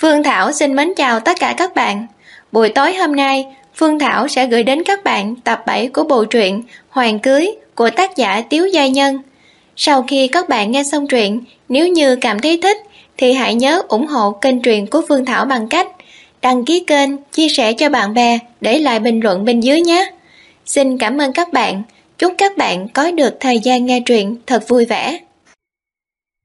Phương Thảo xin mến chào tất cả các bạn. Buổi tối hôm nay, Phương Thảo sẽ gửi đến các bạn tập 7 của bộ truyện Hoàng Cưới của tác giả Tiếu Giai Nhân. Sau khi các bạn nghe xong truyện, nếu như cảm thấy thích thì hãy nhớ ủng hộ kênh truyện của Phương Thảo bằng cách đăng ký kênh, chia sẻ cho bạn bè, để lại bình luận bên dưới nhé. Xin cảm ơn các bạn. Chúc các bạn có được thời gian nghe truyện thật vui vẻ.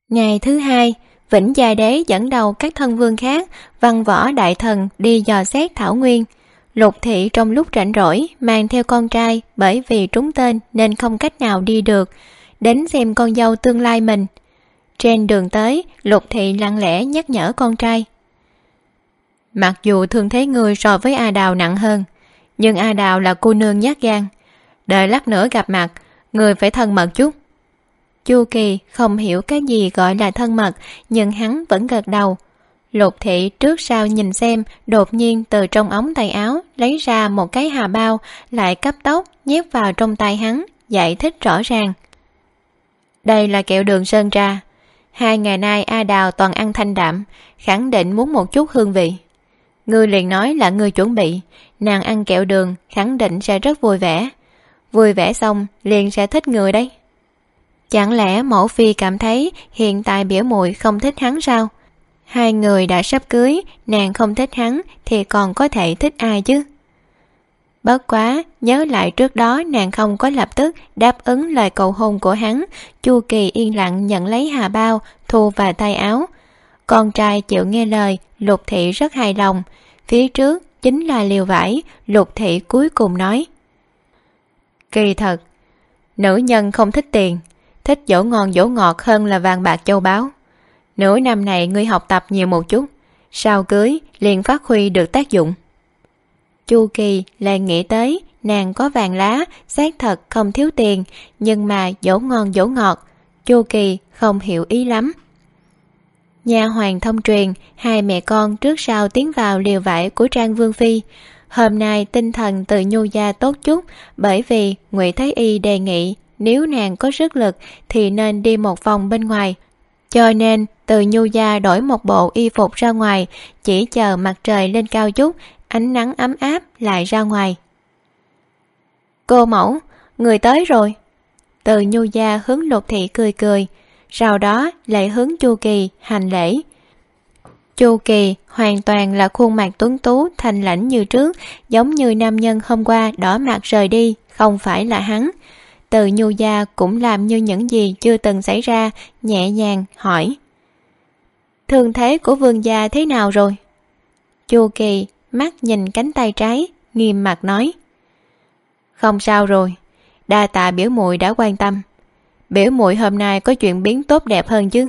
Ngày thứ hai, Vĩnh Gia Đế dẫn đầu các thân vương khác, văn võ đại thần đi dò xét Thảo Nguyên. Lục thị trong lúc rảnh rỗi mang theo con trai bởi vì trúng tên nên không cách nào đi được, đến xem con dâu tương lai mình. Trên đường tới, Lục thị lặng lẽ nhắc nhở con trai. Mặc dù thương thế người so với A Đào nặng hơn, nhưng A Đào là cô nương nhát gan. Đợi lát nữa gặp mặt, người phải thân mật chút chu kỳ không hiểu cái gì gọi là thân mật, nhưng hắn vẫn gật đầu. Lục thị trước sau nhìn xem, đột nhiên từ trong ống tay áo lấy ra một cái hà bao, lại cấp tốc nhét vào trong tay hắn, giải thích rõ ràng. Đây là kẹo đường sơn trà. hai ngày nay a đào toàn ăn thanh đạm, khẳng định muốn một chút hương vị. Ngươi liền nói là ngươi chuẩn bị. Nàng ăn kẹo đường, khẳng định sẽ rất vui vẻ. Vui vẻ xong, liền sẽ thích người đấy chẳng lẽ mẫu phi cảm thấy hiện tại biểu muội không thích hắn sao? Hai người đã sắp cưới, nàng không thích hắn thì còn có thể thích ai chứ? Bất quá, nhớ lại trước đó nàng không có lập tức đáp ứng lời cầu hôn của hắn, chu kỳ yên lặng nhận lấy hà bao, thu và tay áo. Con trai chịu nghe lời, lục thị rất hài lòng. Phía trước chính là liều vải, lục thị cuối cùng nói. Kỳ thật, nữ nhân không thích tiền thích dỗ ngon dỗ ngọt hơn là vàng bạc châu báu. Nửa năm này ngươi học tập nhiều một chút, sau cưới liền phát huy được tác dụng. Chu kỳ lại nghĩ tới nàng có vàng lá, xác thật không thiếu tiền, nhưng mà dỗ ngon dỗ ngọt, chu kỳ không hiểu ý lắm. Nhà hoàng thông truyền, hai mẹ con trước sau tiến vào liều vải của trang vương phi. Hôm nay tinh thần từ nhu gia tốt chút, bởi vì ngụy thái y đề nghị nếu nàng có sức lực thì nên đi một vòng bên ngoài. Cho nên, từ nhu gia đổi một bộ y phục ra ngoài, chỉ chờ mặt trời lên cao chút, ánh nắng ấm áp lại ra ngoài. Cô mẫu, người tới rồi. Từ nhu gia hướng lục thị cười cười, sau đó lại hướng chu kỳ hành lễ. Chu kỳ hoàn toàn là khuôn mặt tuấn tú thành lãnh như trước, giống như nam nhân hôm qua đỏ mặt rời đi, không phải là hắn từ nhu gia cũng làm như những gì chưa từng xảy ra, nhẹ nhàng hỏi. Thương thế của vương gia thế nào rồi? Chu kỳ mắt nhìn cánh tay trái, nghiêm mặt nói. Không sao rồi, đa tạ biểu muội đã quan tâm. Biểu muội hôm nay có chuyện biến tốt đẹp hơn chứ?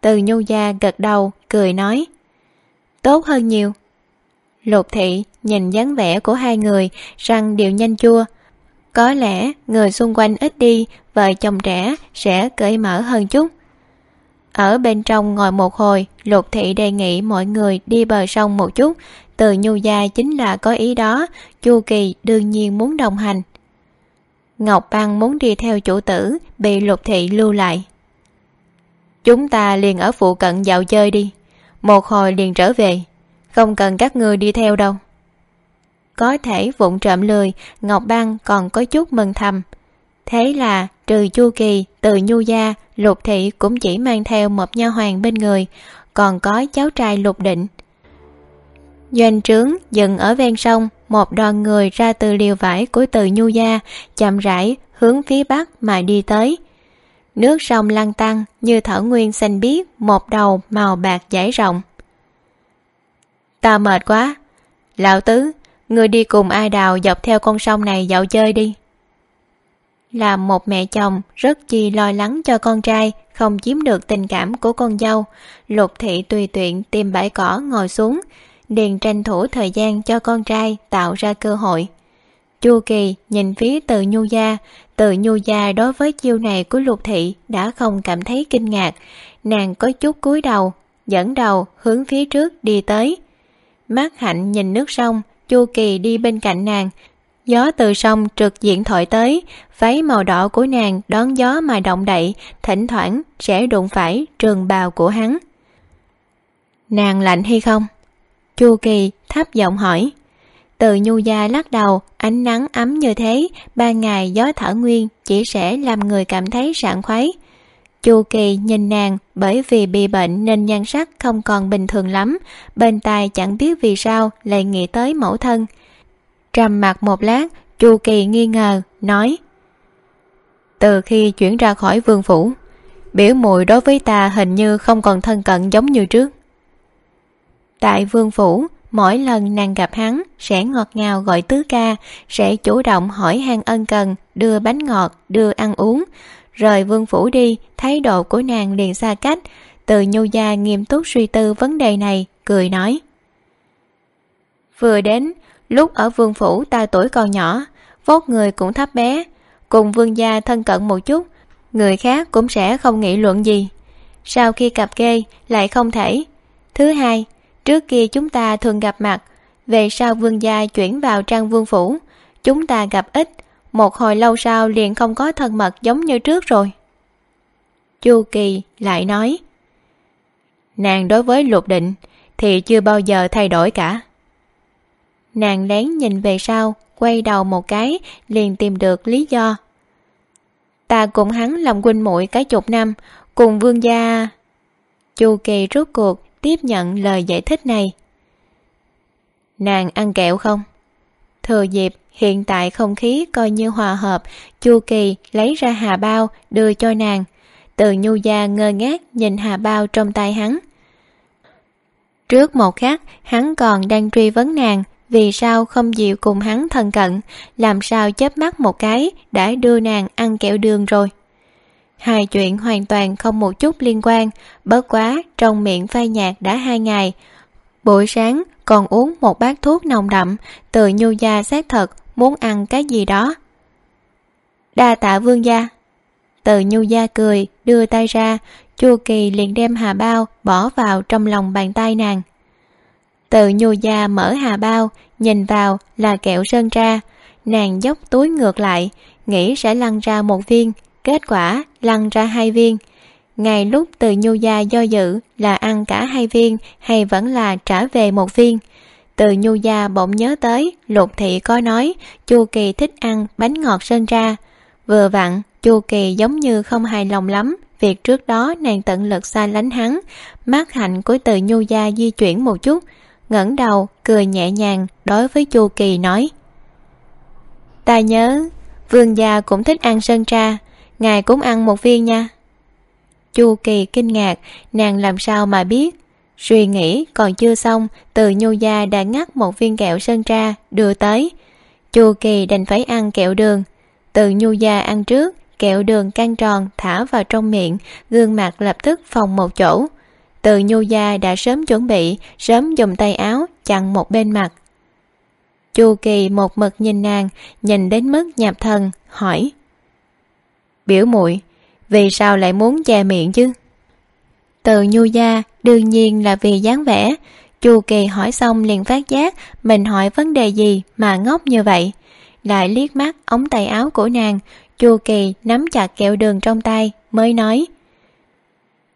Từ nhu gia gật đầu, cười nói. Tốt hơn nhiều. Lục thị nhìn dáng vẻ của hai người răng đều nhanh chua có lẽ người xung quanh ít đi, vợ chồng trẻ sẽ cởi mở hơn chút. Ở bên trong ngồi một hồi, lục thị đề nghị mọi người đi bờ sông một chút. Từ nhu gia chính là có ý đó, chu kỳ đương nhiên muốn đồng hành. Ngọc băng muốn đi theo chủ tử, bị lục thị lưu lại. Chúng ta liền ở phụ cận dạo chơi đi. Một hồi liền trở về. Không cần các ngươi đi theo đâu có thể vụng trộm lười, ngọc băng còn có chút mừng thầm. Thế là, trừ chu kỳ, từ nhu gia, lục thị cũng chỉ mang theo một nha hoàng bên người, còn có cháu trai lục định. Doanh trướng dừng ở ven sông, một đoàn người ra từ liều vải của từ nhu gia, chậm rãi hướng phía bắc mà đi tới. Nước sông lăn tăng như thở nguyên xanh biếc, một đầu màu bạc dải rộng. Ta mệt quá, lão tứ người đi cùng ai đào dọc theo con sông này dạo chơi đi. Làm một mẹ chồng rất chi lo lắng cho con trai, không chiếm được tình cảm của con dâu. Lục thị tùy tiện tìm bãi cỏ ngồi xuống điền tranh thủ thời gian cho con trai tạo ra cơ hội. Chu kỳ nhìn phía từ nhu gia, từ nhu gia đối với chiêu này của lục thị đã không cảm thấy kinh ngạc. Nàng có chút cúi đầu, dẫn đầu hướng phía trước đi tới. Mắt hạnh nhìn nước sông chu kỳ đi bên cạnh nàng. Gió từ sông trực diện thổi tới, váy màu đỏ của nàng đón gió mà động đậy, thỉnh thoảng sẽ đụng phải trường bào của hắn. Nàng lạnh hay không? Chu kỳ thấp giọng hỏi. Từ nhu gia lắc đầu, ánh nắng ấm như thế, ban ngày gió thở nguyên chỉ sẽ làm người cảm thấy sảng khoái chu kỳ nhìn nàng bởi vì bị bệnh nên nhan sắc không còn bình thường lắm, bên tai chẳng biết vì sao lại nghĩ tới mẫu thân. Trầm mặc một lát, chu kỳ nghi ngờ, nói, từ khi chuyển ra khỏi vương phủ, biểu mùi đối với ta hình như không còn thân cận giống như trước. Tại vương phủ, mỗi lần nàng gặp hắn sẽ ngọt ngào gọi tứ ca, sẽ chủ động hỏi han ân cần, đưa bánh ngọt, đưa ăn uống rời vương phủ đi, thái độ của nàng liền xa cách. Từ nhu gia nghiêm túc suy tư vấn đề này, cười nói. Vừa đến, lúc ở vương phủ ta tuổi còn nhỏ, vóc người cũng thấp bé. Cùng vương gia thân cận một chút, người khác cũng sẽ không nghĩ luận gì. Sau khi cặp kê, lại không thể. Thứ hai, trước kia chúng ta thường gặp mặt. Về sau vương gia chuyển vào trang vương phủ, chúng ta gặp ít một hồi lâu sau liền không có thân mật giống như trước rồi. Chu kỳ lại nói, nàng đối với lục định thì chưa bao giờ thay đổi cả. Nàng lén nhìn về sau, quay đầu một cái, liền tìm được lý do. Ta cùng hắn làm huynh muội cái chục năm, cùng vương gia. Chu kỳ rút cuộc tiếp nhận lời giải thích này. Nàng ăn kẹo không? Thừa dịp hiện tại không khí coi như hòa hợp, chu kỳ lấy ra hà bao, đưa cho nàng. Từ nhu gia ngơ ngác nhìn hà bao trong tay hắn. Trước một khắc, hắn còn đang truy vấn nàng, vì sao không chịu cùng hắn thân cận, làm sao chớp mắt một cái đã đưa nàng ăn kẹo đường rồi. Hai chuyện hoàn toàn không một chút liên quan bớt quá trong miệng phai nhạt đã hai ngày. Buổi sáng còn uống một bát thuốc nồng đậm, từ nhu gia xác thật muốn ăn cái gì đó. Đa tạ vương gia. Từ nhu gia cười, đưa tay ra, chu kỳ liền đem hà bao bỏ vào trong lòng bàn tay nàng. Từ nhu gia mở hà bao, nhìn vào là kẹo sơn ra. Nàng dốc túi ngược lại, nghĩ sẽ lăn ra một viên, kết quả lăn ra hai viên. Ngay lúc từ nhu gia do dự là ăn cả hai viên hay vẫn là trả về một viên từ nhu gia bỗng nhớ tới, lục thị có nói, chu kỳ thích ăn bánh ngọt sơn ra. Vừa vặn, chu kỳ giống như không hài lòng lắm, việc trước đó nàng tận lực xa lánh hắn, mát hạnh của từ nhu gia di chuyển một chút, ngẩng đầu, cười nhẹ nhàng đối với chu kỳ nói, ta nhớ, vương gia cũng thích ăn sơn tra ngài cũng ăn một viên nha. Chu kỳ kinh ngạc, nàng làm sao mà biết? Suy nghĩ còn chưa xong, từ nhu gia đã ngắt một viên kẹo sơn tra, đưa tới. Chu kỳ đành phải ăn kẹo đường. Từ nhu gia ăn trước, kẹo đường căng tròn thả vào trong miệng, gương mặt lập tức phòng một chỗ. Từ nhu gia đã sớm chuẩn bị, sớm dùng tay áo chặn một bên mặt. Chu kỳ một mực nhìn nàng, nhìn đến mức nhạp thần, hỏi, biểu muội, vì sao lại muốn che miệng chứ? Từ nhu gia đương nhiên là vì dáng vẻ. Chu kỳ hỏi xong liền phát giác mình hỏi vấn đề gì mà ngốc như vậy. Lại liếc mắt ống tay áo của nàng, chu kỳ nắm chặt kẹo đường trong tay, mới nói,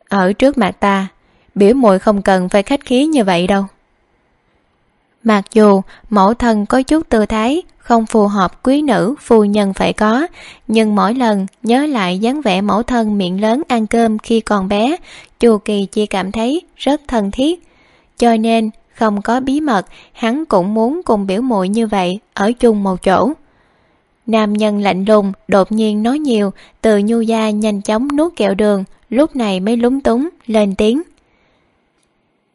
ở trước mặt ta, biểu muội không cần phải khách khí như vậy đâu. Mặc dù mẫu thân có chút tư thái, không phù hợp quý nữ, phu nhân phải có, nhưng mỗi lần nhớ lại dáng vẻ mẫu thân miệng lớn ăn cơm khi còn bé chu kỳ chỉ cảm thấy rất thân thiết. Cho nên, không có bí mật, hắn cũng muốn cùng biểu muội như vậy ở chung một chỗ. Nam nhân lạnh lùng đột nhiên nói nhiều, từ nhu gia nhanh chóng nuốt kẹo đường, lúc này mới lúng túng, lên tiếng.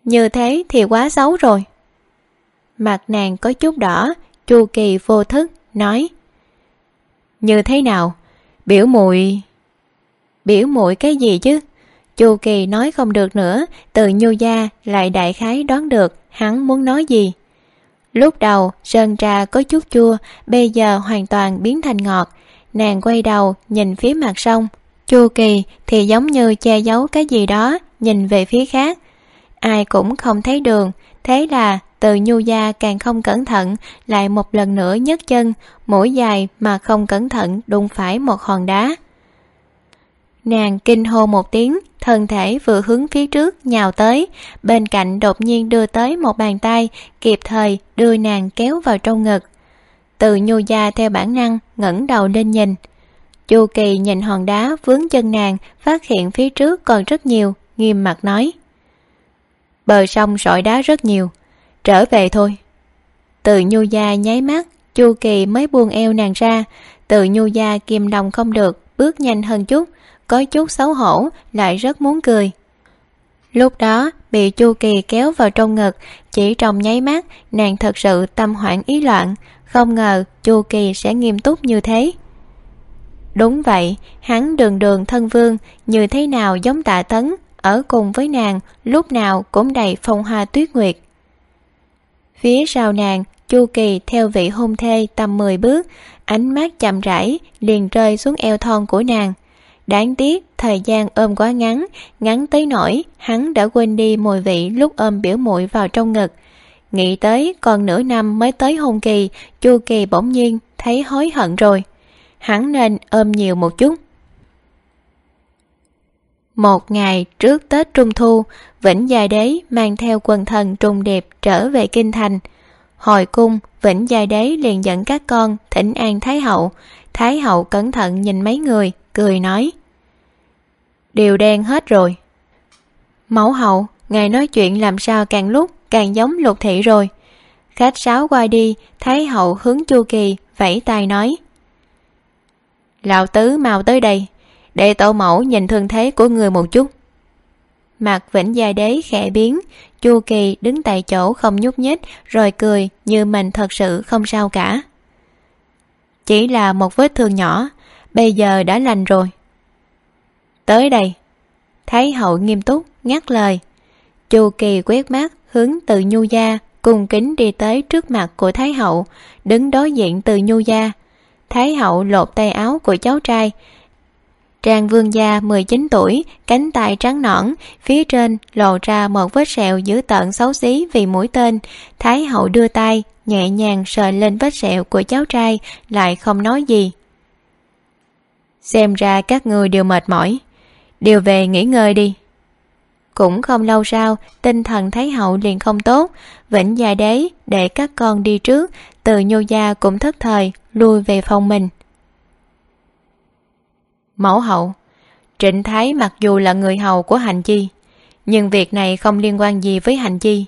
Như thế thì quá xấu rồi. Mặt nàng có chút đỏ, chu kỳ vô thức, nói. Như thế nào? Biểu muội biểu muội cái gì chứ? Chu kỳ nói không được nữa, từ nhu gia lại đại khái đoán được hắn muốn nói gì. Lúc đầu, sơn trà có chút chua, bây giờ hoàn toàn biến thành ngọt. Nàng quay đầu, nhìn phía mặt sông. Chu kỳ thì giống như che giấu cái gì đó, nhìn về phía khác. Ai cũng không thấy đường, thế là từ nhu gia càng không cẩn thận, lại một lần nữa nhấc chân, mũi dài mà không cẩn thận đụng phải một hòn đá nàng kinh hô một tiếng, thân thể vừa hướng phía trước, nhào tới. Bên cạnh đột nhiên đưa tới một bàn tay, kịp thời đưa nàng kéo vào trong ngực. Từ nhu gia theo bản năng ngẩng đầu lên nhìn. Chu kỳ nhìn hòn đá vướng chân nàng, phát hiện phía trước còn rất nhiều, nghiêm mặt nói. Bờ sông sỏi đá rất nhiều, trở về thôi. Từ nhu gia nháy mắt, chu kỳ mới buông eo nàng ra. Từ nhu gia kìm đồng không được, bước nhanh hơn chút có chút xấu hổ, lại rất muốn cười. Lúc đó, bị chu kỳ kéo vào trong ngực, chỉ trong nháy mắt, nàng thật sự tâm hoảng ý loạn, không ngờ chu kỳ sẽ nghiêm túc như thế. Đúng vậy, hắn đường đường thân vương, như thế nào giống tạ tấn, ở cùng với nàng, lúc nào cũng đầy phong hoa tuyết nguyệt. Phía sau nàng, chu kỳ theo vị hôn thê tầm mười bước, ánh mắt chậm rãi liền rơi xuống eo thon của nàng đáng tiếc, thời gian ôm quá ngắn ngắn tới nỗi hắn đã quên đi mùi vị lúc ôm biểu muội vào trong ngực. Nghĩ tới, còn nửa năm mới tới hôn kỳ, chu kỳ bỗng nhiên thấy hối hận rồi. Hắn nên ôm nhiều một chút. Một ngày trước tết trung thu, vĩnh gia đế mang theo quần thần trùng điệp trở về kinh thành. Hồi cung, vĩnh gia đế liền dẫn các con thỉnh an thái hậu. Thái hậu cẩn thận nhìn mấy người cười nói, đều đen hết rồi. Mẫu hậu, ngài nói chuyện làm sao càng lúc càng giống lục thị rồi. Khách sáo qua đi, thái hậu hướng chu kỳ vẫy tay nói, lão tứ mau tới đây, để tổ mẫu nhìn thương thế của người một chút. Mặt vĩnh gia đế khẽ biến, chu kỳ đứng tại chỗ không nhúc nhích, rồi cười như mình thật sự không sao cả. Chỉ là một vết thương nhỏ bây giờ đã lành rồi. Tới đây. Thái hậu nghiêm túc ngắt lời. Chu kỳ quét mắt hướng từ nhu gia, cùng kính đi tới trước mặt của thái hậu, đứng đối diện từ nhu gia. Thái hậu lột tay áo của cháu trai. Trang vương gia mười chín tuổi, cánh tay trắng nõn, phía trên lộ ra một vết sẹo dữ tợn xấu xí vì mũi tên. Thái hậu đưa tay, nhẹ nhàng sờ lên vết sẹo của cháu trai, lại không nói gì xem ra các người đều mệt mỏi. Đều về nghỉ ngơi đi. Cũng không lâu sau, tinh thần thái hậu liền không tốt, vĩnh gia đế để các con đi trước, từ nhô gia cũng thất thời, lui về phòng mình. Mẫu hậu, trịnh thái mặc dù là người hầu của hành chi, nhưng việc này không liên quan gì với hành chi.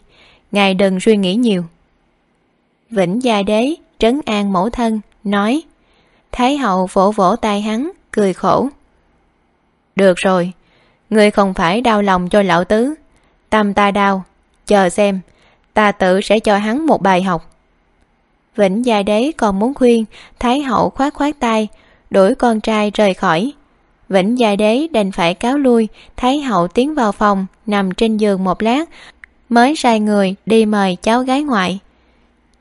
Ngài đừng suy nghĩ nhiều. Vĩnh gia đế trấn an mẫu thân, nói, thái hậu vỗ vỗ tay hắn cười khổ. Được rồi, ngươi không phải đau lòng cho lão tứ. Tâm ta đau, chờ xem, ta tự sẽ cho hắn một bài học. Vĩnh gia đế còn muốn khuyên thái hậu khoát khoát tay, đuổi con trai rời khỏi. Vĩnh gia đế đành phải cáo lui, thái hậu tiến vào phòng, nằm trên giường một lát, mới sai người đi mời cháu gái ngoại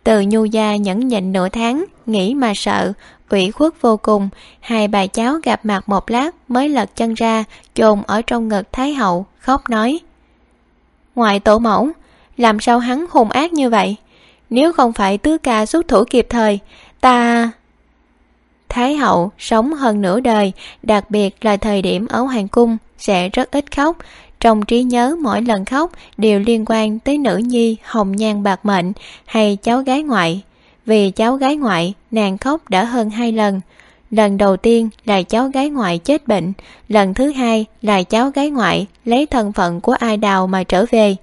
từ nhu gia nhẫn nhịn nửa tháng, nghĩ mà sợ. Ủy khuất vô cùng. Hai bà cháu gặp mặt một lát mới lật chân ra, chôn ở trong ngực thái hậu, khóc nói. Ngoại tổ mẫu, làm sao hắn hung ác như vậy? Nếu không phải tứ ca xuất thủ kịp thời, ta thái hậu sống hơn nửa đời, đặc biệt là thời điểm ở hoàng cung, sẽ rất ít khóc trong trí nhớ mỗi lần khóc đều liên quan tới nữ nhi hồng nhan bạc mệnh hay cháu gái ngoại. Vì cháu gái ngoại, nàng khóc đã hơn hai lần. Lần đầu tiên là cháu gái ngoại chết bệnh, lần thứ hai là cháu gái ngoại lấy thân phận của ai đào mà trở về.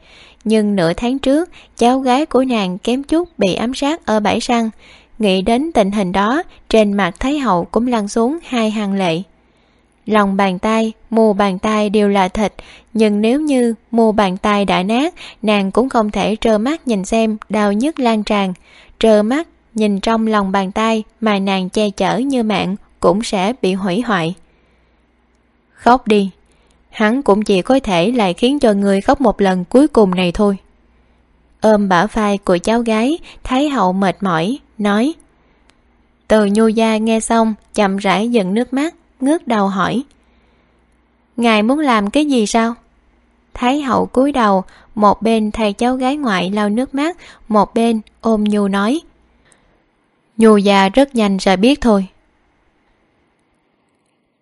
Nhưng nửa tháng trước, cháu gái của nàng kém chút bị ám sát ở bãi săn. Nghĩ đến tình hình đó, trên mặt thái hậu cũng lăn xuống hai hàng lệ lòng bàn tay, mù bàn tay đều là thịt, nhưng nếu như mù bàn tay đã nát, nàng cũng không thể trơ mắt nhìn xem đau nhức lan tràn. Trơ mắt nhìn trong lòng bàn tay mà nàng che chở như mạng cũng sẽ bị hủy hoại. Khóc đi. Hắn cũng chỉ có thể lại khiến cho người khóc một lần cuối cùng này thôi. Ôm bả vai của cháu gái, thái hậu mệt mỏi, nói, từ nhu gia nghe xong, chậm rãi dần nước mắt ngước đầu hỏi. Ngài muốn làm cái gì sao? Thái hậu cúi đầu, một bên thầy cháu gái ngoại lau nước mắt, một bên ôm nhu nói. Nhu già rất nhanh sẽ biết thôi.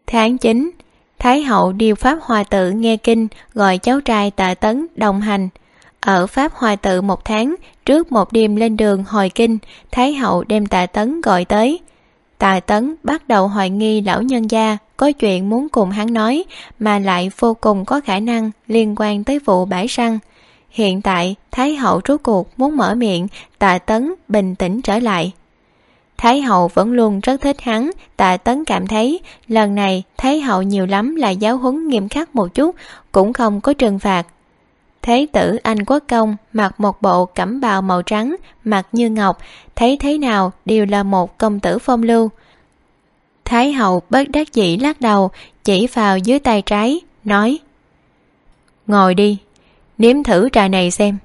Tháng chín, thái hậu điêu pháp hòa tự nghe kinh, gọi cháu trai tạ tấn đồng hành. Ở pháp hòa tự một tháng, trước một đêm lên đường hồi kinh, thái hậu đem tạ tấn gọi tới. Tài tấn bắt đầu hoài nghi lão nhân gia có chuyện muốn cùng hắn nói, mà lại vô cùng có khả năng liên quan tới vụ bãi săn. Hiện tại, thái hậu rốt cuộc muốn mở miệng Tài tấn bình tĩnh trở lại. Thái hậu vẫn luôn rất thích hắn tạ tấn cảm thấy lần này thái hậu nhiều lắm là giáo huấn nghiêm khắc một chút, cũng không có trừng phạt thế tử anh quốc công mặc một bộ cẩm bào màu trắng, mặt như ngọc, thấy thế nào đều là một công tử phong lưu. Thái hậu bất đắc dĩ lắc đầu, chỉ vào dưới tay trái, nói, ngồi đi, nếm thử trà này xem.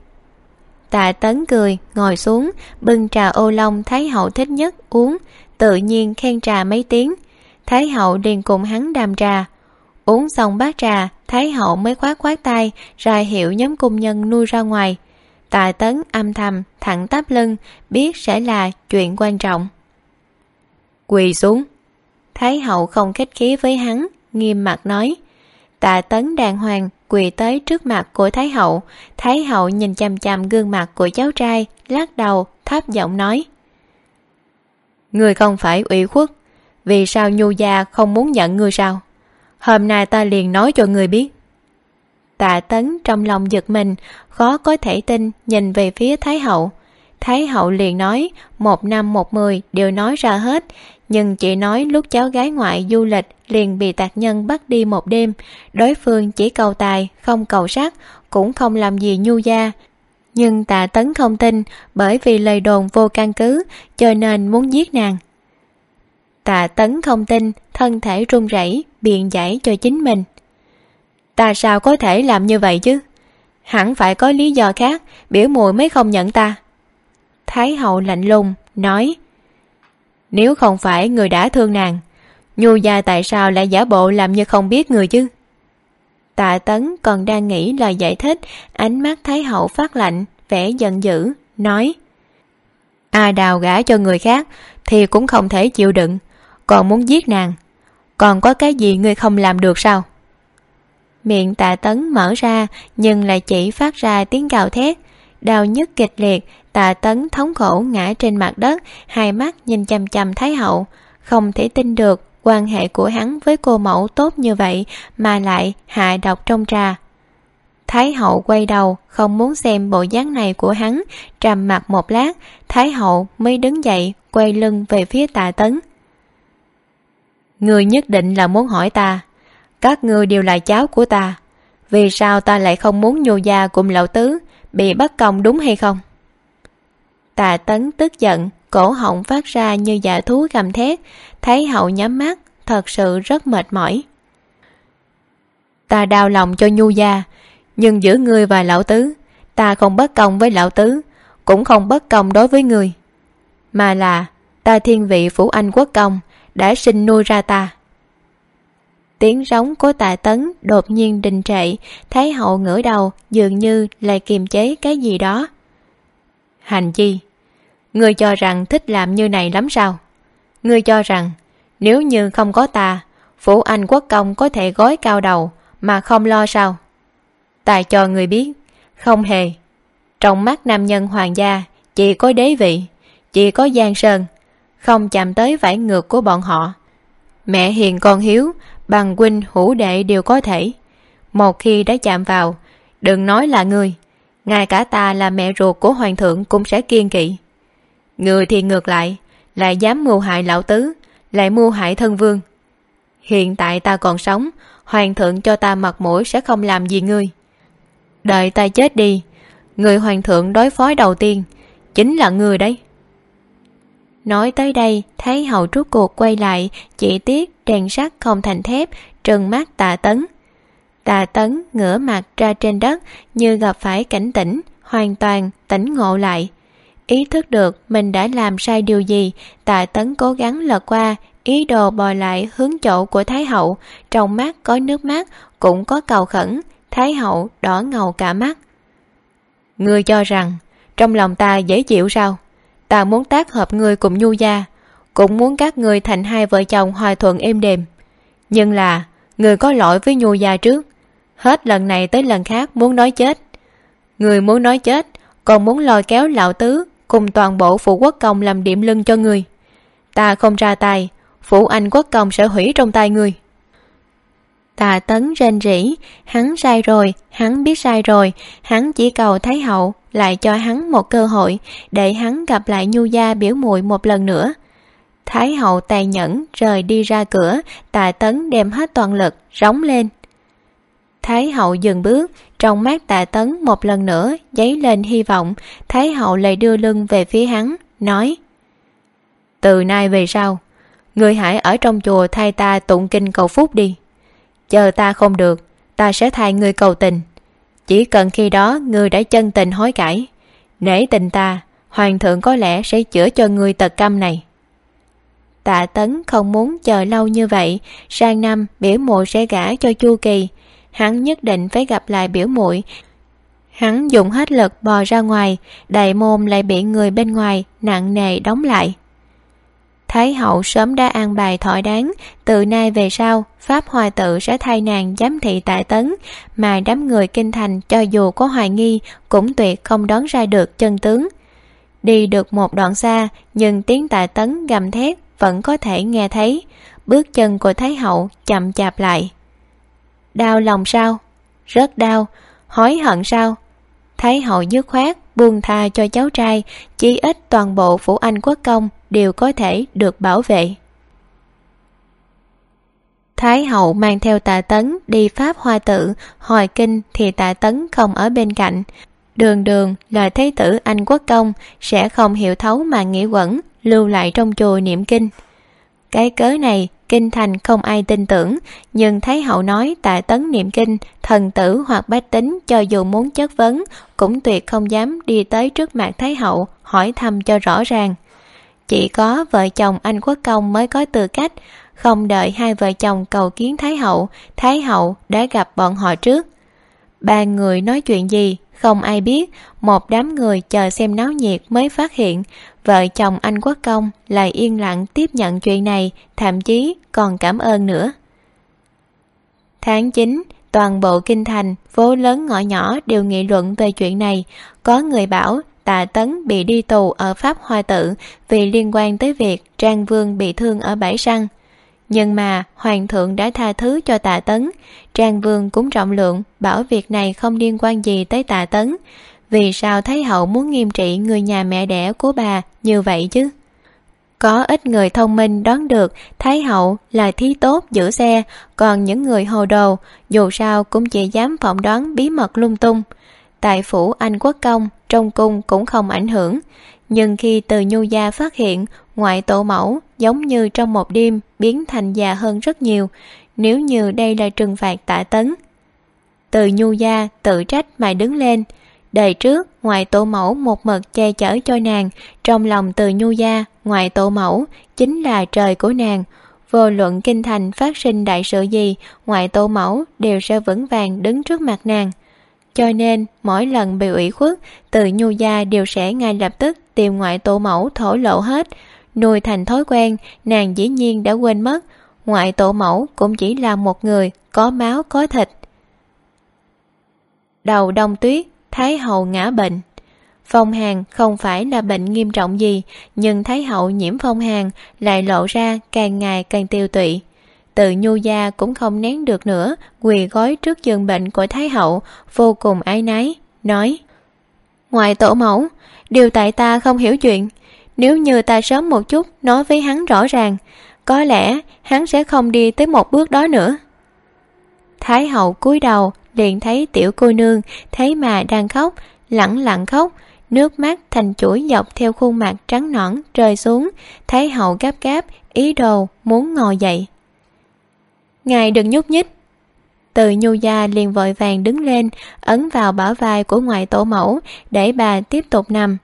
Tạ tấn cười ngồi xuống, bưng trà ô long thái hậu thích nhất uống, tự nhiên khen trà mấy tiếng. Thái hậu liền cùng hắn đàm trà. Uống xong bát trà thái hậu mới khoát khoát tay ra hiệu nhóm cung nhân nuôi ra ngoài. Tạ tấn âm thầm thẳng tắp lưng biết sẽ là chuyện quan trọng. Quỳ xuống. Thái hậu không khách khí với hắn nghiêm mặt nói. Tạ tấn đàng hoàng quỳ tới trước mặt của thái hậu. Thái hậu nhìn chằm chằm gương mặt của cháu trai lắc đầu thấp giọng nói. Người không phải ủy khuất vì sao nhu gia không muốn nhận người sao hôm nay ta liền nói cho người biết. Tạ tấn trong lòng giật mình, khó có thể tin nhìn về phía thái hậu. Thái hậu liền nói, một năm một mười đều nói ra hết, nhưng chỉ nói lúc cháu gái ngoại du lịch liền bị tạc nhân bắt đi một đêm. Đối phương chỉ cầu tài, không cầu sắc, cũng không làm gì nhu gia. Nhưng tạ tấn không tin, bởi vì lời đồn vô căn cứ, cho nên muốn giết nàng tạ tấn không tin, thân thể run rẩy, biện giải cho chính mình. Ta sao có thể làm như vậy chứ? Hẳn phải có lý do khác, biểu mùi mới không nhận ta. Thái hậu lạnh lùng, nói, nếu không phải người đã thương nàng, nhu gia tại sao lại giả bộ làm như không biết người chứ? Tạ tấn còn đang nghĩ lời giải thích, ánh mắt thái hậu phát lạnh, vẻ giận dữ, nói, a đào gả cho người khác thì cũng không thể chịu đựng còn muốn giết nàng. Còn có cái gì ngươi không làm được sao? Miệng tạ tấn mở ra, nhưng lại chỉ phát ra tiếng gào thét. Đau nhức kịch liệt, tạ tấn thống khổ ngã trên mặt đất, hai mắt nhìn chằm chằm thái hậu. Không thể tin được quan hệ của hắn với cô mẫu tốt như vậy mà lại hạ độc trong trà. Thái hậu quay đầu, không muốn xem bộ dáng này của hắn. Trầm mặt một lát, thái hậu mới đứng dậy, quay lưng về phía tạ tấn người nhất định là muốn hỏi ta. Các ngươi đều là cháu của ta. Vì sao ta lại không muốn nhô gia cùng lão tứ bị bất công đúng hay không? Tà tấn tức giận, cổ họng phát ra như dạ thú gầm thét, thấy hậu nhắm mắt, thật sự rất mệt mỏi. Ta đau lòng cho nhu gia, nhưng giữa ngươi và lão tứ, ta không bất công với lão tứ, cũng không bất công đối với ngươi. Mà là, ta thiên vị phủ anh quốc công đã sinh nuôi ra ta. Tiếng rống của tạ tấn đột nhiên đình trệ thấy hậu ngửa đầu, dường như lại kiềm chế cái gì đó. Hành chi, ngươi cho rằng thích làm như này lắm sao? Ngươi cho rằng nếu như không có ta, phủ anh quốc công có thể gói cao đầu mà không lo sao? Ta cho người biết, không hề. Trong mắt nam nhân hoàng gia, chỉ có đế vị, chỉ có giang sơn không chạm tới vải ngược của bọn họ. Mẹ hiền con hiếu, bằng huynh hữu đệ đều có thể. Một khi đã chạm vào, đừng nói là người ngay cả ta là mẹ ruột của hoàng thượng cũng sẽ kiên kỵ. Người thì ngược lại lại dám mưu hại lão tứ, lại mưu hại thân vương. Hiện tại ta còn sống, hoàng thượng cho ta mặt mũi sẽ không làm gì ngươi. Đợi ta chết đi, người hoàng thượng đối phó đầu tiên, chính là ngươi đấy nói tới đây, thấy hậu rút cuộc quay lại, chỉ tiếc rèn sắt không thành thép, trừng mắt tạ tấn. Tạ tấn ngửa mặt ra trên đất, như gặp phải cảnh tỉnh, hoàn toàn tỉnh ngộ lại. Ý thức được mình đã làm sai điều gì tạ tấn cố gắng lật qua, ý đồ bò lại hướng chỗ của thái hậu. Trong mắt có nước mắt, cũng có cầu khẩn, thái hậu đỏ ngầu cả mắt. Ngươi cho rằng, trong lòng ta dễ chịu sao? Ta muốn tác hợp ngươi cùng nhu gia, cũng muốn các ngươi thành hai vợ chồng hòa thuận êm đềm. Nhưng là, người có lỗi với nhu gia trước, hết lần này tới lần khác muốn nói chết. Người muốn nói chết, còn muốn lôi kéo lão tứ cùng toàn bộ phụ quốc công làm điểm lưng cho người. Ta không ra tay phụ anh quốc công sẽ hủy trong tay người. Tà tấn rên rỉ. Hắn sai rồi, hắn biết sai rồi. Hắn chỉ cầu thái hậu lại cho hắn một cơ hội để hắn gặp lại nhu gia biểu muội một lần nữa. Thái hậu tàn nhẫn rời đi ra cửa, Tà tấn đem hết toàn lực rống lên. Thái hậu dừng bước, trong mắt tạ tấn một lần nữa dấy lên hy vọng. Thái hậu lại đưa lưng về phía hắn, nói, từ nay về sau người hãy ở trong chùa thay ta tụng kinh cầu phúc đi chờ ta không được, ta sẽ thay ngươi cầu tình. Chỉ cần khi đó ngươi đã chân tình hối cải, nể tình ta, hoàng thượng có lẽ sẽ chữa cho người tật câm này. Tạ tấn không muốn chờ lâu như vậy, sang năm biểu muội sẽ gả cho chu kỳ. Hắn nhất định phải gặp lại biểu muội. Hắn dùng hết lực bò ra ngoài đại môn lại bị người bên ngoài nặng nề đóng lại thái hậu sớm đã an bài thỏa đáng, từ nay về sau, pháp hòa tự sẽ thay nàng giám thị tại tấn, mà đám người kinh thành cho dù có hoài nghi, cũng tuyệt không đón ra được chân tướng. Đi được một đoạn xa, nhưng tiếng tại tấn gầm thét vẫn có thể nghe thấy. Bước chân của thái hậu chậm chạp lại. Đau lòng sao? Rất đau. Hối hận sao? Thái hậu dứt khoát buông tha cho cháu trai, chí ít toàn bộ phủ anh quốc công đều có thể được bảo vệ. Thái hậu mang theo tạ tấn đi pháp hoa tự, hồi kinh thì tạ tấn không ở bên cạnh. Đường đường là thế tử anh quốc công sẽ không hiểu thấu mà nghĩ quẩn, lưu lại trong chùa niệm kinh. Cái cớ này, kinh thành không ai tin tưởng, nhưng Thái hậu nói Tạ tấn niệm kinh, thần tử hoặc bách tính cho dù muốn chất vấn, cũng tuyệt không dám đi tới trước mặt thái hậu, hỏi thăm cho rõ ràng chỉ có vợ chồng anh quốc công mới có tư cách. Không đợi hai vợ chồng cầu kiến thái hậu thái hậu đã gặp bọn họ trước. Ba người nói chuyện gì, không ai biết. Một đám người chờ xem náo nhiệt mới phát hiện, vợ chồng anh quốc công lại yên lặng tiếp nhận chuyện này, thậm chí còn cảm ơn nữa. Tháng chín, toàn bộ kinh thành, phố lớn ngõ nhỏ đều nghị luận về chuyện này. Có người bảo tạ tấn bị đi tù ở pháp hoa tự vì liên quan tới việc trang vương bị thương ở bãi săn nhưng mà hoàng thượng đã tha thứ cho tạ tấn. Trang vương cũng trọng lượng, bảo việc này không liên quan gì tới tạ tấn. Vì sao thái hậu muốn nghiêm trị người nhà mẹ đẻ của bà như vậy chứ? Có ít người thông minh đoán được thái hậu là thí tốt giữ xe, còn những người hồ đồ, dù sao cũng chỉ dám phỏng đoán bí mật lung tung. Tại phủ anh quốc công trong cung cũng không ảnh hưởng. Nhưng khi từ nhu gia phát hiện, ngoại tổ mẫu giống như trong một đêm biến thành già hơn rất nhiều. Nếu như đây là trừng phạt tạ tấn, từ nhu gia tự trách mà đứng lên. Đời trước, ngoại tổ mẫu một mực che chở cho nàng. Trong lòng từ nhu gia, ngoại tổ mẫu chính là trời của nàng. Vô luận kinh thành phát sinh đại sự gì, ngoại tổ mẫu đều sẽ vững vàng đứng trước mặt nàng cho nên, mỗi lần bị ủy khuất, từ nhu gia đều sẽ ngay lập tức tìm ngoại tổ mẫu thổ lộ hết. Nuôi thành thói quen, nàng dĩ nhiên đã quên mất, ngoại tổ mẫu cũng chỉ là một người có máu, có thịt. Đầu đông tuyết, thái hậu ngã bệnh. Phong hàn không phải là bệnh nghiêm trọng gì, nhưng thái hậu nhiễm phong hàn lại lộ ra càng ngày càng tiêu tụy tự nhu gia cũng không nén được nữa, quỳ gói trước giường bệnh của thái hậu, vô cùng ái náy, nói, ngoài tổ mẫu, điều tại ta không hiểu chuyện. Nếu như ta sớm một chút nói với hắn rõ ràng, có lẽ hắn sẽ không đi tới một bước đó nữa. Thái hậu cúi đầu, liền thấy tiểu cô nương thấy mà đang khóc, lẳng lặng khóc, nước mắt thành chuỗi dọc theo khuôn mặt trắng nõn rơi xuống. Thái hậu gáp gáp, ý đồ muốn ngồi dậy ngài đừng nhúc nhích. Từ nhu gia liền vội vàng đứng lên, ấn vào bả vai của ngoại tổ mẫu, để bà tiếp tục nằm.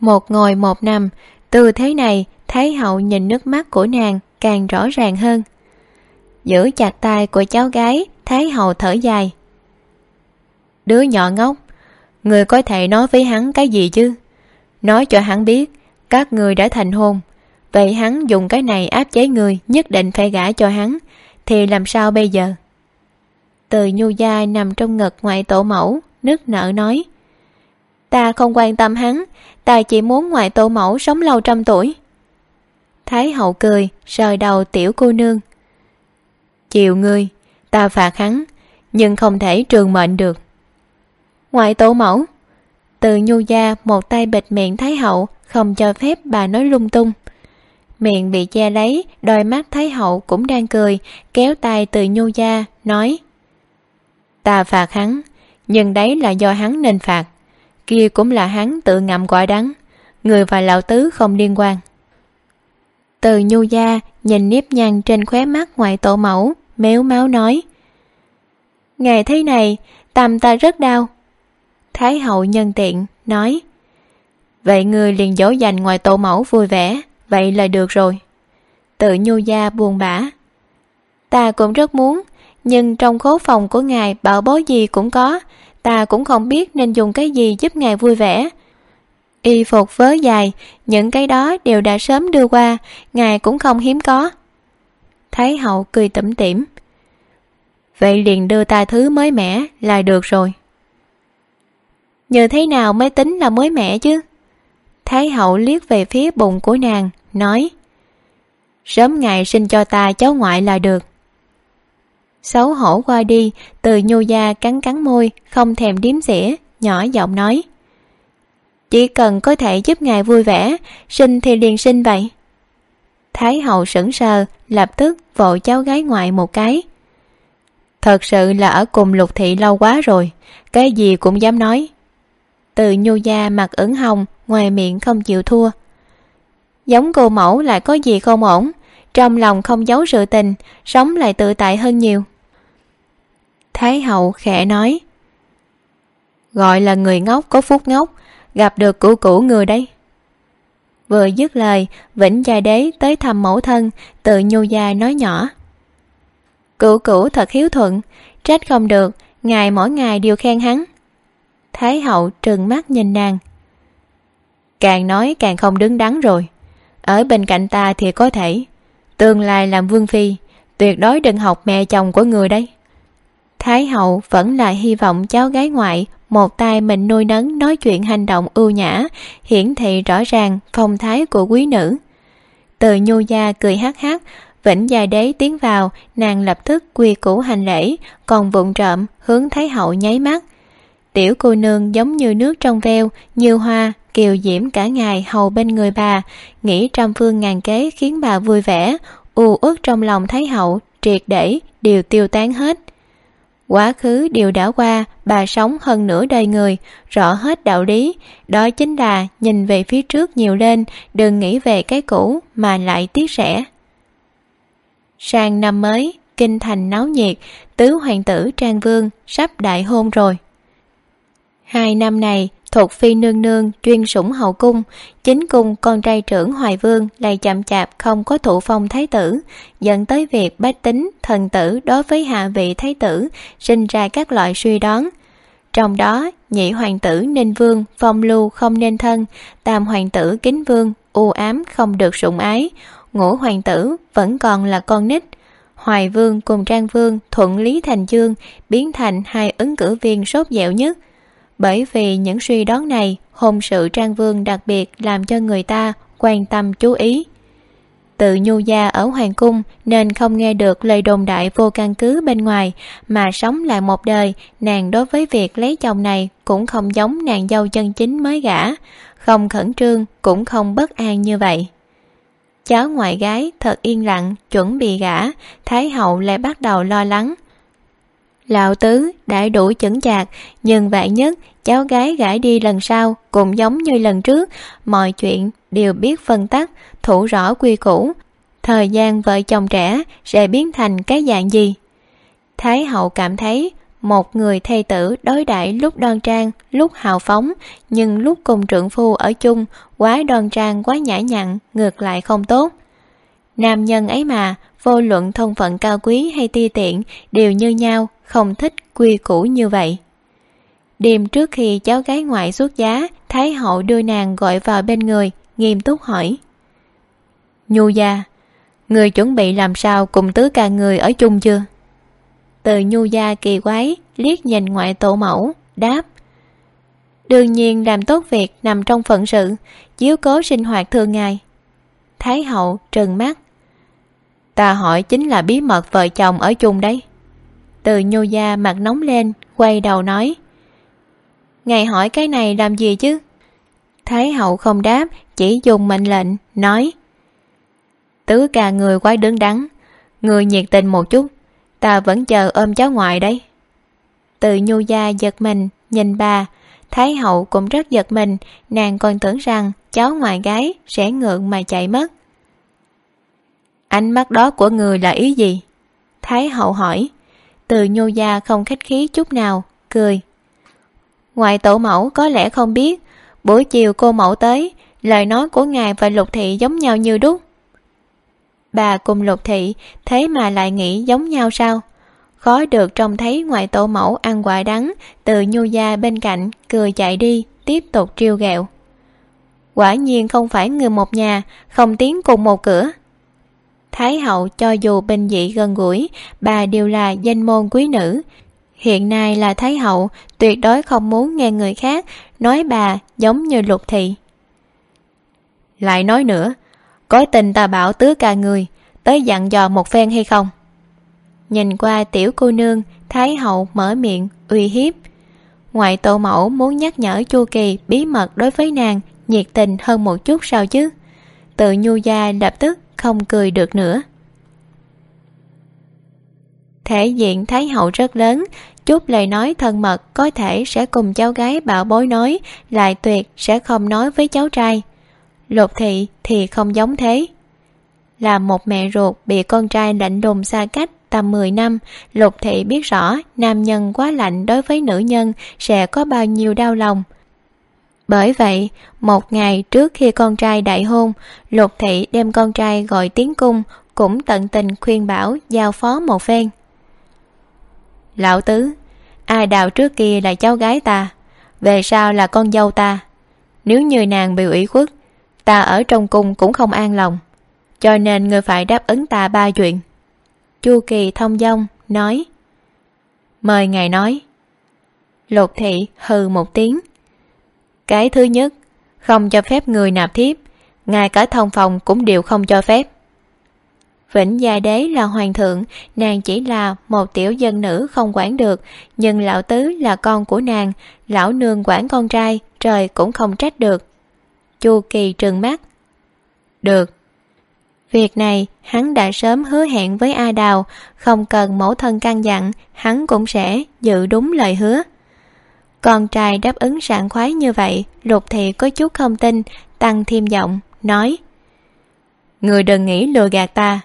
Một ngồi một nằm tư thế này, thái hậu nhìn nước mắt của nàng càng rõ ràng hơn. Giữ chặt tay của cháu gái, thái hậu thở dài. Đứa nhỏ ngốc, người có thể nói với hắn cái gì chứ? Nói cho hắn biết, các người đã thành hôn, vậy hắn dùng cái này áp chế người, nhất định phải gả cho hắn thì làm sao bây giờ? Từ nhu gia nằm trong ngực ngoại tổ mẫu nức nở nói. Ta không quan tâm hắn, ta chỉ muốn ngoại tổ mẫu sống lâu trăm tuổi. Thái hậu cười, rời đầu tiểu cô nương. Chiều ngươi, ta phạt hắn, nhưng không thể trường mệnh được. Ngoại tổ mẫu, từ nhu gia một tay bịt miệng thái hậu, không cho phép bà nói lung tung miệng bị che lấy, đôi mắt thái hậu cũng đang cười, kéo tay từ nhu gia, nói, ta phạt hắn, nhưng đấy là do hắn nên phạt. Kia cũng là hắn tự ngậm quả đắng, người và lão tứ không liên quan. Từ nhu gia nhìn nếp nhăn trên khóe mắt ngoại tổ mẫu méo máu nói, ngày thế này tâm ta rất đau. Thái hậu nhân tiện, nói, vậy người liền dỗ dành ngoài tổ mẫu vui vẻ vậy là được rồi. Tự nhu gia buồn bã. Ta cũng rất muốn, nhưng trong khố phòng của ngài bảo bối gì cũng có, ta cũng không biết nên dùng cái gì giúp ngài vui vẻ. Y phục vớ dài, những cái đó đều đã sớm đưa qua, ngài cũng không hiếm có. Thái hậu cười tủm tỉm. Vậy liền đưa ta thứ mới mẻ là được rồi. Như thế nào mới tính là mới mẻ chứ? Thái hậu liếc về phía bụng của nàng nói, sớm ngày sinh cho ta cháu ngoại là được. Xấu hổ qua đi, từ nhu gia cắn cắn môi, không thèm điếm xỉa, nhỏ giọng nói, chỉ cần có thể giúp ngài vui vẻ, sinh thì liền sinh vậy. Thái hậu sững sờ, lập tức vội cháu gái ngoại một cái. Thật sự là ở cùng lục thị lâu quá rồi, cái gì cũng dám nói. Từ nhu gia mặt ửng hồng, ngoài miệng không chịu thua giống cô mẫu lại có gì không ổn? Trong lòng không giấu sự tình, sống lại tự tại hơn nhiều. Thái hậu khẽ nói, gọi là người ngốc có phúc ngốc, gặp được cũ cũ người đấy vừa dứt lời, vĩnh gia đế tới thăm mẫu thân tự nhu gia nói nhỏ, cửu cửu thật hiếu thuận, trách không được, ngài mỗi ngày đều khen hắn. Thái hậu trừng mắt nhìn nàng, càng nói càng không đứng đắn rồi ở bên cạnh ta thì có thể. Tương lai làm vương phi, tuyệt đối đừng học mẹ chồng của người đấy. Thái hậu vẫn là hy vọng cháu gái ngoại một tay mình nuôi nấng nói chuyện hành động ưu nhã, hiển thị rõ ràng phong thái của quý nữ. Từ nhu gia cười hắc hắc vĩnh gia đế tiến vào, nàng lập tức quy củ hành lễ, còn vụng trộm hướng thái hậu nháy mắt. Tiểu cô nương giống như nước trong veo, như hoa kiều diễm cả ngày hầu bên người bà. Nghĩ trăm phương ngàn kế khiến bà vui vẻ, u uất trong lòng thái hậu, triệt để, đều tiêu tán hết. Quá khứ đều đã qua, bà sống hơn nửa đời người, rõ hết đạo lý. Đó chính là nhìn về phía trước nhiều lên, đừng nghĩ về cái cũ mà lại tiếc rẻ. Sang năm mới, kinh thành náo nhiệt, tứ hoàng tử trang vương sắp đại hôn rồi. Hai năm này thuộc phi nương nương chuyên sủng hậu cung, chính cung con trai trưởng hoài vương lại chậm chạp không có thụ phong thái tử, dẫn tới việc bách tính, thần tử đối với hạ vị thái tử sinh ra các loại suy đoán. Trong đó, nhị hoàng tử ninh vương phong lưu không nên thân, tam hoàng tử kính vương u ám không được sủng ái, ngũ hoàng tử vẫn còn là con nít. Hoài vương cùng trang vương thuận lý thành chương, biến thành hai ứng cử viên sốt dẻo nhất bởi vì những suy đoán này, hôn sự trang vương đặc biệt làm cho người ta quan tâm chú ý. Tự nhu gia ở hoàng cung nên không nghe được lời đồn đại vô căn cứ bên ngoài, mà sống lại một đời, nàng đối với việc lấy chồng này cũng không giống nàng dâu chân chính mới gả. Không khẩn trương cũng không bất an như vậy. Cháu ngoại gái thật yên lặng, chuẩn bị gả, thái hậu lại bắt đầu lo lắng lão tứ đã đủ chững chạc, nhưng vạn nhất cháu gái gãi đi lần sau cũng giống như lần trước, mọi chuyện đều biết phân tắc, thủ rõ quy củ. Thời gian vợ chồng trẻ sẽ biến thành cái dạng gì? Thái hậu cảm thấy một người thầy tử đối đãi lúc đoan trang, lúc hào phóng, nhưng lúc cùng trượng phu ở chung, quá đoan trang, quá nhã nhặn, ngược lại không tốt. Nam nhân ấy mà, vô luận thân phận cao quý hay ti tiện, đều như nhau không thích quy củ như vậy. Đêm trước khi cháu gái ngoại xuất giá, thái hậu đưa nàng gọi vào bên người, nghiêm túc hỏi. Nhu gia, người chuẩn bị làm sao cùng tứ ca người ở chung chưa? Từ nhu gia kỳ quái, liếc nhìn ngoại tổ mẫu, đáp. Đương nhiên làm tốt việc nằm trong phận sự, chiếu cố sinh hoạt thường ngày. Thái hậu trừng mắt. Ta hỏi chính là bí mật vợ chồng ở chung đấy từ nhô gia mặt nóng lên, quay đầu nói. Ngài hỏi cái này làm gì chứ? Thái hậu không đáp, chỉ dùng mệnh lệnh, nói. Tứ ca người quá đứng đắn, người nhiệt tình một chút, ta vẫn chờ ôm cháu ngoại đấy. Từ nhu gia giật mình, nhìn bà, thái hậu cũng rất giật mình, nàng còn tưởng rằng cháu ngoại gái sẽ ngượng mà chạy mất. Ánh mắt đó của người là ý gì? Thái hậu hỏi từ nhô gia không khách khí chút nào, cười. Ngoại tổ mẫu có lẽ không biết, buổi chiều cô mẫu tới, lời nói của ngài và lục thị giống nhau như đúc. Bà cùng lục thị thế mà lại nghĩ giống nhau sao? Khó được trông thấy ngoại tổ mẫu ăn quả đắng từ nhu gia bên cạnh, cười chạy đi, tiếp tục trêu ghẹo. Quả nhiên không phải người một nhà, không tiến cùng một cửa thái hậu cho dù bình dị gần gũi, bà đều là danh môn quý nữ. Hiện nay là thái hậu, tuyệt đối không muốn nghe người khác nói bà giống như lục thị. Lại nói nữa, có tình ta bảo tứ ca người, tới dặn dò một phen hay không? Nhìn qua tiểu cô nương, thái hậu mở miệng, uy hiếp. Ngoại tổ mẫu muốn nhắc nhở chu kỳ bí mật đối với nàng nhiệt tình hơn một chút sao chứ? Tự nhu gia lập tức không cười được nữa. Thể diện thái hậu rất lớn, chút lời nói thân mật có thể sẽ cùng cháu gái bảo bối nói, lại tuyệt sẽ không nói với cháu trai. Lục thị thì không giống thế. Là một mẹ ruột bị con trai lạnh lùng xa cách tầm mười năm, lục thị biết rõ nam nhân quá lạnh đối với nữ nhân sẽ có bao nhiêu đau lòng bởi vậy, một ngày trước khi con trai đại hôn, lục thị đem con trai gọi tiến cung, cũng tận tình khuyên bảo giao phó một phen. Lão tứ, ai đào trước kia là cháu gái ta, về sau là con dâu ta. Nếu như nàng bị ủy khuất, ta ở trong cung cũng không an lòng, cho nên người phải đáp ứng ta ba chuyện. Chu kỳ thông dong nói. Mời ngài nói. Lục thị hừ một tiếng cái thứ nhất, không cho phép người nạp thiếp, ngay cả thông phòng cũng đều không cho phép. Vĩnh gia đế là hoàng thượng, nàng chỉ là một tiểu dân nữ không quản được, nhưng lão tứ là con của nàng, lão nương quản con trai, trời cũng không trách được. Chu kỳ trừng mắt. Được. Việc này, hắn đã sớm hứa hẹn với a đào, không cần mẫu thân căn dặn, hắn cũng sẽ giữ đúng lời hứa con trai đáp ứng sảng khoái như vậy lục thị có chút không tin tăng thêm giọng nói. Người đừng nghĩ lừa gạt ta.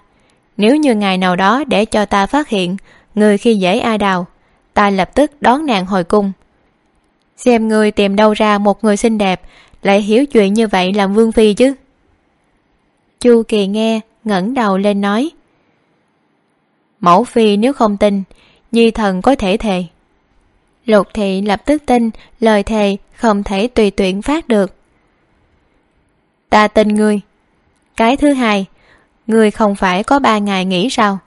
Nếu như ngày nào đó để cho ta phát hiện người khi dễ a đào ta lập tức đón nàng hồi cung. Xem người tìm đâu ra một người xinh đẹp lại hiểu chuyện như vậy làm vương phi chứ. Chu kỳ nghe ngẩng đầu lên nói. Mẫu phi nếu không tin nhi thần có thể thề lục thị lập tức tin, lời thề không thể tùy tuyển phát được. Ta tin ngươi. Cái thứ hai, ngươi không phải có ba ngày nghỉ sao?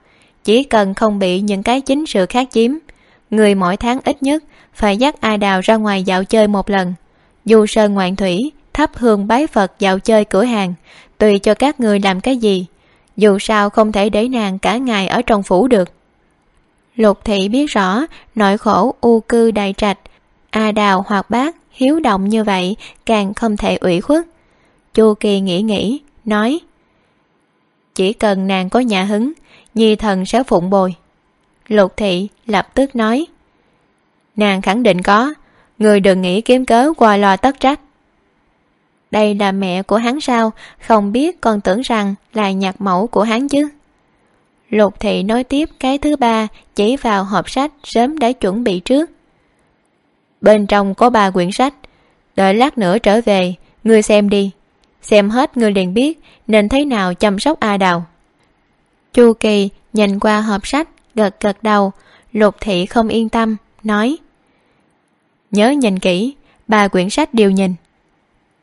Chỉ cần không bị những cái chính sự khác chiếm người mỗi tháng ít nhất phải dắt ai đào ra ngoài dạo chơi một lần. Du sơn ngoạn thủy, thắp hương bái phật dạo chơi cửa hàng, tùy cho các người làm cái gì. Dù sao không thể để nàng cả ngày ở trong phủ được lục thị biết rõ, nỗi khổ u cư đại trạch. A đào hoặc bác hiếu động như vậy, càng không thể ủy khuất. Chu kỳ nghĩ nghĩ, nói, chỉ cần nàng có nhà hứng, nhi thần sẽ phụng bồi. Lục thị lập tức nói, nàng khẳng định có, người đừng nghĩ kiếm cớ qua lo tất trách. Đây là mẹ của hắn sao? Không biết còn tưởng rằng là nhạc mẫu của hắn chứ? Lục thị nói tiếp cái thứ ba, chỉ vào hộp sách sớm đã chuẩn bị trước. Bên trong có ba quyển sách. Đợi lát nữa trở về, ngươi xem đi. Xem hết ngươi liền biết nên thế nào chăm sóc a đào. Chu kỳ nhìn qua hộp sách, gật gật đầu. Lục thị không yên tâm, nói. Nhớ nhìn kỹ, ba quyển sách đều nhìn.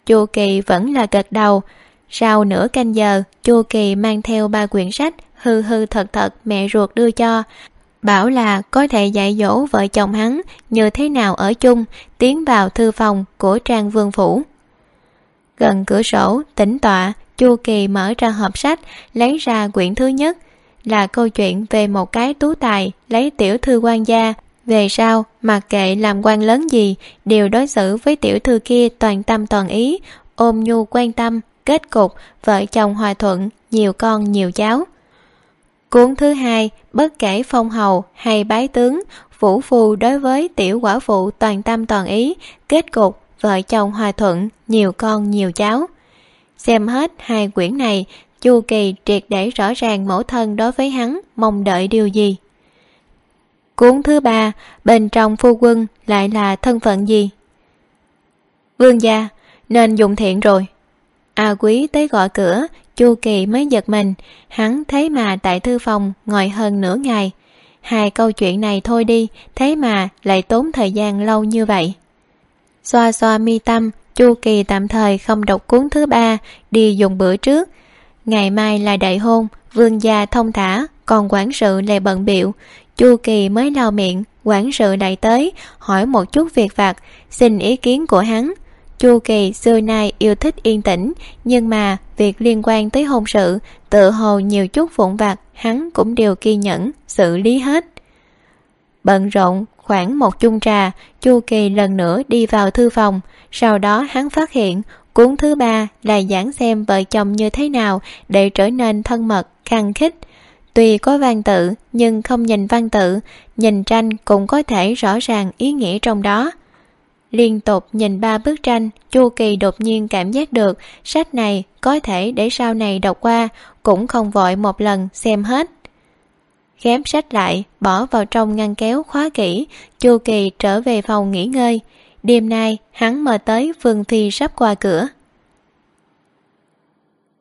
Chu kỳ vẫn là gật đầu. Sau nửa canh giờ, chu kỳ mang theo ba quyển sách hư hư thật thật mẹ ruột đưa cho. Bảo là có thể dạy dỗ vợ chồng hắn như thế nào ở chung, tiến vào thư phòng của trang vương phủ. Gần cửa sổ, tĩnh tọa, chu kỳ mở ra hộp sách, lấy ra quyển thứ nhất, là câu chuyện về một cái tú tài lấy tiểu thư quan gia. Về sau, mặc kệ làm quan lớn gì, đều đối xử với tiểu thư kia toàn tâm toàn ý, ôm nhu quan tâm, kết cục, vợ chồng hòa thuận, nhiều con nhiều cháu cuốn thứ hai, bất kể phong hầu hay bái tướng, vũ phù đối với tiểu quả phụ toàn tâm toàn ý, kết cục vợ chồng hòa thuận, nhiều con nhiều cháu. Xem hết hai quyển này, chu kỳ triệt để rõ ràng mẫu thân đối với hắn, mong đợi điều gì? Cuốn thứ ba, bên trong phu quân lại là thân phận gì? Vương gia, nên dùng thiện rồi. A quý tới gọi cửa chu kỳ mới giật mình. Hắn thấy mà tại thư phòng ngồi hơn nửa ngày. Hai câu chuyện này thôi đi, thế mà lại tốn thời gian lâu như vậy. Xoa xoa mi tâm, chu kỳ tạm thời không đọc cuốn thứ ba, đi dùng bữa trước. Ngày mai là đại hôn, vương gia thông thả, còn quản sự lại bận biệu chu kỳ mới lau miệng, quản sự lại tới, hỏi một chút việc vặt, xin ý kiến của hắn. Chu kỳ xưa nay yêu thích yên tĩnh, nhưng mà việc liên quan tới hôn sự tự hồ nhiều chút vụn vặt, hắn cũng đều kiên nhẫn, xử lý hết. Bận rộn, khoảng một chung trà, chu kỳ lần nữa đi vào thư phòng. Sau đó hắn phát hiện, cuốn thứ ba là giảng xem vợ chồng như thế nào để trở nên thân mật, khăng khích. Tuy có văn tự, nhưng không nhìn văn tự, nhìn tranh cũng có thể rõ ràng ý nghĩa trong đó liên tục nhìn ba bức tranh, chu kỳ đột nhiên cảm giác được sách này có thể để sau này đọc qua, cũng không vội một lần xem hết. Khép sách lại, bỏ vào trong ngăn kéo khóa kỹ, chu kỳ trở về phòng nghỉ ngơi. Đêm nay, hắn mời tới vương phi sắp qua cửa.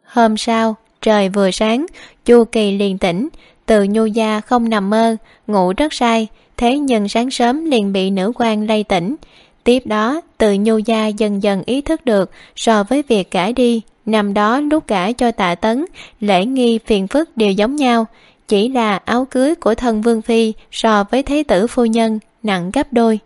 Hôm sau, trời vừa sáng, chu kỳ liền tỉnh. Từ nhu gia không nằm mơ, ngủ rất sai thế nhưng sáng sớm liền bị nữ quan lay tỉnh tiếp đó, từ nhu gia dần dần ý thức được so với việc cãi đi, năm đó lúc cãi cho tạ tấn, lễ nghi phiền phức đều giống nhau. Chỉ là áo cưới của thân vương phi so với thế tử phu nhân nặng gấp đôi.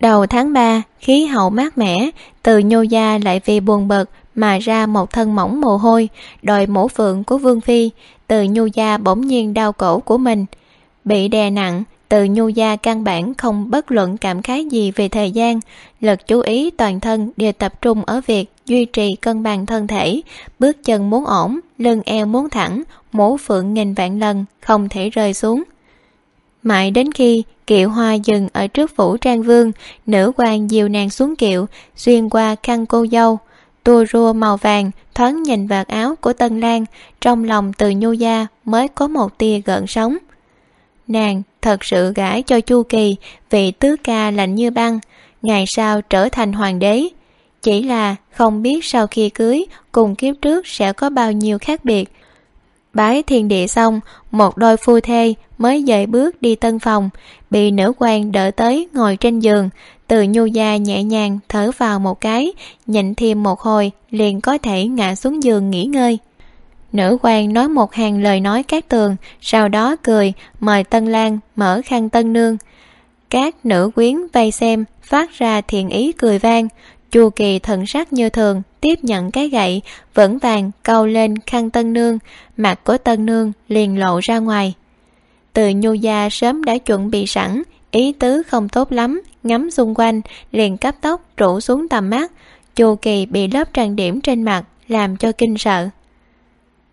Đầu tháng ba, khí hậu mát mẻ, từ nhô gia lại vì buồn bực mà ra một thân mỏng mồ hôi, đòi mổ phượng của vương phi. Từ nhô gia bỗng nhiên đau cổ của mình, bị đè nặng từ nhu gia căn bản không bất luận cảm khái gì về thời gian. Lực chú ý toàn thân đều tập trung ở việc duy trì cân bằng thân thể, bước chân muốn ổn, lưng eo muốn thẳng mổ phượng nghìn vạn lần, không thể rơi xuống. Mãi đến khi kiệu hoa dừng ở trước phủ trang vương, nữ quan dìu nàng xuống kiệu, xuyên qua khăn cô dâu. Tua rua màu vàng, thoáng nhìn vạt áo của tân lan, trong lòng từ nhu gia mới có một tia gợn sóng. Nàng thật sự gãi cho chu kỳ vị tứ ca lạnh như băng, ngày sau trở thành hoàng đế. Chỉ là không biết sau khi cưới, cùng kiếp trước sẽ có bao nhiêu khác biệt. Bái thiên địa xong, một đôi phu thê mới dậy bước đi tân phòng, bị nữ quan đỡ tới ngồi trên giường. Từ nhu gia nhẹ nhàng thở vào một cái, nhịn thêm một hồi, liền có thể ngã xuống giường nghỉ ngơi nữ quan nói một hàng lời nói cát tường, sau đó cười, mời tân lan mở khăn tân nương. Các nữ quyến vây xem, phát ra thiện ý cười vang. Chu kỳ thần sắc như thường, tiếp nhận cái gậy, vững vàng câu lên khăn tân nương. Mặt của tân nương liền lộ ra ngoài. Từ nhu gia sớm đã chuẩn bị sẵn, ý tứ không tốt lắm, ngắm xung quanh, liền cấp tóc rủ xuống tầm mắt. Chu kỳ bị lớp trang điểm trên mặt, làm cho kinh sợ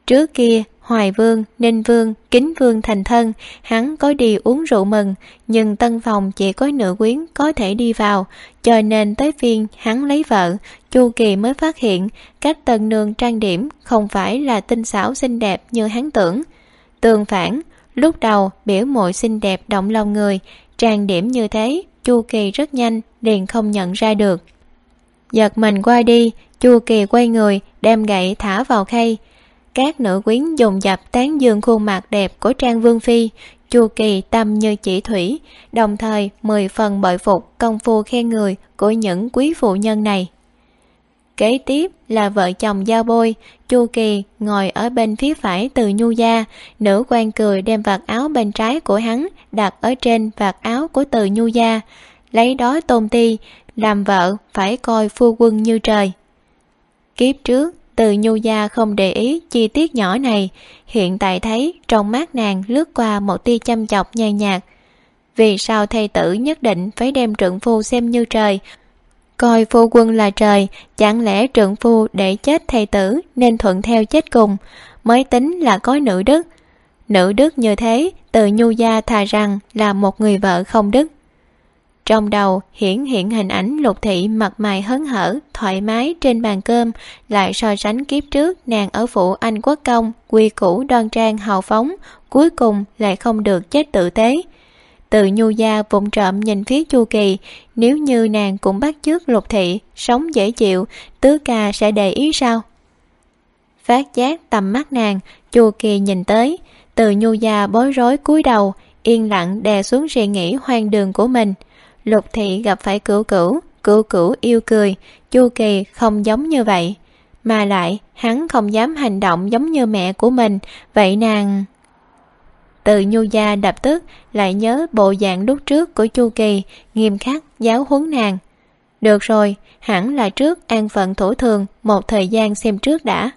trước kia, hoài vương, ninh vương, kính vương thành thân, hắn có đi uống rượu mừng, nhưng tân phòng chỉ có nửa quyến có thể đi vào, cho nên tới phiên hắn lấy vợ, chu kỳ mới phát hiện cách tân nương trang điểm không phải là tinh xảo xinh đẹp như hắn tưởng. Tương phản, lúc đầu biểu mội xinh đẹp động lòng người, trang điểm như thế, chu kỳ rất nhanh liền không nhận ra được. Giật mình qua đi, chu kỳ quay người, đem gậy thả vào khay các nữ quyến dùng dập tán dương khuôn mặt đẹp của trang vương phi, chu kỳ tâm như chỉ thủy, đồng thời mười phần bội phục công phu khen người của những quý phụ nhân này. Kế tiếp là vợ chồng giao bôi, chu kỳ ngồi ở bên phía phải từ nhu gia. Nữ quan cười đem vạt áo bên trái của hắn đặt ở trên vạt áo của từ nhu gia. Lấy đó tôn ti, làm vợ phải coi phu quân như trời. Kiếp trước từ nhu gia không để ý chi tiết nhỏ này, hiện tại thấy trong mắt nàng lướt qua một tia chăm chọc nhàn nhạt. Vì sao thầy tử nhất định phải đem trượng phu xem như trời? Coi phu quân là trời, chẳng lẽ trượng phu để chết thầy tử nên thuận theo chết cùng? Mới tính là có nữ đức. Nữ đức như thế, từ nhu gia thà rằng là một người vợ không đức trong đầu, hiển hiện hình ảnh lục thị mặt mày hớn hở, thoải mái trên bàn cơm, lại so sánh kiếp trước nàng ở phủ anh quốc công, quy củ đoan trang hào phóng, cuối cùng lại không được chết tự tế. Từ nhu gia vụng trộm nhìn phía chu kỳ, nếu như nàng cũng bắt chước lục thị, sống dễ chịu, tứ ca sẽ để ý sao? Phát giác tầm mắt nàng, chu kỳ nhìn tới, từ nhu gia bối rối cúi đầu, yên lặng đè xuống suy nghĩ hoang đường của mình lục thị gặp phải cửu cửu cửu cửu yêu cười, chu kỳ không giống như vậy. Mà lại, hắn không dám hành động giống như mẹ của mình. Vậy nàng từ nhu gia đập tức, lại nhớ bộ dạng lúc trước của chu kỳ, nghiêm khắc giáo huấn nàng. Được rồi, hẳn là trước an phận thủ thường một thời gian xem trước đã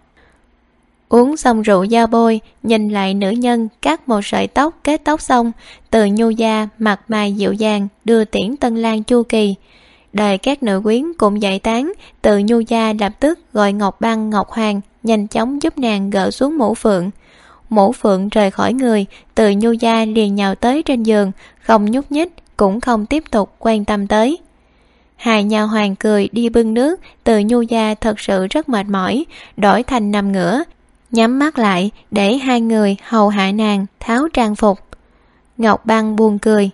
uống xong rượu da bôi, nhìn lại nữ nhân cắt một sợi tóc kết tóc xong, từ nhu gia mặt mày dịu dàng đưa tiễn tân lan chu kỳ. Đời các nữ quyến cũng giải tán, từ nhu gia lập tức gọi ngọc băng, ngọc hoàng nhanh chóng giúp nàng gỡ xuống mũ phượng. Mũ phượng rời khỏi người, từ nhu gia liền nhào tới trên giường, không nhúc nhích, cũng không tiếp tục quan tâm tới. Hai nhà hoàng cười đi bưng nước, từ nhu gia thật sự rất mệt mỏi, đổi thành nằm ngửa nhắm mắt lại để hai người hầu hạ nàng, tháo trang phục. Ngọc băng buồn cười.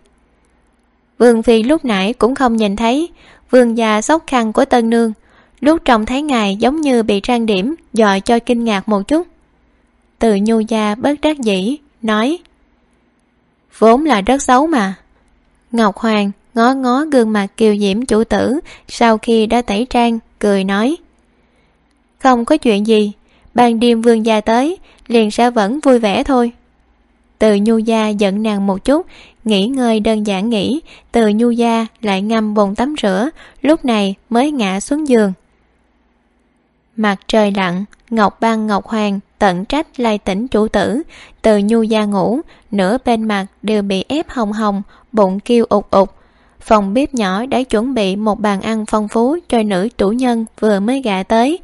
Vương phi lúc nãy cũng không nhìn thấy. Vương già sốc khăn của tân nương. Lúc trông thấy ngài giống như bị trang điểm dò cho kinh ngạc một chút. Từ nhu gia bất đắc dĩ, nói, vốn là rất xấu mà. Ngọc hoàng ngó ngó gương mặt kiều diễm chủ tử sau khi đã tẩy trang, cười nói, không có chuyện gì ban đêm vương gia tới, liền sẽ vẫn vui vẻ thôi. Từ nhu gia giận nàng một chút, nghỉ ngơi đơn giản nghỉ, từ nhu gia lại ngâm bồn tắm rửa, lúc này mới ngã xuống giường. Mặt trời lặn, ngọc băng, ngọc hoàng tận trách lai tỉnh chủ tử, từ nhu gia ngủ, nửa bên mặt đều bị ép hồng hồng, bụng kêu ụt ụt. Phòng bếp nhỏ đã chuẩn bị một bàn ăn phong phú cho nữ chủ nhân vừa mới gạ tới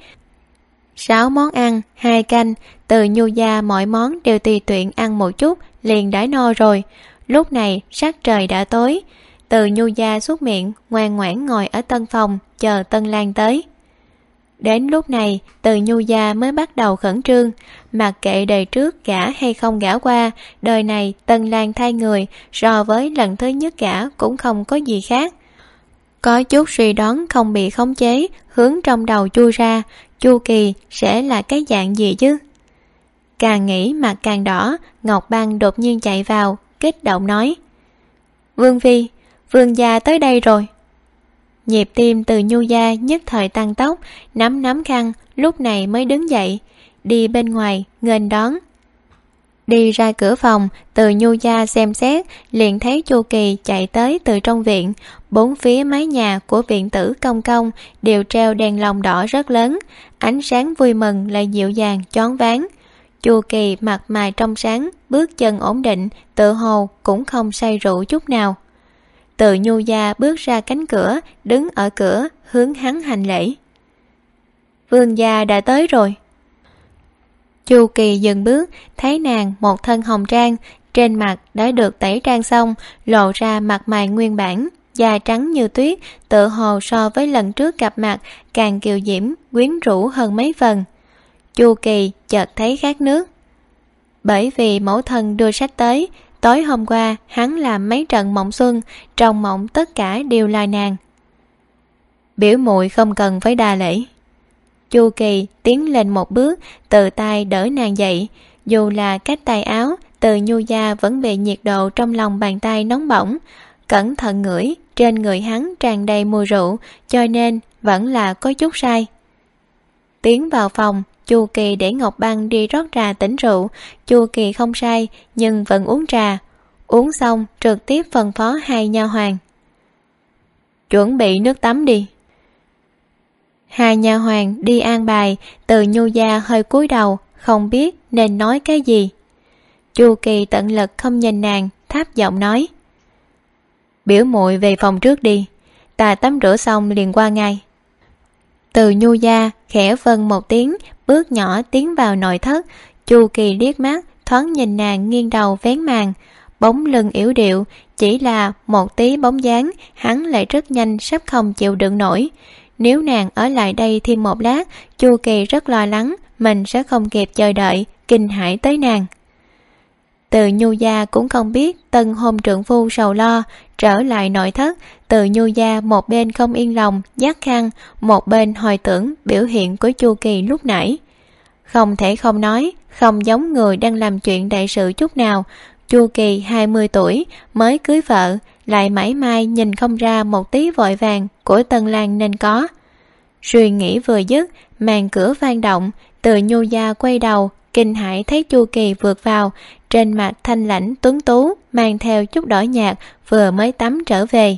sáu món ăn, hai canh. Từ nhu gia mọi món đều tùy tiện ăn một chút, liền đã no rồi. Lúc này, sắc trời đã tối. Từ nhu gia suốt miệng, ngoan ngoãn ngồi ở tân phòng, chờ tân lan tới. Đến lúc này, từ nhu gia mới bắt đầu khẩn trương. Mặc kệ đời trước gả hay không gả qua, đời này tân lan thay người, so với lần thứ nhất gả cũng không có gì khác. Có chút suy đoán không bị khống chế, hướng trong đầu chui ra chu kỳ sẽ là cái dạng gì chứ? Càng nghĩ mà càng đỏ, ngọc Bang đột nhiên chạy vào, kích động nói. Vương phi, vương gia tới đây rồi. Nhịp tim từ nhu gia nhất thời tăng tốc, nắm nắm khăn, lúc này mới đứng dậy. Đi bên ngoài, nghênh đón đi ra cửa phòng, từ nhu gia xem xét, liền thấy chu kỳ chạy tới từ trong viện. Bốn phía mái nhà của viện tử công công đều treo đèn lồng đỏ rất lớn. Ánh sáng vui mừng lại dịu dàng, choáng váng. Chu kỳ mặt mày trong sáng, bước chân ổn định, tự hồ cũng không say rượu chút nào. Từ nhu gia bước ra cánh cửa, đứng ở cửa, hướng hắn hành lễ. Vương gia đã tới rồi chu kỳ dừng bước, thấy nàng một thân hồng trang, trên mặt đã được tẩy trang xong, lộ ra mặt mày nguyên bản, da trắng như tuyết tự hồ so với lần trước gặp mặt càng kiều diễm, quyến rũ hơn mấy phần. Chu kỳ chợt thấy khát nước. Bởi vì mẫu thân đưa sách tới, tối hôm qua hắn làm mấy trận mộng xuân, trong mộng tất cả đều là nàng. Biểu muội không cần phải đa lễ chu kỳ tiến lên một bước từ tay đỡ nàng dậy. Dù là cách tay áo, từ nhu gia vẫn bị nhiệt độ trong lòng bàn tay nóng bỏng. Cẩn thận ngửi, trên người hắn tràn đầy mùi rượu, cho nên vẫn là có chút sai. Tiến vào phòng, chu kỳ để ngọc băng đi rót trà tỉnh rượu. Chu kỳ không sai, nhưng vẫn uống trà. Uống xong, trực tiếp phân phó hai nha hoàng chuẩn bị nước tắm đi hai nha hoàng đi an bài, từ nhu gia hơi cúi đầu, không biết nên nói cái gì. Chu kỳ tận lực không nhìn nàng tháp giọng nói, biểu muội về phòng trước đi, ta tắm rửa xong liền qua ngay. Từ nhu gia khẽ vân một tiếng, bước nhỏ tiến vào nội thất. Chu kỳ liếc mắt, thoáng nhìn nàng nghiêng đầu vén màn, bóng lưng yếu điệu, chỉ là một tí bóng dáng, hắn lại rất nhanh sắp không chịu đựng nổi nếu nàng ở lại đây thêm một lát, chu kỳ rất lo lắng, mình sẽ không kịp chờ đợi, kinh hãi tới nàng. Từ nhu gia cũng không biết tân hôn trượng phu sầu lo, trở lại nội thất, từ nhu gia một bên không yên lòng, giác khăn, một bên hồi tưởng biểu hiện của chu kỳ lúc nãy. Không thể không nói, không giống người đang làm chuyện đại sự chút nào, chu kỳ hai mươi tuổi, mới cưới vợ lại mãi mai nhìn không ra một tí vội vàng của tân lan nên có. Suy nghĩ vừa dứt, màn cửa vang động, từ nhu gia quay đầu, kinh hãi thấy chu kỳ vượt vào, trên mặt thanh lãnh, tuấn tú, mang theo chút đỏ nhạt, vừa mới tắm trở về.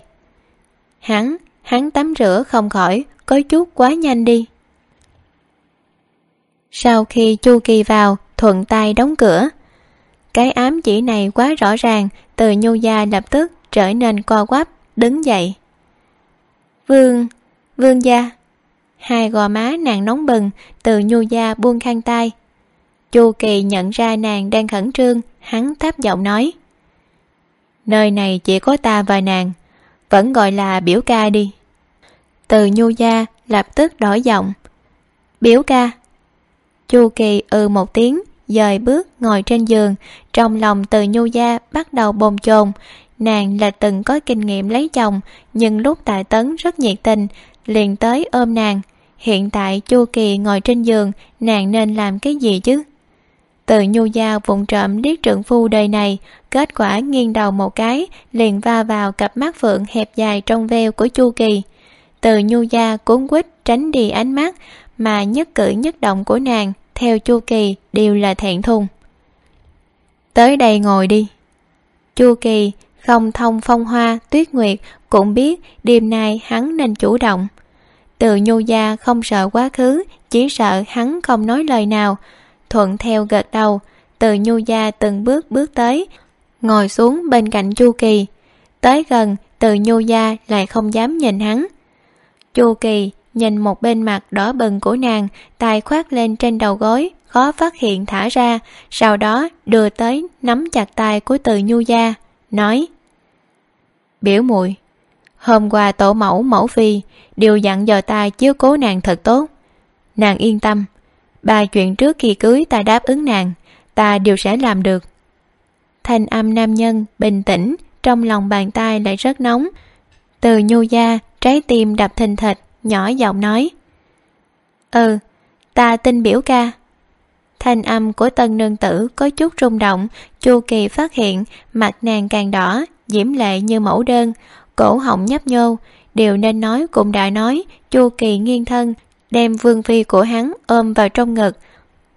Hắn hắn tắm rửa không khỏi, có chút quá nhanh đi. Sau khi chu kỳ vào, thuận tay đóng cửa. Cái ám chỉ này quá rõ ràng, từ nhu gia lập tức trở nên co quắp, đứng dậy. Vương vương gia. Hai gò má nàng nóng bừng, từ nhu gia buông khăn tay chu kỳ nhận ra nàng đang khẩn trương, hắn tháp giọng nói. Nơi này chỉ có ta và nàng, vẫn gọi là biểu ca đi. Từ nhu gia lập tức đổi giọng. Biểu ca. Chu kỳ ừ một tiếng, dời bước ngồi trên giường, trong lòng từ nhu gia bắt đầu bồn chồn nàng là từng có kinh nghiệm lấy chồng, nhưng lúc tại tấn rất nhiệt tình, liền tới ôm nàng. Hiện tại chu kỳ ngồi trên giường, nàng nên làm cái gì chứ? Từ nhu gia vụng trộm điếc trượng phu đời này, kết quả nghiêng đầu một cái, liền va vào cặp mắt phượng hẹp dài trong veo của chu kỳ. Từ nhu gia cuốn quýt tránh đi ánh mắt, mà nhất cử nhất động của nàng, theo chu kỳ, đều là thẹn thùng. Tới đây ngồi đi. Chu kỳ không thông phong hoa, tuyết nguyệt, cũng biết đêm nay hắn nên chủ động. Từ nhu gia không sợ quá khứ, chỉ sợ hắn không nói lời nào. Thuận theo gật đầu, từ nhu gia từng bước bước tới, ngồi xuống bên cạnh chu kỳ. Tới gần, từ nhu gia lại không dám nhìn hắn. Chu kỳ nhìn một bên mặt đỏ bừng của nàng tay khoác lên trên đầu gối, khó phát hiện thả ra, sau đó đưa tới nắm chặt tay của từ nhu gia, nói biểu muội hôm qua tổ mẫu mẫu phi đều dặn dò ta chiếu cố nàng thật tốt. Nàng yên tâm. Ba chuyện trước khi cưới ta đáp ứng nàng, ta đều sẽ làm được. Thanh âm nam nhân bình tĩnh, trong lòng bàn tay lại rất nóng. Từ nhu gia, trái tim đập thình thịch, nhỏ giọng nói. Ừ ta tin biểu ca. Thanh âm của tân nương tử có chút rung động, chu kỳ phát hiện, mặt nàng càng đỏ diễm lệ như mẫu đơn, cổ họng nhấp nhô, điều nên nói cũng đã nói, chu kỳ nghiêng thân, đem vương phi của hắn ôm vào trong ngực.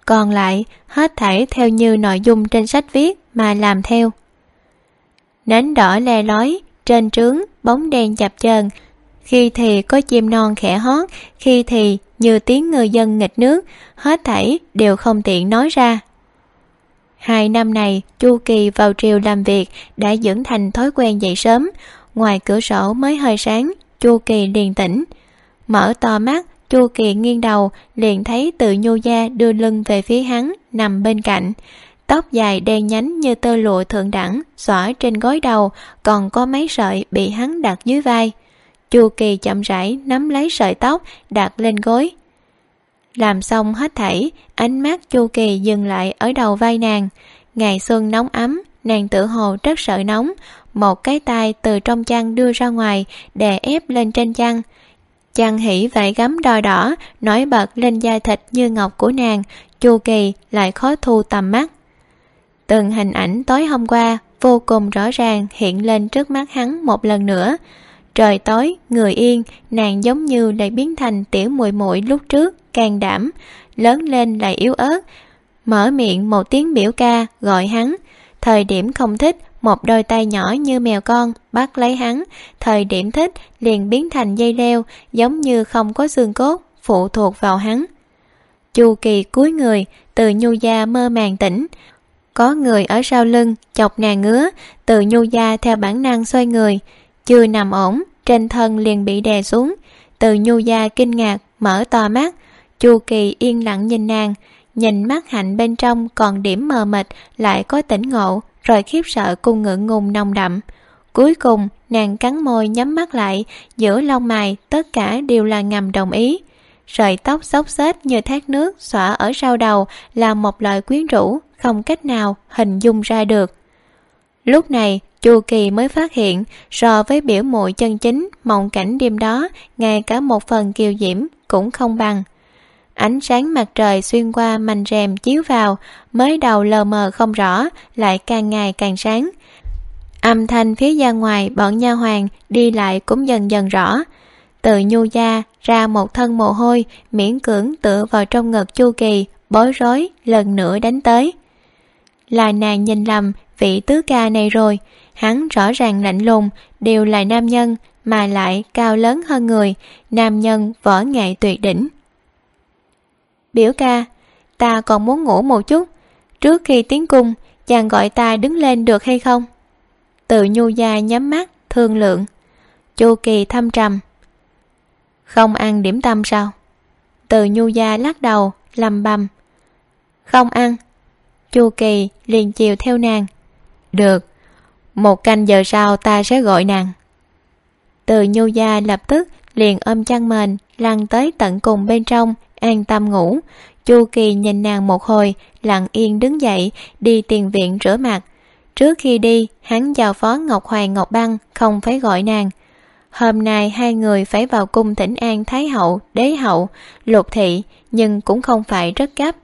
Còn lại, hết thảy theo như nội dung trên sách viết mà làm theo. Nến đỏ le lói, trên trướng bóng đen chập chờn. Khi thì có chim non khẽ hót, khi thì như tiếng người dân nghịch nước, hết thảy đều không tiện nói ra hai năm này, chu kỳ vào triều làm việc đã dưỡng thành thói quen dậy sớm. Ngoài cửa sổ mới hơi sáng, chu kỳ liền tỉnh. Mở to mắt, chu kỳ nghiêng đầu, liền thấy tự nhu gia đưa lưng về phía hắn, nằm bên cạnh. Tóc dài đen nhánh như tơ lụa thượng đẳng, xõa trên gối đầu, còn có mấy sợi bị hắn đặt dưới vai. Chu kỳ chậm rãi nắm lấy sợi tóc, đặt lên gối làm xong hết thảy, ánh mắt chu kỳ dừng lại ở đầu vai nàng. Ngày xuân nóng ấm, nàng tự hồ rất sợ nóng. Một cái tay từ trong chăn đưa ra ngoài, đè ép lên trên chăn. Chăn hỉ vải gấm đòi đỏ, nổi bật lên da thịt như ngọc của nàng. Chu kỳ lại khó thu tầm mắt. Từng hình ảnh tối hôm qua vô cùng rõ ràng hiện lên trước mắt hắn một lần nữa. Trời tối, người yên, nàng giống như lại biến thành tiểu muội muội lúc trước can đảm, lớn lên lại yếu ớt. Mở miệng một tiếng biểu ca, gọi hắn. Thời điểm không thích, một đôi tay nhỏ như mèo con, bắt lấy hắn. Thời điểm thích, liền biến thành dây leo, giống như không có xương cốt, phụ thuộc vào hắn. Chu kỳ cúi người, từ nhu gia mơ màng tỉnh. Có người ở sau lưng, chọc nàng ngứa, từ nhu gia theo bản năng xoay người. Chưa nằm ổn, trên thân liền bị đè xuống. Từ nhu gia kinh ngạc, mở to mắt chu kỳ yên lặng nhìn nàng, nhìn mắt hạnh bên trong còn điểm mờ mịt, lại có tỉnh ngộ, rồi khiếp sợ cùng ngượng ngùng nồng đậm. Cuối cùng, nàng cắn môi nhắm mắt lại, giữa lông mày tất cả đều là ngầm đồng ý. Sợi tóc xốc xếch như thác nước xõa ở sau đầu là một lời quyến rũ, không cách nào hình dung ra được. Lúc này, chu kỳ mới phát hiện, so với biểu muội chân chính, mộng cảnh đêm đó, ngay cả một phần kiều diễm cũng không bằng ánh sáng mặt trời xuyên qua mành rèm chiếu vào, mới đầu lờ mờ không rõ, lại càng ngày càng sáng. Âm thanh phía ra ngoài, bọn nha hoàng đi lại cũng dần dần rõ. Từ nhu gia ra một thân mồ hôi, miễn cưỡng tựa vào trong ngực chu kỳ, bối rối lần nữa đánh tới. Là nàng nhìn lầm vị tứ ca này rồi, hắn rõ ràng lạnh lùng, đều là nam nhân, mà lại cao lớn hơn người, nam nhân võ nghệ tuyệt đỉnh biểu ca, ta còn muốn ngủ một chút. Trước khi tiến cung, chàng gọi ta đứng lên được hay không? Từ nhu gia nhắm mắt, thương lượng. Chu kỳ thâm trầm. Không ăn điểm tâm sao? Từ nhu gia lắc đầu, lầm bầm. Không ăn. Chu kỳ liền chiều theo nàng. Được, một canh giờ sau ta sẽ gọi nàng. Từ nhu gia lập tức liền ôm chăn mền, lăn tới tận cùng bên trong an tâm ngủ. Chu kỳ nhìn nàng một hồi, lặng yên đứng dậy, đi tiền viện rửa mặt. Trước khi đi, hắn giao phó ngọc hoàng ngọc băng không phải gọi nàng. Hôm nay hai người phải vào cung tỉnh an thái hậu, đế hậu, lục thị, nhưng cũng không phải rất gấp.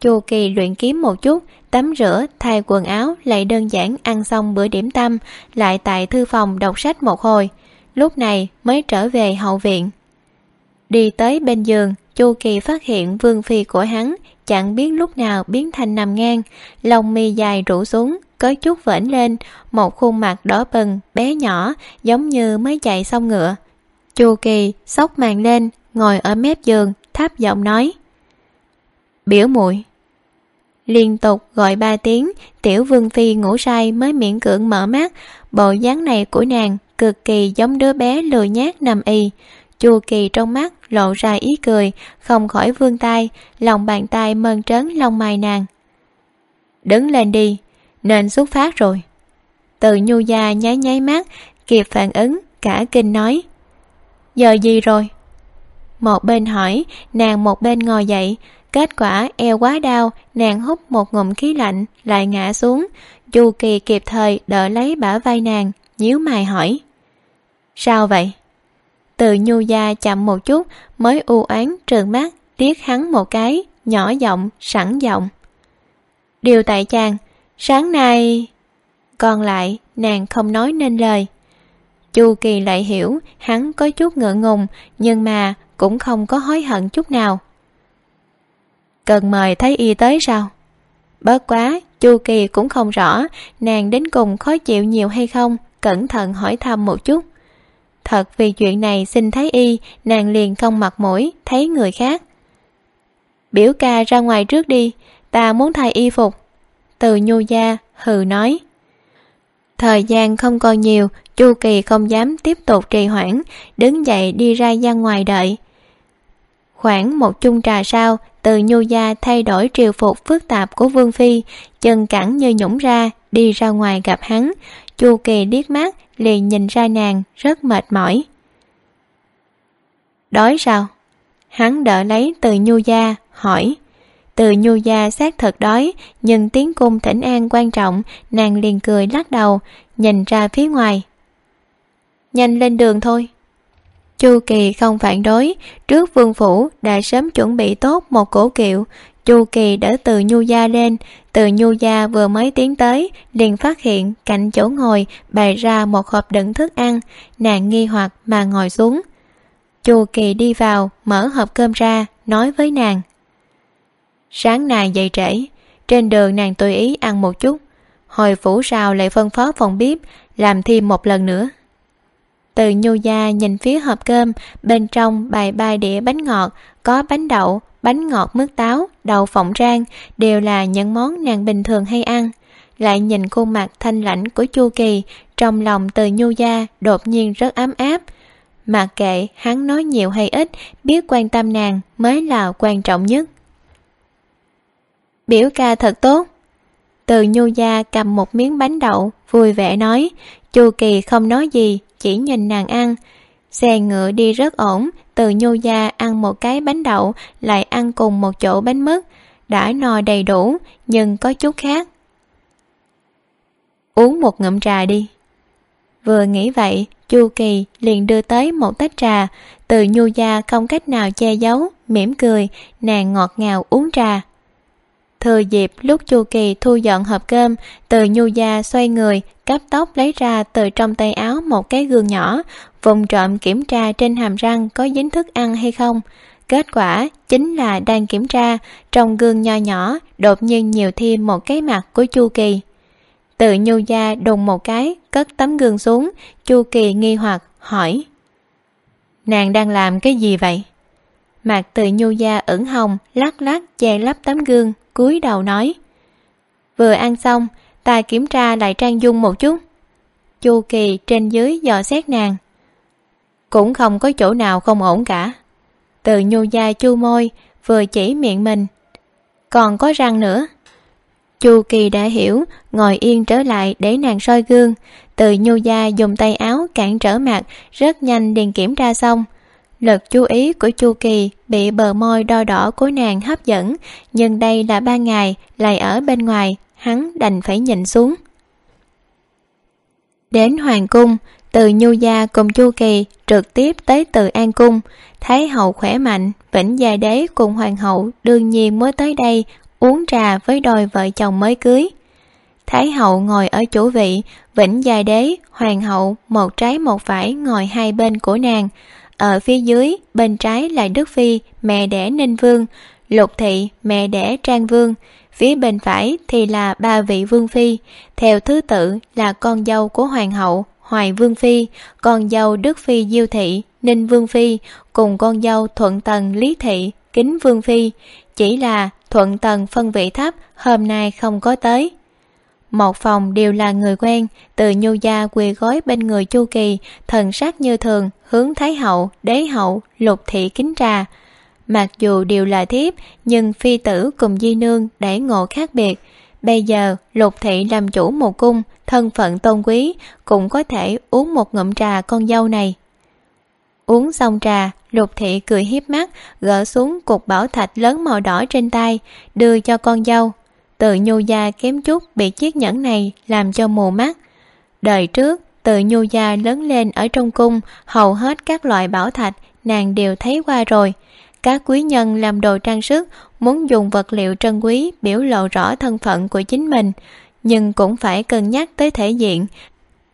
Chu kỳ luyện kiếm một chút, tắm rửa, thay quần áo, lại đơn giản ăn xong bữa điểm tâm, lại tại thư phòng đọc sách một hồi. Lúc này mới trở về hậu viện. Đi tới bên giường chu kỳ phát hiện vương phi của hắn, chẳng biết lúc nào biến thành nằm ngang, lông mi dài rủ xuống, có chút vểnh lên, một khuôn mặt đỏ bừng, bé nhỏ, giống như mới chạy xong ngựa. Chu kỳ sốc màn lên, ngồi ở mép giường tháp giọng nói, biểu muội. Liên tục gọi ba tiếng, tiểu vương phi ngủ say mới miễn cưỡng mở mắt. Bộ dáng này của nàng cực kỳ giống đứa bé lười nhát nằm y. Chu kỳ trong mắt lộ ra ý cười, không khỏi vươn tay, lòng bàn tay mơn trớn lông mày nàng. Đứng lên đi, nên xuất phát rồi. Từ nhu gia nháy nháy mắt, kịp phản ứng, cả kinh nói, giờ gì rồi? Một bên hỏi, nàng một bên ngồi dậy, kết quả eo quá đau, nàng hút một ngụm khí lạnh, lại ngã xuống. Chu kỳ kịp thời đỡ lấy bả vai nàng, nhíu mày hỏi, sao vậy? Từ nhu gia chậm một chút, mới u oán trợn mắt tiếc hắn một cái, nhỏ giọng, sẵn giọng. Điều tại chàng, sáng nay còn lại, nàng không nói nên lời. Chu kỳ lại hiểu hắn có chút ngượng ngùng, nhưng mà cũng không có hối hận chút nào. Cần mời thấy y tới sao? Bớt quá, chu kỳ cũng không rõ nàng đến cùng khó chịu nhiều hay không, cẩn thận hỏi thăm một chút thật vì chuyện này xin thấy y, nàng liền không mặt mũi, thấy người khác. Biểu ca ra ngoài trước đi, ta muốn thay y phục. Từ nhu gia hừ nói. Thời gian không còn nhiều, chu kỳ không dám tiếp tục trì hoãn, đứng dậy đi ra gian ngoài đợi. Khoảng một chung trà sau, từ nhu gia thay đổi triều phục phức tạp của vương phi, chân cẳng như nhũng ra, đi ra ngoài gặp hắn. Chu kỳ điếc mắt liền nhìn ra nàng, rất mệt mỏi. Đói sao? Hắn đỡ lấy từ nhu gia, hỏi. Từ nhu gia xác thật đói, nhưng tiếng cung thỉnh an quan trọng, nàng liền cười lắc đầu, nhìn ra phía ngoài. Nhanh lên đường thôi. Chu kỳ không phản đối, trước vương phủ đã sớm chuẩn bị tốt một cổ kiệu chu kỳ đỡ từ nhu gia lên. Từ nhu gia vừa mới tiến tới, liền phát hiện cạnh chỗ ngồi bày ra một hộp đựng thức ăn. Nàng nghi hoặc mà ngồi xuống. Chu kỳ đi vào, mở hộp cơm ra, nói với nàng. Sáng nay dậy trễ, trên đường nàng tùy ý ăn một chút. Hồi phủ sao lại phân phó phòng bếp, làm thêm một lần nữa. Từ nhu gia nhìn phía hộp cơm, bên trong bày ba đĩa bánh ngọt, có bánh đậu bánh ngọt, mứt táo, đậu phộng rang đều là những món nàng bình thường hay ăn. Lại nhìn khuôn mặt thanh lãnh của chu kỳ, trong lòng từ nhu gia đột nhiên rất ấm áp. Mặc kệ hắn nói nhiều hay ít, biết quan tâm nàng mới là quan trọng nhất. Biểu ca thật tốt. Từ nhu gia cầm một miếng bánh đậu, vui vẻ nói, chu kỳ không nói gì, chỉ nhìn nàng ăn xe ngựa đi rất ổn, từ nhô gia ăn một cái bánh đậu, lại ăn cùng một chỗ bánh mứt. Đã no đầy đủ, nhưng có chút khác. Uống một ngụm trà đi. Vừa nghĩ vậy, chu kỳ liền đưa tới một tách trà. Từ nhu gia không cách nào che giấu, mỉm cười, nàng ngọt ngào uống trà thừa dịp lúc chu kỳ thu dọn hộp cơm, từ nhu gia xoay người, cắp tóc lấy ra từ trong tay áo một cái gương nhỏ, vùng trộm kiểm tra trên hàm răng có dính thức ăn hay không. Kết quả chính là đang kiểm tra, trong gương nho nhỏ, đột nhiên nhiều thêm một cái mặt của chu kỳ. Tự nhu gia đùng một cái, cất tấm gương xuống, chu kỳ nghi hoặc, hỏi, nàng đang làm cái gì vậy? Mặt tự nhu gia ửng hồng, lắc lắc che lấp tấm gương cúi đầu nói. Vừa ăn xong, ta kiểm tra lại trang dung một chút. Chu kỳ trên dưới dò xét nàng. Cũng không có chỗ nào không ổn cả. Từ nhu gia chu môi vừa chỉ miệng mình. Còn có răng nữa. Chu kỳ đã hiểu, ngồi yên trở lại để nàng soi gương. Từ nhu gia dùng tay áo cản trở mặt, rất nhanh liền kiểm tra xong lực chú ý của chu kỳ bị bờ môi đo đỏ của nàng hấp dẫn, nhưng đây là ba ngày, lại ở bên ngoài, hắn đành phải nhìn xuống. Đến hoàng cung, từ nhu gia cùng chu kỳ trực tiếp tới từ an cung, thái hậu khỏe mạnh, vĩnh gia đế cùng hoàng hậu đương nhiên mới tới đây uống trà với đôi vợ chồng mới cưới. Thái hậu ngồi ở chủ vị, vĩnh gia đế, hoàng hậu một trái một phải ngồi hai bên của nàng ở phía dưới, bên trái là đức phi, mẹ đẻ ninh vương. Lục thị, mẹ đẻ trang vương. Phía bên phải thì là ba vị vương phi. Theo thứ tự là con dâu của hoàng hậu, hoài vương phi, con dâu đức phi diêu thị, ninh vương phi, cùng con dâu thuận tần lý thị, kính vương phi. Chỉ là thuận tần phân vị thấp, hôm nay không có tới một phòng đều là người quen, từ nhu gia quỳ gối bên người chu kỳ, thần sắc như thường, hướng thái hậu, đế hậu, lục thị kính trà. Mặc dù đều là thiếp, nhưng phi tử cùng di nương đãi ngộ khác biệt. Bây giờ, lục thị làm chủ một cung, thân phận tôn quý, cũng có thể uống một ngụm trà con dâu này. Uống xong trà, lục thị cười hiếp mắt, gỡ xuống cục bảo thạch lớn màu đỏ trên tay, đưa cho con dâu từ nhu gia kém chút bị chiếc nhẫn này làm cho mù mắt. Đời trước, từ nhu gia lớn lên ở trong cung, hầu hết các loại bảo thạch nàng đều thấy qua rồi. Các quý nhân làm đồ trang sức, muốn dùng vật liệu trân quý biểu lộ rõ thân phận của chính mình, nhưng cũng phải cân nhắc tới thể diện.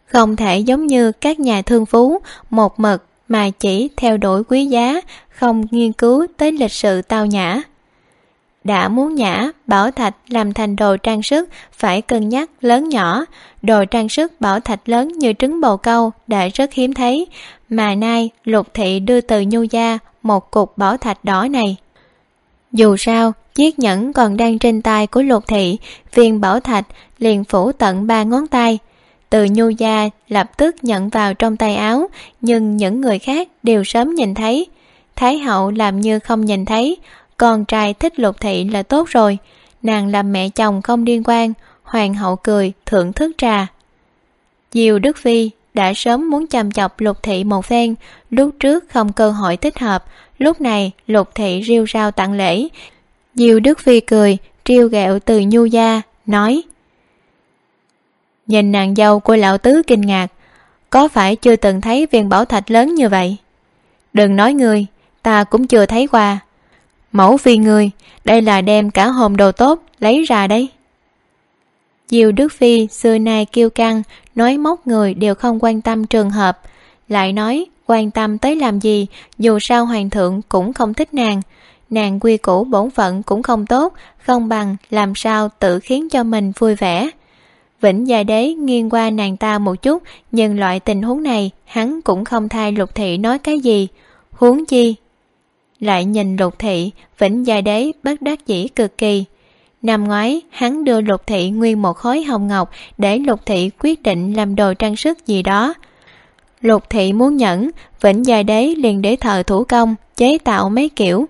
Không thể giống như các nhà thương phú, một mực mà chỉ theo đuổi quý giá, không nghiên cứu tới lịch sự tao nhã đã muốn nhã, bảo thạch làm thành đồ trang sức phải cân nhắc lớn nhỏ. Đồ trang sức bảo thạch lớn như trứng bồ câu đã rất hiếm thấy. Mà nay, lục thị đưa từ nhu gia một cục bảo thạch đỏ này. Dù sao, chiếc nhẫn còn đang trên tay của lục thị, viên bảo thạch liền phủ tận ba ngón tay. Từ nhu gia lập tức nhận vào trong tay áo, nhưng những người khác đều sớm nhìn thấy. Thái hậu làm như không nhìn thấy con trai thích lục thị là tốt rồi. Nàng làm mẹ chồng không liên quan. Hoàng hậu cười, thưởng thức trà. Diều đức phi đã sớm muốn chăm chọc lục thị một phen. Lúc trước không cơ hội thích hợp. Lúc này, lục thị riêu rao tặng lễ. Diều đức phi cười trêu ghẹo từ nhu gia, nói, nhìn nàng dâu của lão tứ kinh ngạc. Có phải chưa từng thấy viên bảo thạch lớn như vậy? Đừng nói người, ta cũng chưa thấy qua mẫu phi người đây là đem cả hồn đồ tốt lấy ra đây. Diều đức phi xưa nay kiêu căng, nói móc người đều không quan tâm trường hợp, lại nói quan tâm tới làm gì, dù sao hoàng thượng cũng không thích nàng. Nàng quy củ bổn phận cũng không tốt, không bằng làm sao tự khiến cho mình vui vẻ. Vĩnh gia đế nghiêng qua nàng ta một chút, nhưng loại tình huống này hắn cũng không thay lục thị nói cái gì. Huống chi lại nhìn lục thị, vĩnh giai đế, bất đắc dĩ cực kỳ. Năm ngoái, hắn đưa lục thị nguyên một khối hồng ngọc để lục thị quyết định làm đồ trang sức gì đó. Lục thị muốn nhẫn, vĩnh giai đế liền để thợ thủ công, chế tạo mấy kiểu.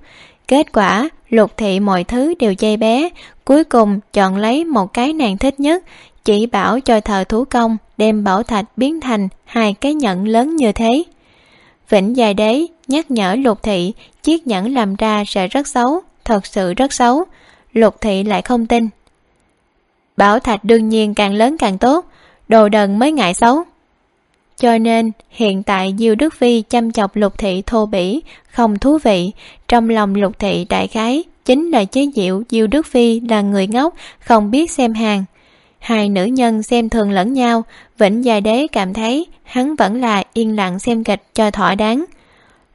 Kết quả, lục thị mọi thứ đều dây bé, cuối cùng chọn lấy một cái nàng thích nhất, chỉ bảo cho thợ thủ công đem bảo thạch biến thành hai cái nhẫn lớn như thế. Vĩnh dài đế nhắc nhở lục thị, chiếc nhẫn làm ra sẽ rất xấu, thật sự rất xấu. Lục thị lại không tin. Bảo thạch đương nhiên càng lớn càng tốt, đồ đần mới ngại xấu. Cho nên, hiện tại diêu đức phi chăm chọc lục thị thô bỉ, không thú vị. Trong lòng lục thị đại khái, chính là chế diệu diêu đức phi là người ngốc, không biết xem hàng. Hai nữ nhân xem thường lẫn nhau, vĩnh gia đế cảm thấy hắn vẫn là yên lặng xem kịch cho thỏa đáng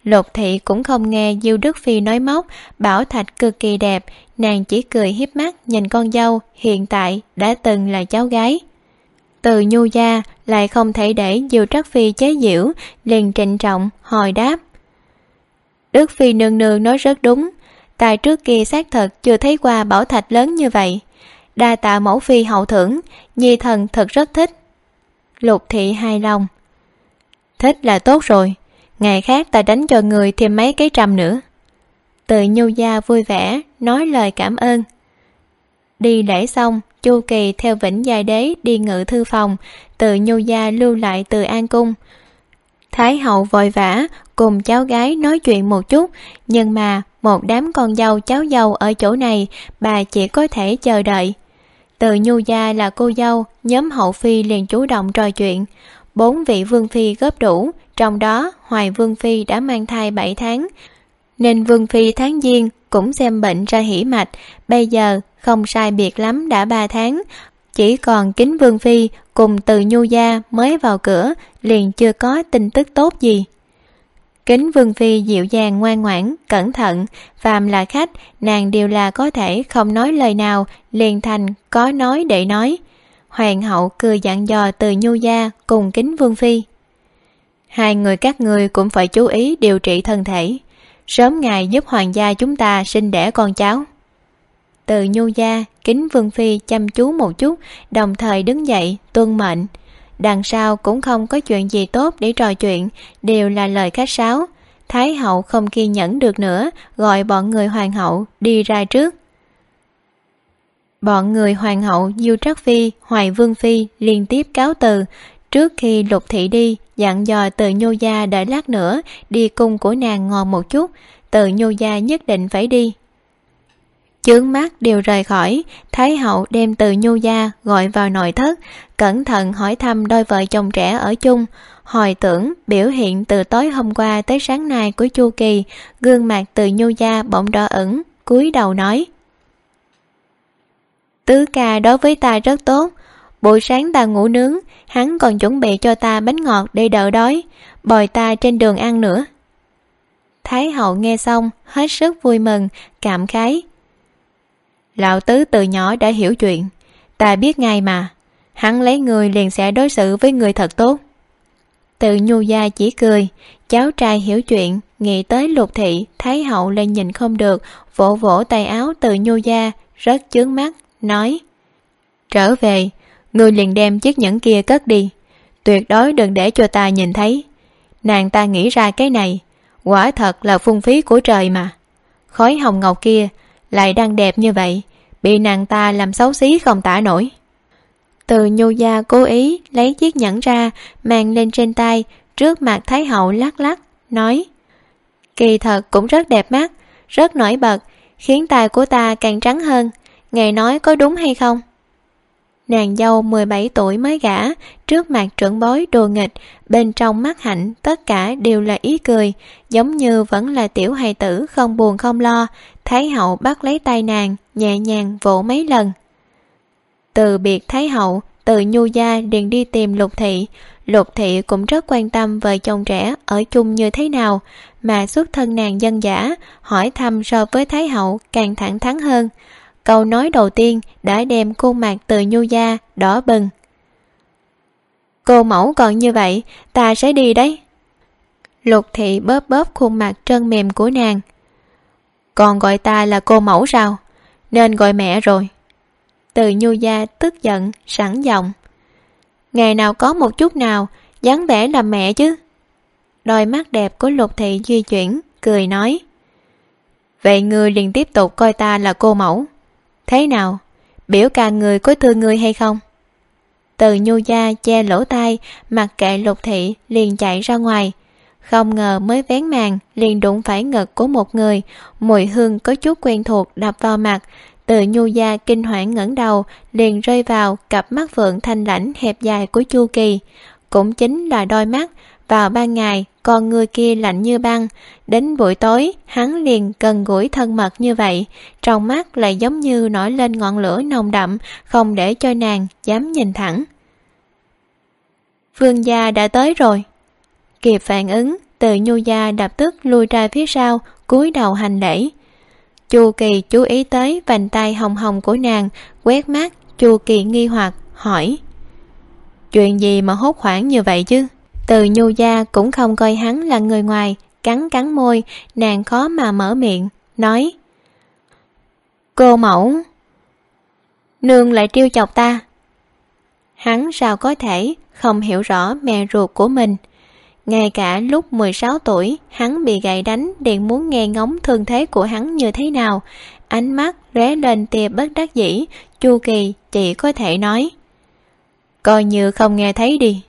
lục thị cũng không nghe diêu đức phi nói móc, bảo thạch cực kỳ đẹp, nàng chỉ cười hiếp mắt nhìn con dâu, hiện tại đã từng là cháu gái. Từ nhu gia lại không thể để diêu trắc phi chế giễu, liền trịnh trọng, hồi đáp. Đức phi nương nương nói rất đúng, tại trước kia xác thật chưa thấy qua bảo thạch lớn như vậy. Đa tạ mẫu phi hậu thưởng, nhi thần thật rất thích. Lục thị hài lòng. Thích là tốt rồi ngày khác ta đánh cho người thêm mấy cái trăm nữa. Từ nhu gia vui vẻ, nói lời cảm ơn. Đi lễ xong, chu kỳ theo vĩnh giai đế đi ngự thư phòng, từ nhu gia lưu lại từ an cung. Thái hậu vội vã cùng cháu gái nói chuyện một chút, nhưng mà một đám con dâu cháu dâu ở chỗ này, bà chỉ có thể chờ đợi. Từ nhu gia là cô dâu, nhóm hậu phi liền chủ động trò chuyện. Bốn vị vương phi góp đủ trong đó, hoài vương phi đã mang thai bảy tháng. Nên vương phi tháng giêng cũng xem bệnh ra hỉ mạch. Bây giờ, không sai biệt lắm đã ba tháng. Chỉ còn kính vương phi cùng từ nhu gia mới vào cửa, liền chưa có tin tức tốt gì. Kính vương phi dịu dàng ngoan ngoãn, cẩn thận. Phàm là khách, nàng đều là có thể không nói lời nào, liền thành có nói để nói. Hoàng hậu cười dặn dò từ nhu gia cùng kính vương phi hai người các người cũng phải chú ý điều trị thân thể. Sớm ngày giúp hoàng gia chúng ta sinh đẻ con cháu. Từ nhu gia, kính vương phi chăm chú một chút, đồng thời đứng dậy, tuân mệnh. Đằng sau cũng không có chuyện gì tốt để trò chuyện, đều là lời khách sáo. Thái hậu không kiên nhẫn được nữa, gọi bọn người hoàng hậu đi ra trước. Bọn người hoàng hậu diêu trắc phi, hoài vương phi liên tiếp cáo từ trước khi lục thị đi, dặn dò từ nhô gia đợi lát nữa, đi cung của nàng ngon một chút. Từ nhô gia nhất định phải đi. Chướng mắt đều rời khỏi, thái hậu đem từ nhô gia gọi vào nội thất, cẩn thận hỏi thăm đôi vợ chồng trẻ ở chung. Hồi tưởng biểu hiện từ tối hôm qua tới sáng nay của chu kỳ, gương mặt từ nhô gia bỗng đỏ ửng, cúi đầu nói. Tứ ca đối với ta rất tốt buổi sáng ta ngủ nướng, hắn còn chuẩn bị cho ta bánh ngọt để đỡ đói, bồi ta trên đường ăn nữa. Thái hậu nghe xong, hết sức vui mừng, cảm khái. Lão tứ từ nhỏ đã hiểu chuyện, ta biết ngay mà, hắn lấy người liền sẽ đối xử với người thật tốt. Từ nhu gia chỉ cười, cháu trai hiểu chuyện, nghĩ tới lục thị, thái hậu lên nhìn không được, vỗ vỗ tay áo từ nhu gia, rất chướng mắt, nói, trở về người liền đem chiếc nhẫn kia cất đi. Tuyệt đối đừng để cho ta nhìn thấy. Nàng ta nghĩ ra cái này. Quả thật là phung phí của trời mà. Khói hồng ngọc kia lại đang đẹp như vậy, bị nàng ta làm xấu xí không tả nổi. Từ nhu gia cố ý lấy chiếc nhẫn ra, mang lên trên tay, trước mặt thái hậu lắc lắc, nói, kỳ thật cũng rất đẹp mắt, rất nổi bật, khiến tai của ta càng trắng hơn. Ngài nói có đúng hay không? Nàng dâu 17 tuổi mới gả, trước mặt trưởng bối đồ nghịch, bên trong mắt hạnh tất cả đều là ý cười, giống như vẫn là tiểu hài tử không buồn không lo. Thái hậu bắt lấy tay nàng, nhẹ nhàng vỗ mấy lần. Từ biệt thái hậu, từ nhu gia liền đi tìm lục thị. Lục thị cũng rất quan tâm vợ chồng trẻ ở chung như thế nào, mà xuất thân nàng dân giả hỏi thăm so với thái hậu càng thẳng thắn hơn câu nói đầu tiên đã đem khuôn mặt từ nhu gia đỏ bừng. Cô mẫu còn như vậy, ta sẽ đi đấy. Lục thị bóp bóp khuôn mặt trơn mềm của nàng. Còn gọi ta là cô mẫu sao? Nên gọi mẹ rồi. Từ nhu gia tức giận, sẵn giọng. Ngày nào có một chút nào, dáng vẻ là mẹ chứ. Đôi mắt đẹp của lục thị di chuyển, cười nói. Vậy ngươi liền tiếp tục coi ta là cô mẫu thế nào? Biểu ca người có thương ngươi hay không? Từ nhu gia che lỗ tai, mặc kệ lục thị, liền chạy ra ngoài. Không ngờ mới vén màn, liền đụng phải ngực của một người. Mùi hương có chút quen thuộc đập vào mặt. Từ nhu gia kinh hoảng ngẩng đầu, liền rơi vào cặp mắt phượng thanh lãnh hẹp dài của chu kỳ. Cũng chính là đôi mắt vào ban ngày con người kia lạnh như băng. Đến buổi tối, hắn liền cần gũi thân mật như vậy. Trong mắt lại giống như nổi lên ngọn lửa nồng đậm, không để cho nàng dám nhìn thẳng. Vương gia đã tới rồi. Kịp phản ứng, từ nhu gia đập tức lui ra phía sau, cúi đầu hành lễ. Chu kỳ chú ý tới vành tay hồng hồng của nàng, quét mắt, chu kỳ nghi hoặc, hỏi, chuyện gì mà hốt hoảng như vậy chứ? Từ nhu gia cũng không coi hắn là người ngoài, cắn cắn môi, nàng khó mà mở miệng, nói, cô mẫu, nương lại trêu chọc ta. Hắn sao có thể không hiểu rõ mẹ ruột của mình. Ngay cả lúc 16 tuổi, hắn bị gậy đánh điện muốn nghe ngóng thương thế của hắn như thế nào. Ánh mắt lóe lên tia bất đắc dĩ, chu kỳ chỉ có thể nói, coi như không nghe thấy đi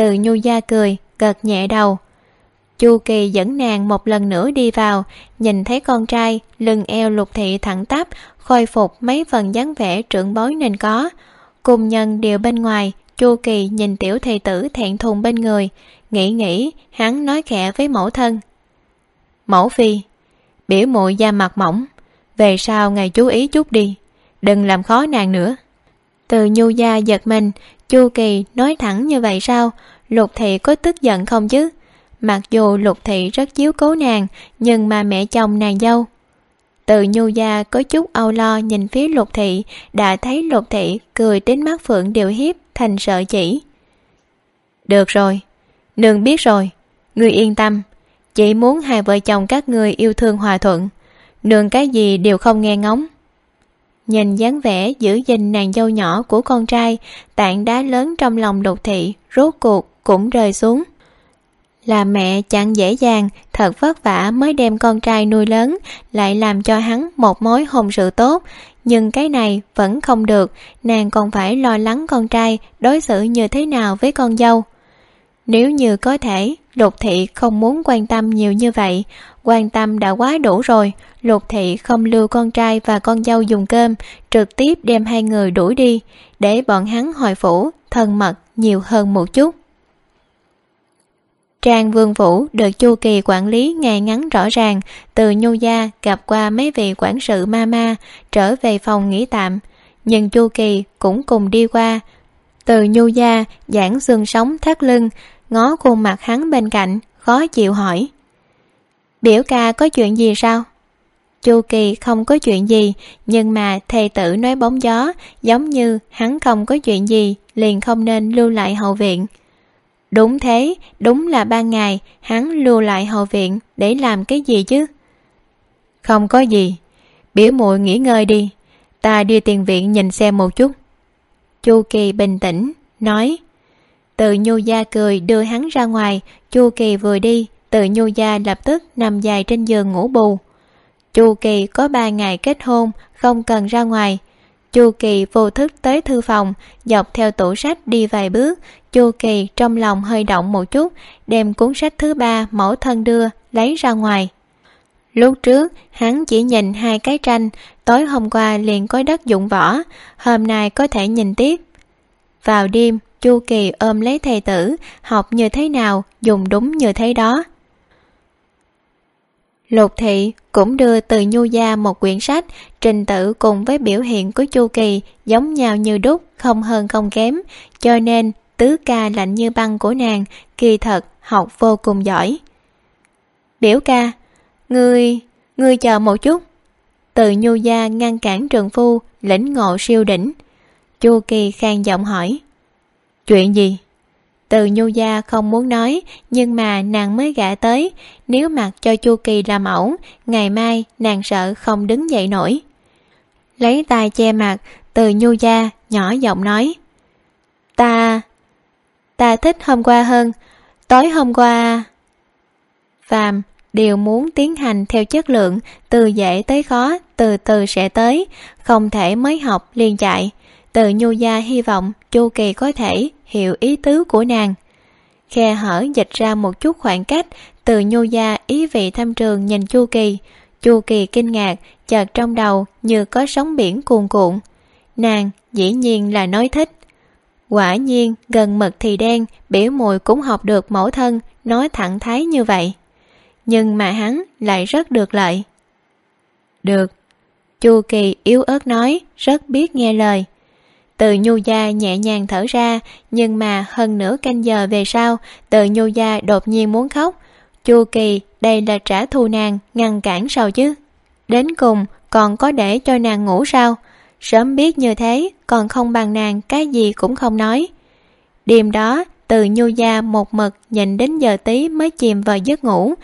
từ nhu gia cười, gật nhẹ đầu. Chu kỳ dẫn nàng một lần nữa đi vào, nhìn thấy con trai, lưng eo lục thị thẳng tắp, khôi phục mấy phần dáng vẻ trưởng bối nên có. Cùng nhân đều bên ngoài, chu kỳ nhìn tiểu thầy tử thẹn thùng bên người, nghĩ nghĩ, hắn nói khẽ với mẫu thân. Mẫu phi, biểu muội da mặt mỏng, về sau ngày chú ý chút đi, đừng làm khó nàng nữa. Từ nhu gia giật mình chu kỳ nói thẳng như vậy sao? Lục thị có tức giận không chứ? Mặc dù lục thị rất chiếu cố nàng, nhưng mà mẹ chồng nàng dâu. Từ nhu gia có chút âu lo nhìn phía lục thị, đã thấy lục thị cười đến mắt phượng đều hiếp, thành sợ chỉ. Được rồi, nương biết rồi, ngươi yên tâm. Chỉ muốn hai vợ chồng các người yêu thương hòa thuận, nương cái gì đều không nghe ngóng nhìn dáng vẻ giữ gìn nàng dâu nhỏ của con trai, tảng đá lớn trong lòng đột thị rốt cuộc cũng rơi xuống. Là mẹ chẳng dễ dàng, thật vất vả mới đem con trai nuôi lớn, lại làm cho hắn một mối hôn sự tốt. Nhưng cái này vẫn không được, nàng còn phải lo lắng con trai đối xử như thế nào với con dâu. Nếu như có thể, lục thị không muốn quan tâm nhiều như vậy quan tâm đã quá đủ rồi, lục thị không lưu con trai và con dâu dùng cơm, trực tiếp đem hai người đuổi đi, để bọn hắn hồi phủ, thân mật nhiều hơn một chút. Trang vương vũ được chu kỳ quản lý ngày ngắn rõ ràng, từ nhu gia gặp qua mấy vị quản sự ma ma, trở về phòng nghỉ tạm. Nhưng chu kỳ cũng cùng đi qua, từ nhu gia giãn xương sống thắt lưng, ngó khuôn mặt hắn bên cạnh, khó chịu hỏi biểu ca có chuyện gì sao? Chu kỳ không có chuyện gì, nhưng mà thầy tử nói bóng gió, giống như hắn không có chuyện gì, liền không nên lưu lại hậu viện. Đúng thế, đúng là ban ngày, hắn lưu lại hậu viện để làm cái gì chứ? Không có gì. Biểu muội nghỉ ngơi đi. Ta đi tiền viện nhìn xem một chút. Chu kỳ bình tĩnh, nói. Từ nhu gia cười đưa hắn ra ngoài, chu kỳ vừa đi từ nhu gia lập tức nằm dài trên giường ngủ bù. Chu kỳ có ba ngày kết hôn, không cần ra ngoài. Chu kỳ vô thức tới thư phòng, dọc theo tủ sách đi vài bước. Chu kỳ trong lòng hơi động một chút, đem cuốn sách thứ ba mẫu thân đưa, lấy ra ngoài. Lúc trước, hắn chỉ nhìn hai cái tranh, tối hôm qua liền có đất dụng võ hôm nay có thể nhìn tiếp. Vào đêm, chu kỳ ôm lấy thầy tử, học như thế nào, dùng đúng như thế đó lục thị cũng đưa từ nhu gia một quyển sách trình tự cùng với biểu hiện của chu kỳ giống nhau như đúc, không hơn không kém. Cho nên, tứ ca lạnh như băng của nàng, kỳ thật học vô cùng giỏi. Biểu ca ngươi ngươi chờ một chút. Từ nhu gia ngăn cản trường phu, lĩnh ngộ siêu đỉnh. Chu kỳ khang giọng hỏi, chuyện gì? Từ nhu gia không muốn nói, nhưng mà nàng mới gả tới. Nếu mặc cho chu kỳ làm ẩu, ngày mai nàng sợ không đứng dậy nổi. Lấy tay che mặt, từ nhu gia nhỏ giọng nói. Ta ta thích hôm qua hơn, tối hôm qua. Phàm, đều muốn tiến hành theo chất lượng, từ dễ tới khó, từ từ sẽ tới, không thể mới học liền chạy. Từ nhu gia hy vọng chu kỳ có thể hiểu ý tứ của nàng. Khe hở dịch ra một chút khoảng cách từ nhô gia ý vị thăm trường nhìn chu kỳ. Chu kỳ kinh ngạc, chợt trong đầu như có sóng biển cuồn cuộn. Nàng dĩ nhiên là nói thích. Quả nhiên, gần mực thì đen, biểu mùi cũng học được mẫu thân, nói thẳng thái như vậy. Nhưng mà hắn lại rất được lợi. Được. Chu kỳ yếu ớt nói, rất biết nghe lời từ nhu gia nhẹ nhàng thở ra, nhưng mà hơn nửa canh giờ về sau, từ nhu gia đột nhiên muốn khóc. Chu kỳ, đây là trả thù nàng, ngăn cản sao chứ? Đến cùng, còn có để cho nàng ngủ sao? Sớm biết như thế, còn không bằng nàng, cái gì cũng không nói. Đêm đó, từ nhu gia một mực nhìn đến giờ tí mới chìm vào giấc ngủ.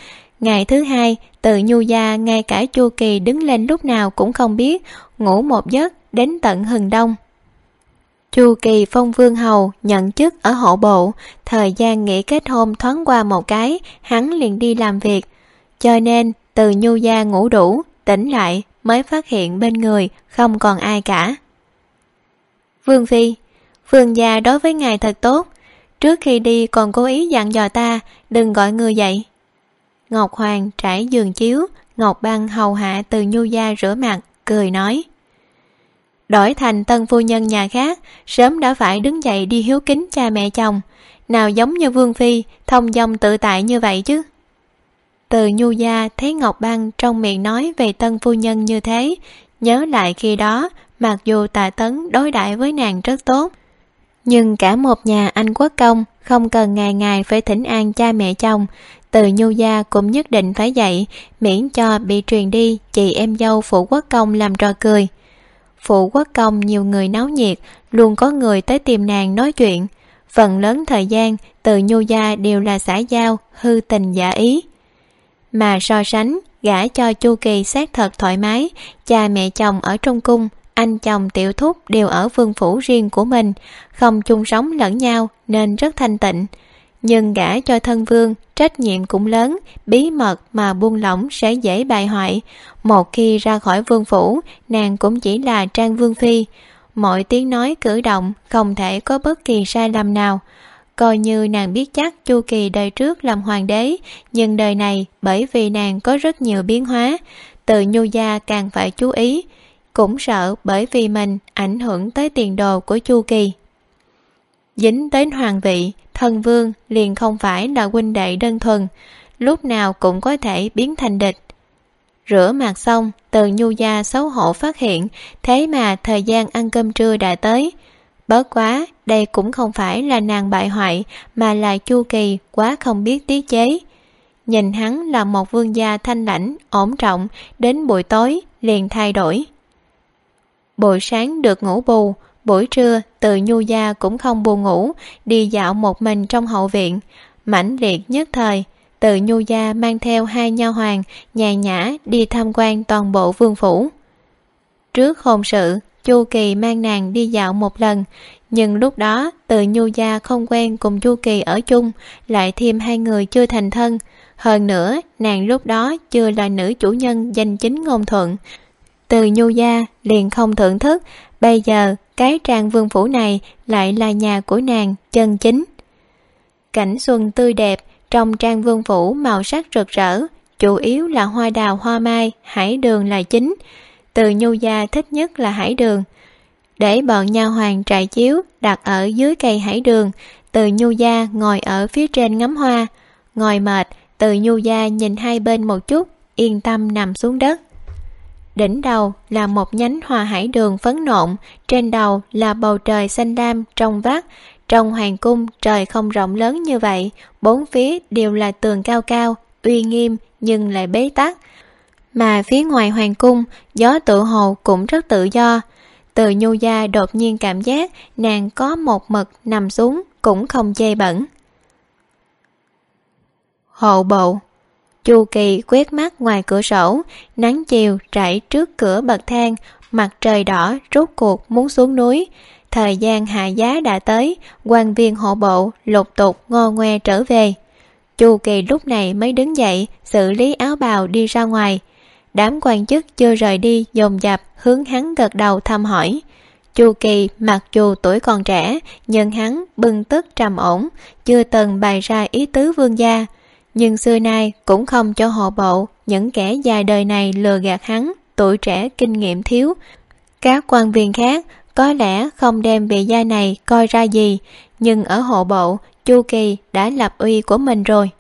Ngày thứ hai, từ nhu gia ngay cả chu kỳ đứng lên lúc nào cũng không biết, ngủ một giấc đến tận hừng đông chu kỳ phong vương hầu nhận chức ở hộ bộ. Thời gian nghỉ kết hôn thoáng qua một cái, hắn liền đi làm việc. Cho nên, từ nhu gia ngủ đủ, tỉnh lại, mới phát hiện bên người không còn ai cả. Vương phi, vương gia đối với ngài thật tốt. Trước khi đi còn cố ý dặn dò ta, đừng gọi người dậy. Ngọc hoàng trải giường chiếu, ngọc băng hầu hạ từ nhu gia rửa mặt, cười nói đổi thành tân phu nhân nhà khác, sớm đã phải đứng dậy đi hiếu kính cha mẹ chồng. Nào giống như vương phi, thông dong tự tại như vậy chứ? Từ nhu gia thấy ngọc băng trong miệng nói về tân phu nhân như thế, nhớ lại khi đó, mặc dù tạ tấn đối đãi với nàng rất tốt, nhưng cả một nhà anh quốc công không cần ngày ngày phải thỉnh an cha mẹ chồng. Từ nhu gia cũng nhất định phải dạy, miễn cho bị truyền đi, chị em dâu phụ quốc công làm trò cười phụ quốc công nhiều người náo nhiệt, luôn có người tới tìm nàng nói chuyện. Phần lớn thời gian, từ nhu gia đều là xã giao, hư tình giả ý. Mà so sánh, gả cho chu kỳ xác thật thoải mái, cha mẹ chồng ở trong cung, anh chồng tiểu thúc đều ở vương phủ riêng của mình, không chung sống lẫn nhau nên rất thanh tịnh nhưng gả cho thân vương, trách nhiệm cũng lớn, bí mật mà buông lỏng sẽ dễ bại hoại. Một khi ra khỏi vương phủ, nàng cũng chỉ là trang vương phi. Mọi tiếng nói cử động không thể có bất kỳ sai lầm nào. Coi như nàng biết chắc chu kỳ đời trước làm hoàng đế, nhưng đời này bởi vì nàng có rất nhiều biến hóa, từ nhu gia càng phải chú ý, cũng sợ bởi vì mình ảnh hưởng tới tiền đồ của chu kỳ. Dính đến hoàng vị thân vương liền không phải là huynh đệ đơn thuần, lúc nào cũng có thể biến thành địch. Rửa mặt xong, từ nhu gia xấu hổ phát hiện, thế mà thời gian ăn cơm trưa đã tới. Bớt quá, đây cũng không phải là nàng bại hoại, mà là chu kỳ quá không biết tiết chế. Nhìn hắn là một vương gia thanh lãnh, ổn trọng, đến buổi tối liền thay đổi. Buổi sáng được ngủ bù buổi trưa, từ nhu gia cũng không buồn ngủ, đi dạo một mình trong hậu viện. Mãnh liệt nhất thời, từ nhu gia mang theo hai nho hoàng nhàn nhã đi tham quan toàn bộ vương phủ. Trước hôn sự, chu kỳ mang nàng đi dạo một lần, nhưng lúc đó, từ nhu gia không quen cùng chu kỳ ở chung, lại thêm hai người chưa thành thân. Hơn nữa, nàng lúc đó chưa là nữ chủ nhân danh chính ngôn thuận. Từ nhu gia liền không thưởng thức, bây giờ cái trang vương phủ này lại là nhà của nàng chân chính. Cảnh xuân tươi đẹp trong trang vương phủ màu sắc rực rỡ, chủ yếu là hoa đào, hoa mai, hải đường là chính. Từ nhu gia thích nhất là hải đường. Để bọn nha hoàng trại chiếu đặt ở dưới cây hải đường, từ nhu gia ngồi ở phía trên ngắm hoa. Ngồi mệt, từ nhu gia nhìn hai bên một chút, yên tâm nằm xuống đất đỉnh đầu là một nhánh hoa hải đường phấn nộn, trên đầu là bầu trời xanh lam trong vắt. Trong hoàng cung, trời không rộng lớn như vậy, bốn phía đều là tường cao cao, uy nghiêm nhưng lại bế tắc. Mà phía ngoài hoàng cung, gió tự hồ cũng rất tự do. Từ nhu gia đột nhiên cảm giác nàng có một mực nằm xuống cũng không chê bẩn. Hộ bộ chu kỳ quét mắt ngoài cửa sổ, nắng chiều rải trước cửa bậc thang, mặt trời đỏ rốt cuộc muốn xuống núi. Thời gian hạ giá đã tới, quan viên hộ bộ lục tục ngo ngoe trở về. Chu kỳ lúc này mới đứng dậy, xử lý áo bào đi ra ngoài. Đám quan chức chưa rời đi, dồn dập hướng hắn gật đầu thăm hỏi. Chu kỳ mặc dù tuổi còn trẻ, nhưng hắn bưng tức trầm ổn, chưa từng bày ra ý tứ vương gia nhưng xưa nay cũng không cho hộ bộ những kẻ dài đời này lừa gạt hắn, tuổi trẻ, kinh nghiệm thiếu. Các quan viên khác có lẽ không đem vị gia này coi ra gì, nhưng ở hộ bộ chu kỳ đã lập uy của mình rồi.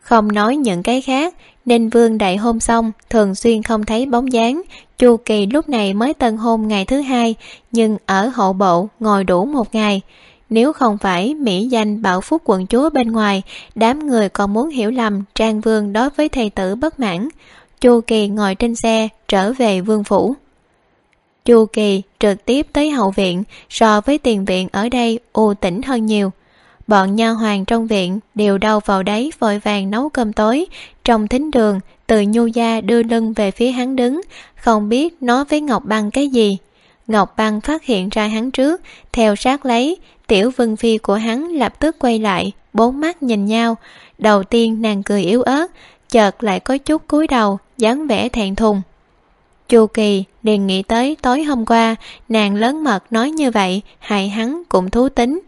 Không nói những cái khác, nên vương đại hôn xong, thường xuyên không thấy bóng dáng. Chu kỳ lúc này mới tân hôn ngày thứ hai, nhưng ở hộ bộ ngồi đủ một ngày nếu không phải mỹ danh bảo phúc quận chúa bên ngoài, đám người còn muốn hiểu lầm trang vương đối với thầy tử bất mãn. Chu kỳ ngồi trên xe, trở về vương phủ. Chu kỳ trực tiếp tới hậu viện, so với tiền viện ở đây u tĩnh hơn nhiều. Bọn nha hoàng trong viện đều đâu vào đấy vội vàng nấu cơm tối. Trong thính đường, từ nhu gia đưa lưng về phía hắn đứng, không biết nói với ngọc băng cái gì ngọc băng phát hiện ra hắn trước, theo sát lấy, tiểu vân phi của hắn lập tức quay lại, bốn mắt nhìn nhau. Đầu tiên nàng cười yếu ớt, chợt lại có chút cúi đầu, dáng vẻ thẹn thùng. Chu kỳ liền nghĩ tới tối hôm qua, nàng lớn mật nói như vậy, hại hắn cũng thú tính.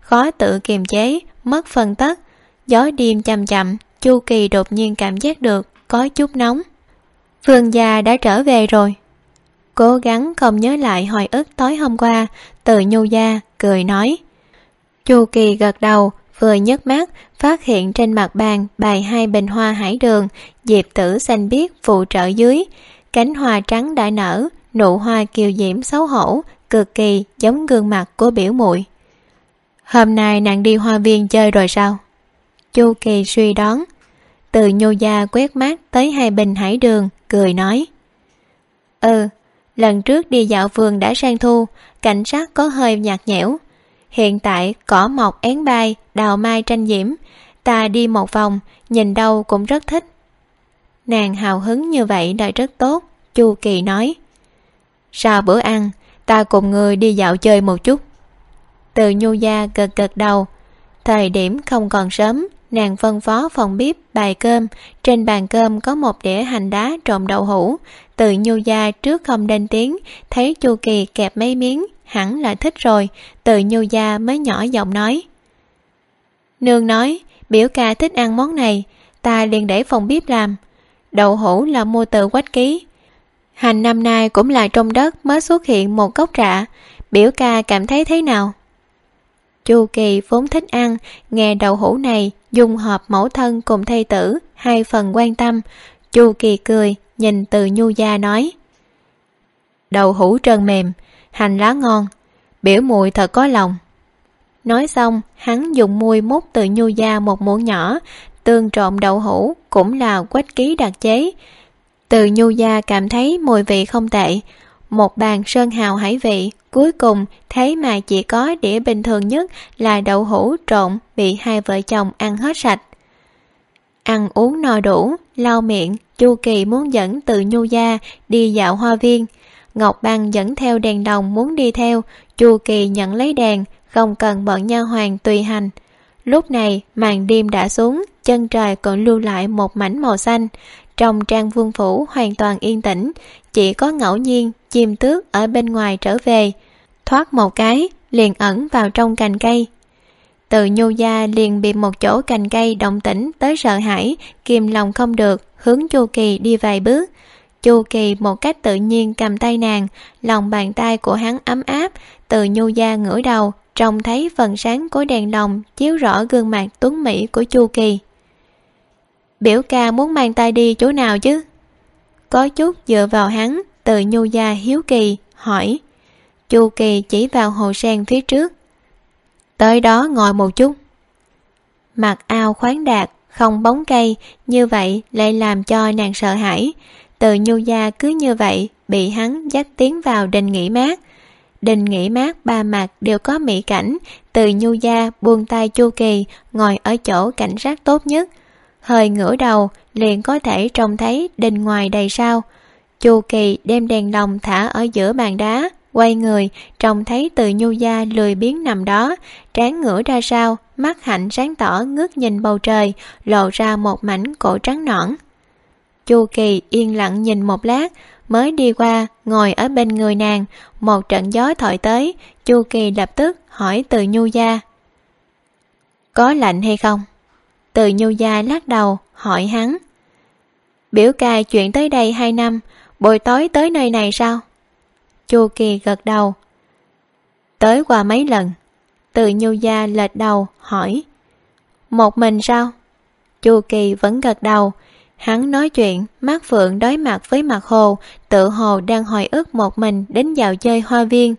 Khó tự kiềm chế, mất phân tất. Gió đêm chậm chậm, chu kỳ đột nhiên cảm giác được có chút nóng. Phương gia đã trở về rồi cố gắng không nhớ lại hồi ức tối hôm qua, từ nhu gia cười nói. Chu kỳ gật đầu, vừa nhấc mắt, phát hiện trên mặt bàn bày hai bình hoa hải đường, diệp tử xanh biếc phụ trợ dưới. Cánh hoa trắng đã nở, nụ hoa kiều diễm xấu hổ, cực kỳ giống gương mặt của biểu muội. Hôm nay nàng đi hoa viên chơi rồi sao? Chu kỳ suy đoán. Từ nhô gia quét mắt tới hai bình hải đường, cười nói. Ừ lần trước đi dạo vườn đã sang thu, cảnh sát có hơi nhạt nhẽo. Hiện tại, cỏ mọc én bay, đào mai tranh diễm. Ta đi một vòng, nhìn đâu cũng rất thích. Nàng hào hứng như vậy đợi rất tốt, chu kỳ nói. Sau bữa ăn, ta cùng người đi dạo chơi một chút. Từ nhu gia gật gật đầu. Thời điểm không còn sớm nàng phân phó phòng bếp, bài cơm. Trên bàn cơm có một đĩa hành đá trộn đậu hũ. Từ nhu gia trước không lên tiếng, thấy chu kỳ kẹp mấy miếng, hẳn là thích rồi. Từ nhu gia mới nhỏ giọng nói. Nương nói, biểu ca thích ăn món này, ta liền để phòng bếp làm. Đậu hũ là mua từ quách ký. Hành năm nay cũng là trong đất mới xuất hiện một gốc rạ. Biểu ca cảm thấy thế nào? Chu kỳ vốn thích ăn, nghe đậu hũ này dùng họp mẫu thân cùng thây tử, hai phần quan tâm. Chu kỳ cười, nhìn từ nhu gia nói, đầu hũ trơn mềm, hành lá ngon, biểu mùi thật có lòng. Nói xong, hắn dùng môi múc từ nhu gia một muỗng nhỏ, tương trộn đậu hũ cũng là quách ký đặc chế. Từ nhu gia cảm thấy mùi vị không tệ một bàn sơn hào hải vị, cuối cùng thấy mà chỉ có đĩa bình thường nhất là đậu hũ trộn bị hai vợ chồng ăn hết sạch. Ăn uống no đủ, lau miệng, chu kỳ muốn dẫn từ nhu gia đi dạo hoa viên. Ngọc băng dẫn theo đèn đồng muốn đi theo, chu kỳ nhận lấy đèn, không cần bọn nha hoàng tùy hành. Lúc này, màn đêm đã xuống, chân trời còn lưu lại một mảnh màu xanh trong trang vương phủ hoàn toàn yên tĩnh, chỉ có ngẫu nhiên chim tước ở bên ngoài trở về, thoát một cái, liền ẩn vào trong cành cây. Từ nhu gia liền bị một chỗ cành cây động tĩnh tới sợ hãi, kìm lòng không được, hướng chu kỳ đi vài bước. Chu kỳ một cách tự nhiên cầm tay nàng, lòng bàn tay của hắn ấm áp, từ nhu gia ngửa đầu, trông thấy phần sáng của đèn lồng chiếu rõ gương mặt tuấn mỹ của chu kỳ biểu ca muốn mang tay đi chỗ nào chứ? Có chút dựa vào hắn, từ nhu gia hiếu kỳ, hỏi. Chu kỳ chỉ vào hồ sen phía trước. Tới đó ngồi một chút. Mặc ao khoáng đạt, không bóng cây, như vậy lại làm cho nàng sợ hãi. Từ nhu gia cứ như vậy, bị hắn dắt tiến vào đình nghỉ mát. Đình nghỉ mát ba mặt đều có mỹ cảnh, từ nhu gia buông tay chu kỳ, ngồi ở chỗ cảnh sát tốt nhất hơi ngửa đầu, liền có thể trông thấy đình ngoài đầy sao. Chu kỳ đem đèn lồng thả ở giữa bàn đá, quay người, trông thấy từ nhu gia lười biếng nằm đó, trán ngửa ra sao, mắt hạnh sáng tỏ ngước nhìn bầu trời, lộ ra một mảnh cổ trắng nõn. Chu kỳ yên lặng nhìn một lát, mới đi qua, ngồi ở bên người nàng. Một trận gió thổi tới, chu kỳ lập tức hỏi từ nhu gia, có lạnh hay không? Từ nhu gia lắc đầu, hỏi hắn. Biểu ca chuyện tới đây hai năm, buổi tối tới nơi này sao? Chu kỳ gật đầu. Tới qua mấy lần? Từ nhu gia lệch đầu, hỏi. Một mình sao? Chu kỳ vẫn gật đầu. Hắn nói chuyện mắt phượng đối mặt với mặt hồ, tự hồ đang hồi ức một mình đến vào chơi hoa viên.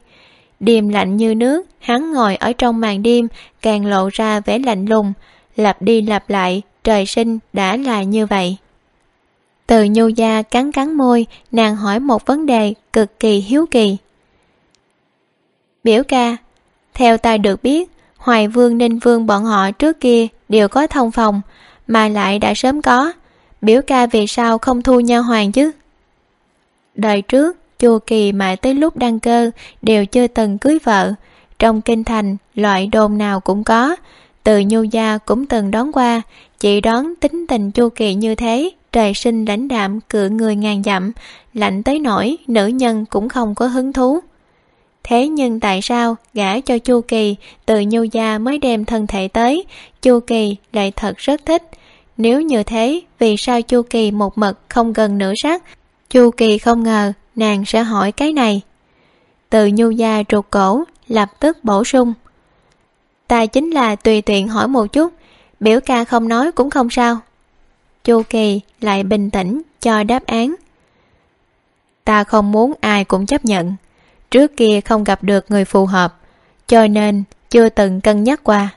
Đêm lạnh như nước, hắn ngồi ở trong màn đêm, càng lộ ra vẻ lạnh lùng lặp đi lặp lại, trời sinh đã là như vậy. Từ nhu gia cắn cắn môi, nàng hỏi một vấn đề cực kỳ hiếu kỳ. Biểu ca, theo ta được biết, hoài vương, ninh vương bọn họ trước kia đều có thông phòng, mà lại đã sớm có. Biểu ca vì sao không thu nha hoàng chứ? Đời trước, chu kỳ mà tới lúc đăng cơ đều chưa từng cưới vợ. Trong kinh thành, loại đồn nào cũng có từ nhu gia cũng từng đón qua chị đón tính tình chu kỳ như thế, trời sinh lãnh đạm, cự người ngàn dặm, lạnh tới nỗi nữ nhân cũng không có hứng thú. Thế nhưng tại sao gả cho chu kỳ, từ nhu gia mới đem thân thể tới, chu kỳ lại thật rất thích? Nếu như thế, vì sao chu kỳ một mực không gần nửa sắc chu kỳ không ngờ nàng sẽ hỏi cái này. Từ nhu gia trục cổ, lập tức bổ sung ta chính là tùy tiện hỏi một chút, biểu ca không nói cũng không sao. Chu kỳ lại bình tĩnh cho đáp án. Ta không muốn ai cũng chấp nhận, trước kia không gặp được người phù hợp, cho nên chưa từng cân nhắc qua.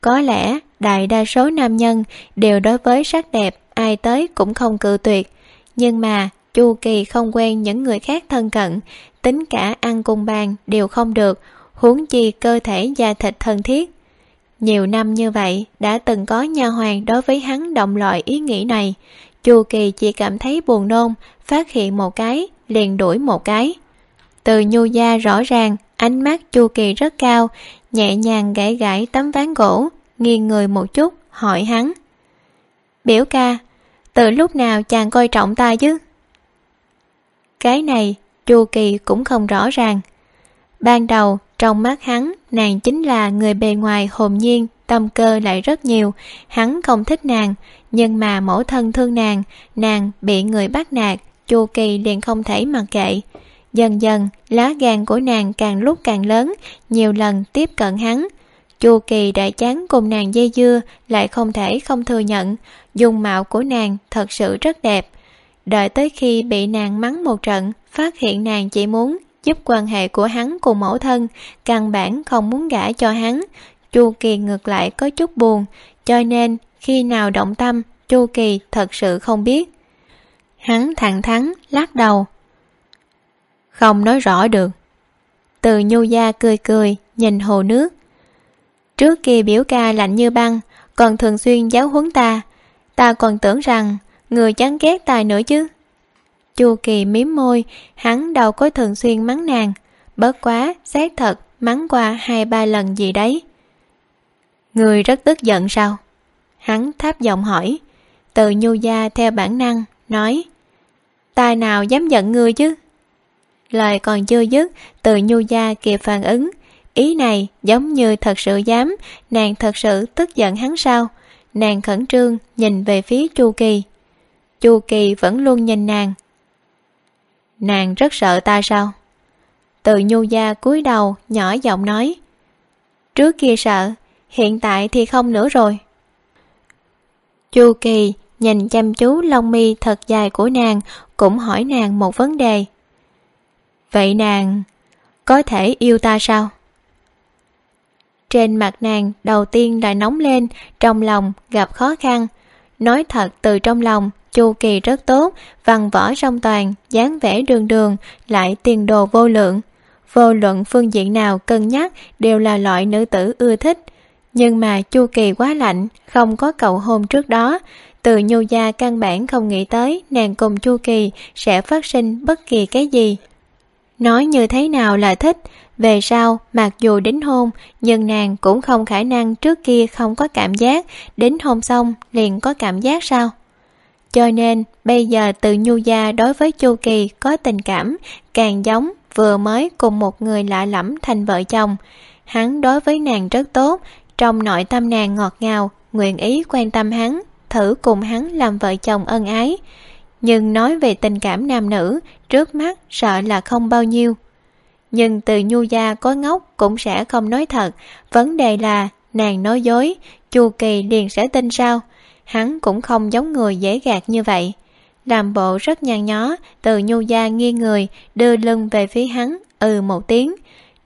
Có lẽ đại đa số nam nhân đều đối với sắc đẹp ai tới cũng không cự tuyệt, nhưng mà chu kỳ không quen những người khác thân cận, tính cả ăn cùng bàn đều không được huống chi cơ thể da thịt thân thiết. Nhiều năm như vậy, đã từng có nha hoàn đối với hắn động loại ý nghĩ này. Chu kỳ chỉ cảm thấy buồn nôn, phát hiện một cái, liền đuổi một cái. Từ nhu gia rõ ràng, ánh mắt chu kỳ rất cao, nhẹ nhàng gãy gãy tấm ván gỗ, nghiêng người một chút, hỏi hắn. Biểu ca, từ lúc nào chàng coi trọng ta chứ? Cái này, chu kỳ cũng không rõ ràng. Ban đầu trong mắt hắn, nàng chính là người bề ngoài hồn nhiên, tâm cơ lại rất nhiều. Hắn không thích nàng, nhưng mà mẫu thân thương nàng nàng bị người bắt nạt, chu kỳ liền không thể mặc kệ. Dần dần, lá gan của nàng càng lúc càng lớn, nhiều lần tiếp cận hắn. Chu kỳ đã chán cùng nàng dây dưa lại không thể không thừa nhận, dung mạo của nàng thật sự rất đẹp. Đợi tới khi bị nàng mắng một trận, phát hiện nàng chỉ muốn giúp quan hệ của hắn cùng mẫu thân, căn bản không muốn gả cho hắn. Chu kỳ ngược lại có chút buồn, cho nên khi nào động tâm, chu kỳ thật sự không biết. Hắn thẳng thắn, lắc đầu. Không nói rõ được. Từ nhu gia cười cười, nhìn hồ nước. Trước kia biểu ca lạnh như băng, còn thường xuyên giáo huấn ta. Ta còn tưởng rằng người chán ghét tài nữa chứ chu kỳ mím môi, hắn đâu có thường xuyên mắng nàng. Bớt quá, xác thật, mắng qua hai ba lần gì đấy. Người rất tức giận sao? Hắn tháp giọng hỏi. Từ nhu gia theo bản năng, nói. Ta nào dám giận ngươi chứ? Lời còn chưa dứt, từ nhu gia kịp phản ứng. Ý này giống như thật sự dám, nàng thật sự tức giận hắn sao? Nàng khẩn trương nhìn về phía chu kỳ. Chu kỳ vẫn luôn nhìn nàng nàng rất sợ ta sao? Từ nhu gia cúi đầu, nhỏ giọng nói. Trước kia sợ, hiện tại thì không nữa rồi. Chu kỳ nhìn chăm chú lông mi thật dài của nàng, cũng hỏi nàng một vấn đề. Vậy nàng có thể yêu ta sao? Trên mặt nàng đầu tiên đã nóng lên, trong lòng gặp khó khăn. Nói thật từ trong lòng chu kỳ rất tốt, văn võ song toàn, dáng vẻ đường đường, lại tiền đồ vô lượng. Vô luận phương diện nào cân nhắc đều là loại nữ tử ưa thích. Nhưng mà chu kỳ quá lạnh, không có cầu hôn trước đó. Từ nhu gia căn bản không nghĩ tới nàng cùng chu kỳ sẽ phát sinh bất kỳ cái gì. Nói như thế nào là thích, về sau mặc dù đính hôn, nhưng nàng cũng không khả năng trước kia không có cảm giác, đính hôn xong liền có cảm giác sao? Cho nên, bây giờ từ nhu gia đối với chu kỳ có tình cảm, càng giống vừa mới cùng một người lạ lẫm thành vợ chồng. Hắn đối với nàng rất tốt, trong nội tâm nàng ngọt ngào, nguyện ý quan tâm hắn, thử cùng hắn làm vợ chồng ân ái. Nhưng nói về tình cảm nam nữ, trước mắt sợ là không bao nhiêu. Nhưng từ nhu gia có ngốc cũng sẽ không nói thật, vấn đề là nàng nói dối, chu kỳ liền sẽ tin sao? Hắn cũng không giống người dễ gạt như vậy. Làm bộ rất nhăn nhó, từ nhu gia nghiêng người, đưa lưng về phía hắn ừ một tiếng.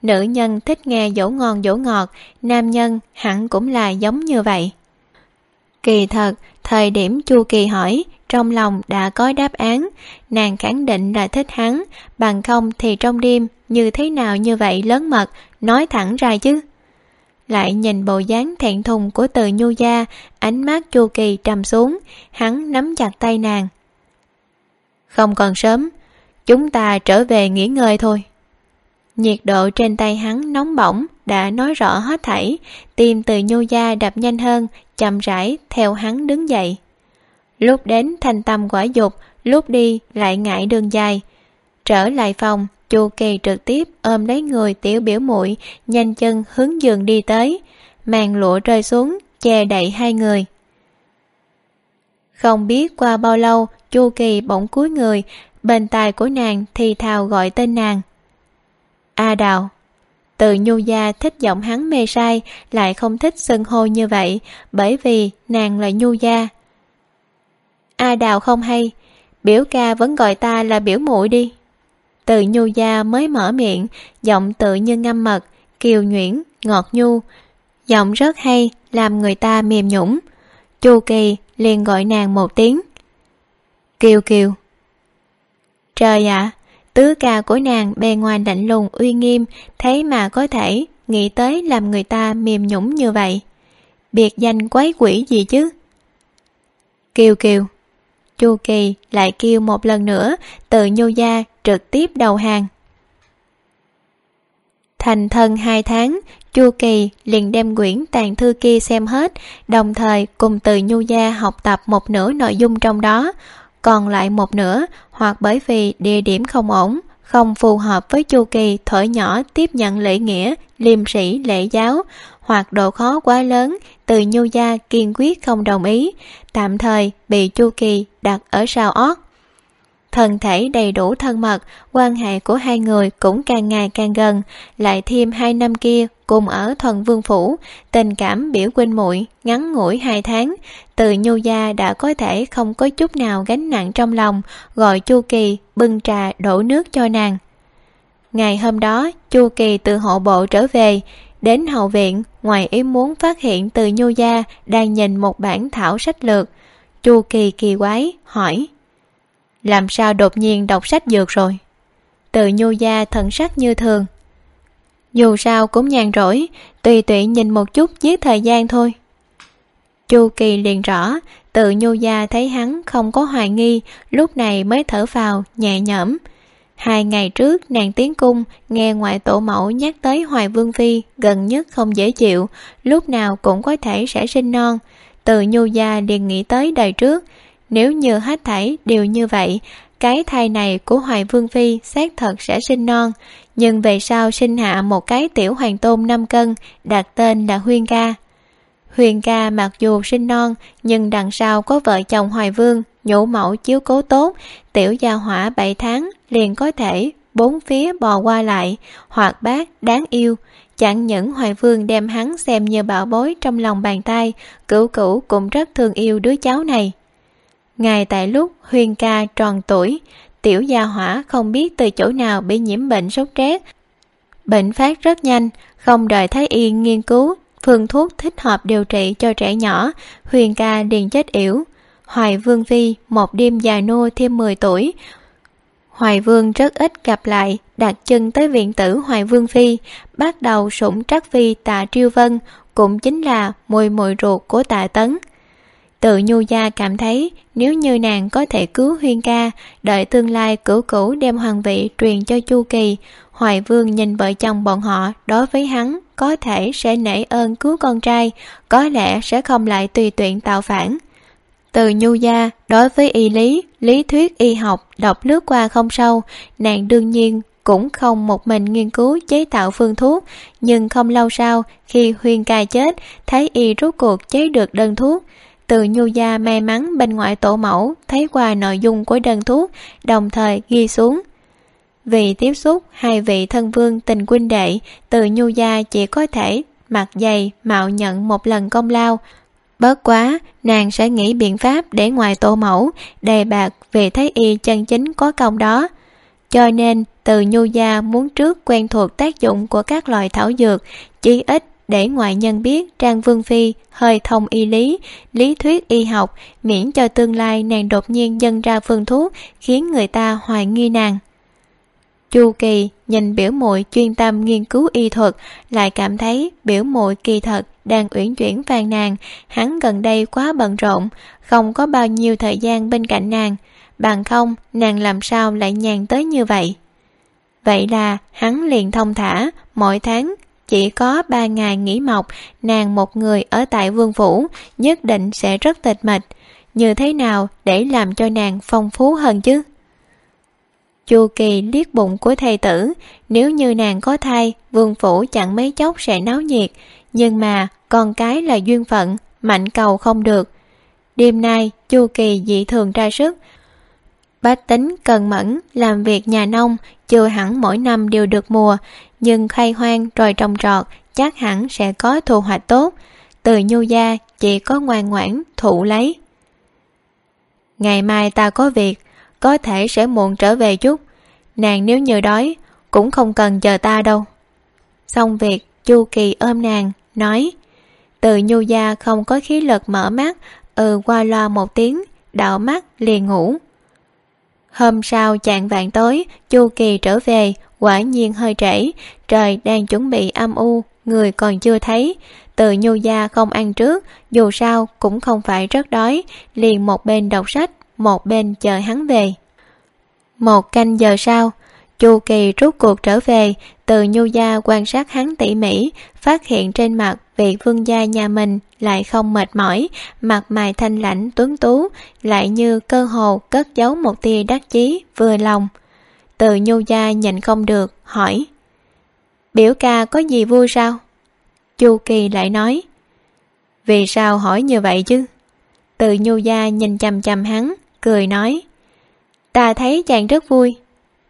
Nữ nhân thích nghe dỗ ngon dỗ ngọt, nam nhân hẳn cũng là giống như vậy. Kỳ thật, thời điểm chu kỳ hỏi, trong lòng đã có đáp án. Nàng khẳng định là thích hắn, bằng không thì trong đêm như thế nào như vậy lớn mật, nói thẳng ra chứ lại nhìn bộ dáng thẹn thùng của từ nhu gia, ánh mắt chu kỳ trầm xuống, hắn nắm chặt tay nàng. Không còn sớm, chúng ta trở về nghỉ ngơi thôi. Nhiệt độ trên tay hắn nóng bỏng đã nói rõ hết thảy, tim từ nhu gia đập nhanh hơn, chậm rãi theo hắn đứng dậy. Lúc đến thanh tâm quả dục, lúc đi lại ngại đường dài, trở lại phòng chu kỳ trực tiếp ôm lấy người tiểu biểu muội, nhanh chân hướng giường đi tới. Màn lụa rơi xuống, che đậy hai người. Không biết qua bao lâu, chu kỳ bỗng cúi người, bên tai của nàng thì thào gọi tên nàng. A đào. Từ nhu gia thích giọng hắn mê sai lại không thích xưng hô như vậy, bởi vì nàng là nhu gia. A đào không hay. Biểu ca vẫn gọi ta là biểu muội đi từ nhu gia mới mở miệng, giọng tự như ngâm mật, kiều nhuyễn, ngọt nhu. Giọng rất hay, làm người ta mềm nhũng chu kỳ liền gọi nàng một tiếng. Kiều kiều. Trời ạ, tứ ca của nàng bề ngoài lạnh lùng, uy nghiêm, thế mà có thể nghĩ tới làm người ta mềm nhũng như vậy. Biệt danh quái quỷ gì chứ? Kiều kiều. Chu kỳ lại kêu một lần nữa từ nhô gia trực tiếp đầu hàng. Thành thân hai tháng, chu kỳ liền đem quyển tàn thư kia xem hết, đồng thời cùng từ nhu gia học tập một nửa nội dung trong đó. Còn lại một nửa, hoặc bởi vì địa điểm không ổn, không phù hợp với chu kỳ thổi nhỏ tiếp nhận lễ nghĩa, liêm sĩ lễ giáo, hoặc độ khó quá lớn, từ nhu gia kiên quyết không đồng ý. Tạm thời bị chu kỳ đặt ở sau ót thân thể đầy đủ thân mật, quan hệ của hai người cũng càng ngày càng gần. Lại thêm hai năm kia, cùng ở thuần vương phủ, tình cảm biểu huynh muội, ngắn ngủi hai tháng. Từ nhu gia đã có thể không có chút nào gánh nặng trong lòng, gọi chu kỳ bưng trà đổ nước cho nàng. Ngày hôm đó, chu kỳ từ hộ bộ trở về. Đến hậu viện, ngoài ý muốn phát hiện từ nhu gia đang nhìn một bản thảo sách lược. Chu kỳ kỳ quái, hỏi làm sao đột nhiên đọc sách dược rồi? Từ nhu gia thần sắc như thường. Dù sao cũng nhàn rỗi, tùy tụy nhìn một chút giết thời gian thôi. Chu kỳ liền rõ tự nhu gia thấy hắn không có hoài nghi, lúc này mới thở vào nhẹ nhõm. Hai ngày trước, nàng tiến cung, nghe ngoại tổ mẫu nhắc tới hoài vương phi, gần nhất không dễ chịu, lúc nào cũng có thể sẽ sinh non. Từ nhu gia liền nghĩ tới đời trước nếu như hết thảy đều như vậy, cái thai này của hoài vương phi xác thật sẽ sinh non. Nhưng về sau sinh hạ một cái tiểu hoàng tôn năm cân, đặt tên là huyên ca. Huyền ca mặc dù sinh non, nhưng đằng sau có vợ chồng hoài vương nhũ mẫu chiếu cố tốt, tiểu gia hỏa bảy tháng liền có thể bốn phía bò qua lại, hoạt bát, đáng yêu. Chẳng những hoài vương đem hắn xem như bảo bối trong lòng bàn tay, cửu cửu cũng rất thương yêu đứa cháu này ngay tại lúc huyền ca tròn tuổi, tiểu gia hỏa không biết từ chỗ nào bị nhiễm bệnh sốt rét. Bệnh phát rất nhanh, không đợi thái y nghiên cứu, phương thuốc thích hợp điều trị cho trẻ nhỏ huyền ca liền chết yểu. Hoài vương phi một đêm già nô thêm 10 tuổi. Hoài vương rất ít gặp lại, đặt chân tới viện tử hoài vương phi, bắt đầu sủng trắc phi tạ triêu vân, cũng chính là mùi mùi ruột của tạ tấn tự nhu gia cảm thấy nếu như nàng có thể cứu huyên ca, đợi tương lai cửu cửu đem hoàng vị truyền cho chu kỳ, hoài vương nhìn vợ chồng bọn họ đối với hắn có thể sẽ nể ơn cứu con trai, có lẽ sẽ không lại tùy tiện tạo phản. Từ nhu gia đối với y lý lý thuyết y học đọc lướt qua không sâu, nàng đương nhiên cũng không một mình nghiên cứu chế tạo phương thuốc, nhưng không lâu sau khi huyên ca chết, thấy y rút cuộc chế được đơn thuốc từ nhu gia may mắn bên ngoại tổ mẫu, thấy qua nội dung của đơn thuốc, đồng thời ghi xuống. Vì tiếp xúc, hai vị thân vương tình huynh đệ, từ nhu gia chỉ có thể mặc dày, mạo nhận một lần công lao. Bớt quá, nàng sẽ nghĩ biện pháp để ngoài tổ mẫu, đề bạc về thấy y chân chính có công đó. Cho nên, từ nhu gia muốn trước quen thuộc tác dụng của các loại thảo dược, chí ít để ngoại nhân biết, trang vương phi hơi thông y lý lý thuyết y học, miễn cho tương lai nàng đột nhiên dâng ra phương thuốc khiến người ta hoài nghi nàng. Chu kỳ nhìn biểu muội chuyên tâm nghiên cứu y thuật, lại cảm thấy biểu muội kỳ thật đang uyển chuyển phàn nàn hắn gần đây quá bận rộn, không có bao nhiêu thời gian bên cạnh nàng. Bằng không, nàng làm sao lại nhàn tới như vậy? Vậy là hắn liền thông thả, mỗi tháng chỉ có ba ngày nghỉ mọc, nàng một người ở tại vương phủ, nhất định sẽ rất tịch mịch. Như thế nào để làm cho nàng phong phú hơn chứ? Chu kỳ liếc bụng của thầy tử, nếu như nàng có thai, vương phủ chẳng mấy chốc sẽ náo nhiệt. Nhưng mà con cái là duyên phận, mạnh cầu không được. Đêm nay chu kỳ dị thường ra sức bách tính cần mẫn, làm việc nhà nông chưa hẳn mỗi năm đều được mùa, nhưng khai hoang rồi trồng trọt, chắc hẳn sẽ có thu hoạch tốt. Từ nhu gia, chỉ có ngoan ngoãn thụ lấy. Ngày mai ta có việc, có thể sẽ muộn trở về chút. Nàng nếu như đói, cũng không cần chờ ta đâu. Xong việc, chu kỳ ôm nàng, nói, từ nhu gia không có khí lực mở mắt ừ qua loa một tiếng đạo mắt liền ngủ hôm sau chạng vạn tối, chu kỳ trở về, quả nhiên hơi trễ. Trời đang chuẩn bị âm u, người còn chưa thấy. Từ nhu gia không ăn trước, dù sao cũng không phải rất đói. Liền một bên đọc sách, một bên chờ hắn về. Một canh giờ sau, chu kỳ rút cuộc trở về. Từ nhu gia quan sát hắn tỉ mỉ, phát hiện trên mặt vị vương gia nhà mình lại không mệt mỏi, mặt mày thanh lãnh, tuấn tú, lại như cơ hồ cất giấu một tia đắc chí, vừa lòng. Từ nhu gia nhìn không được, hỏi, biểu ca có gì vui sao? Chu kỳ lại nói, vì sao hỏi như vậy chứ? Từ nhu gia nhìn chằm chằm hắn, cười nói, ta thấy chàng rất vui.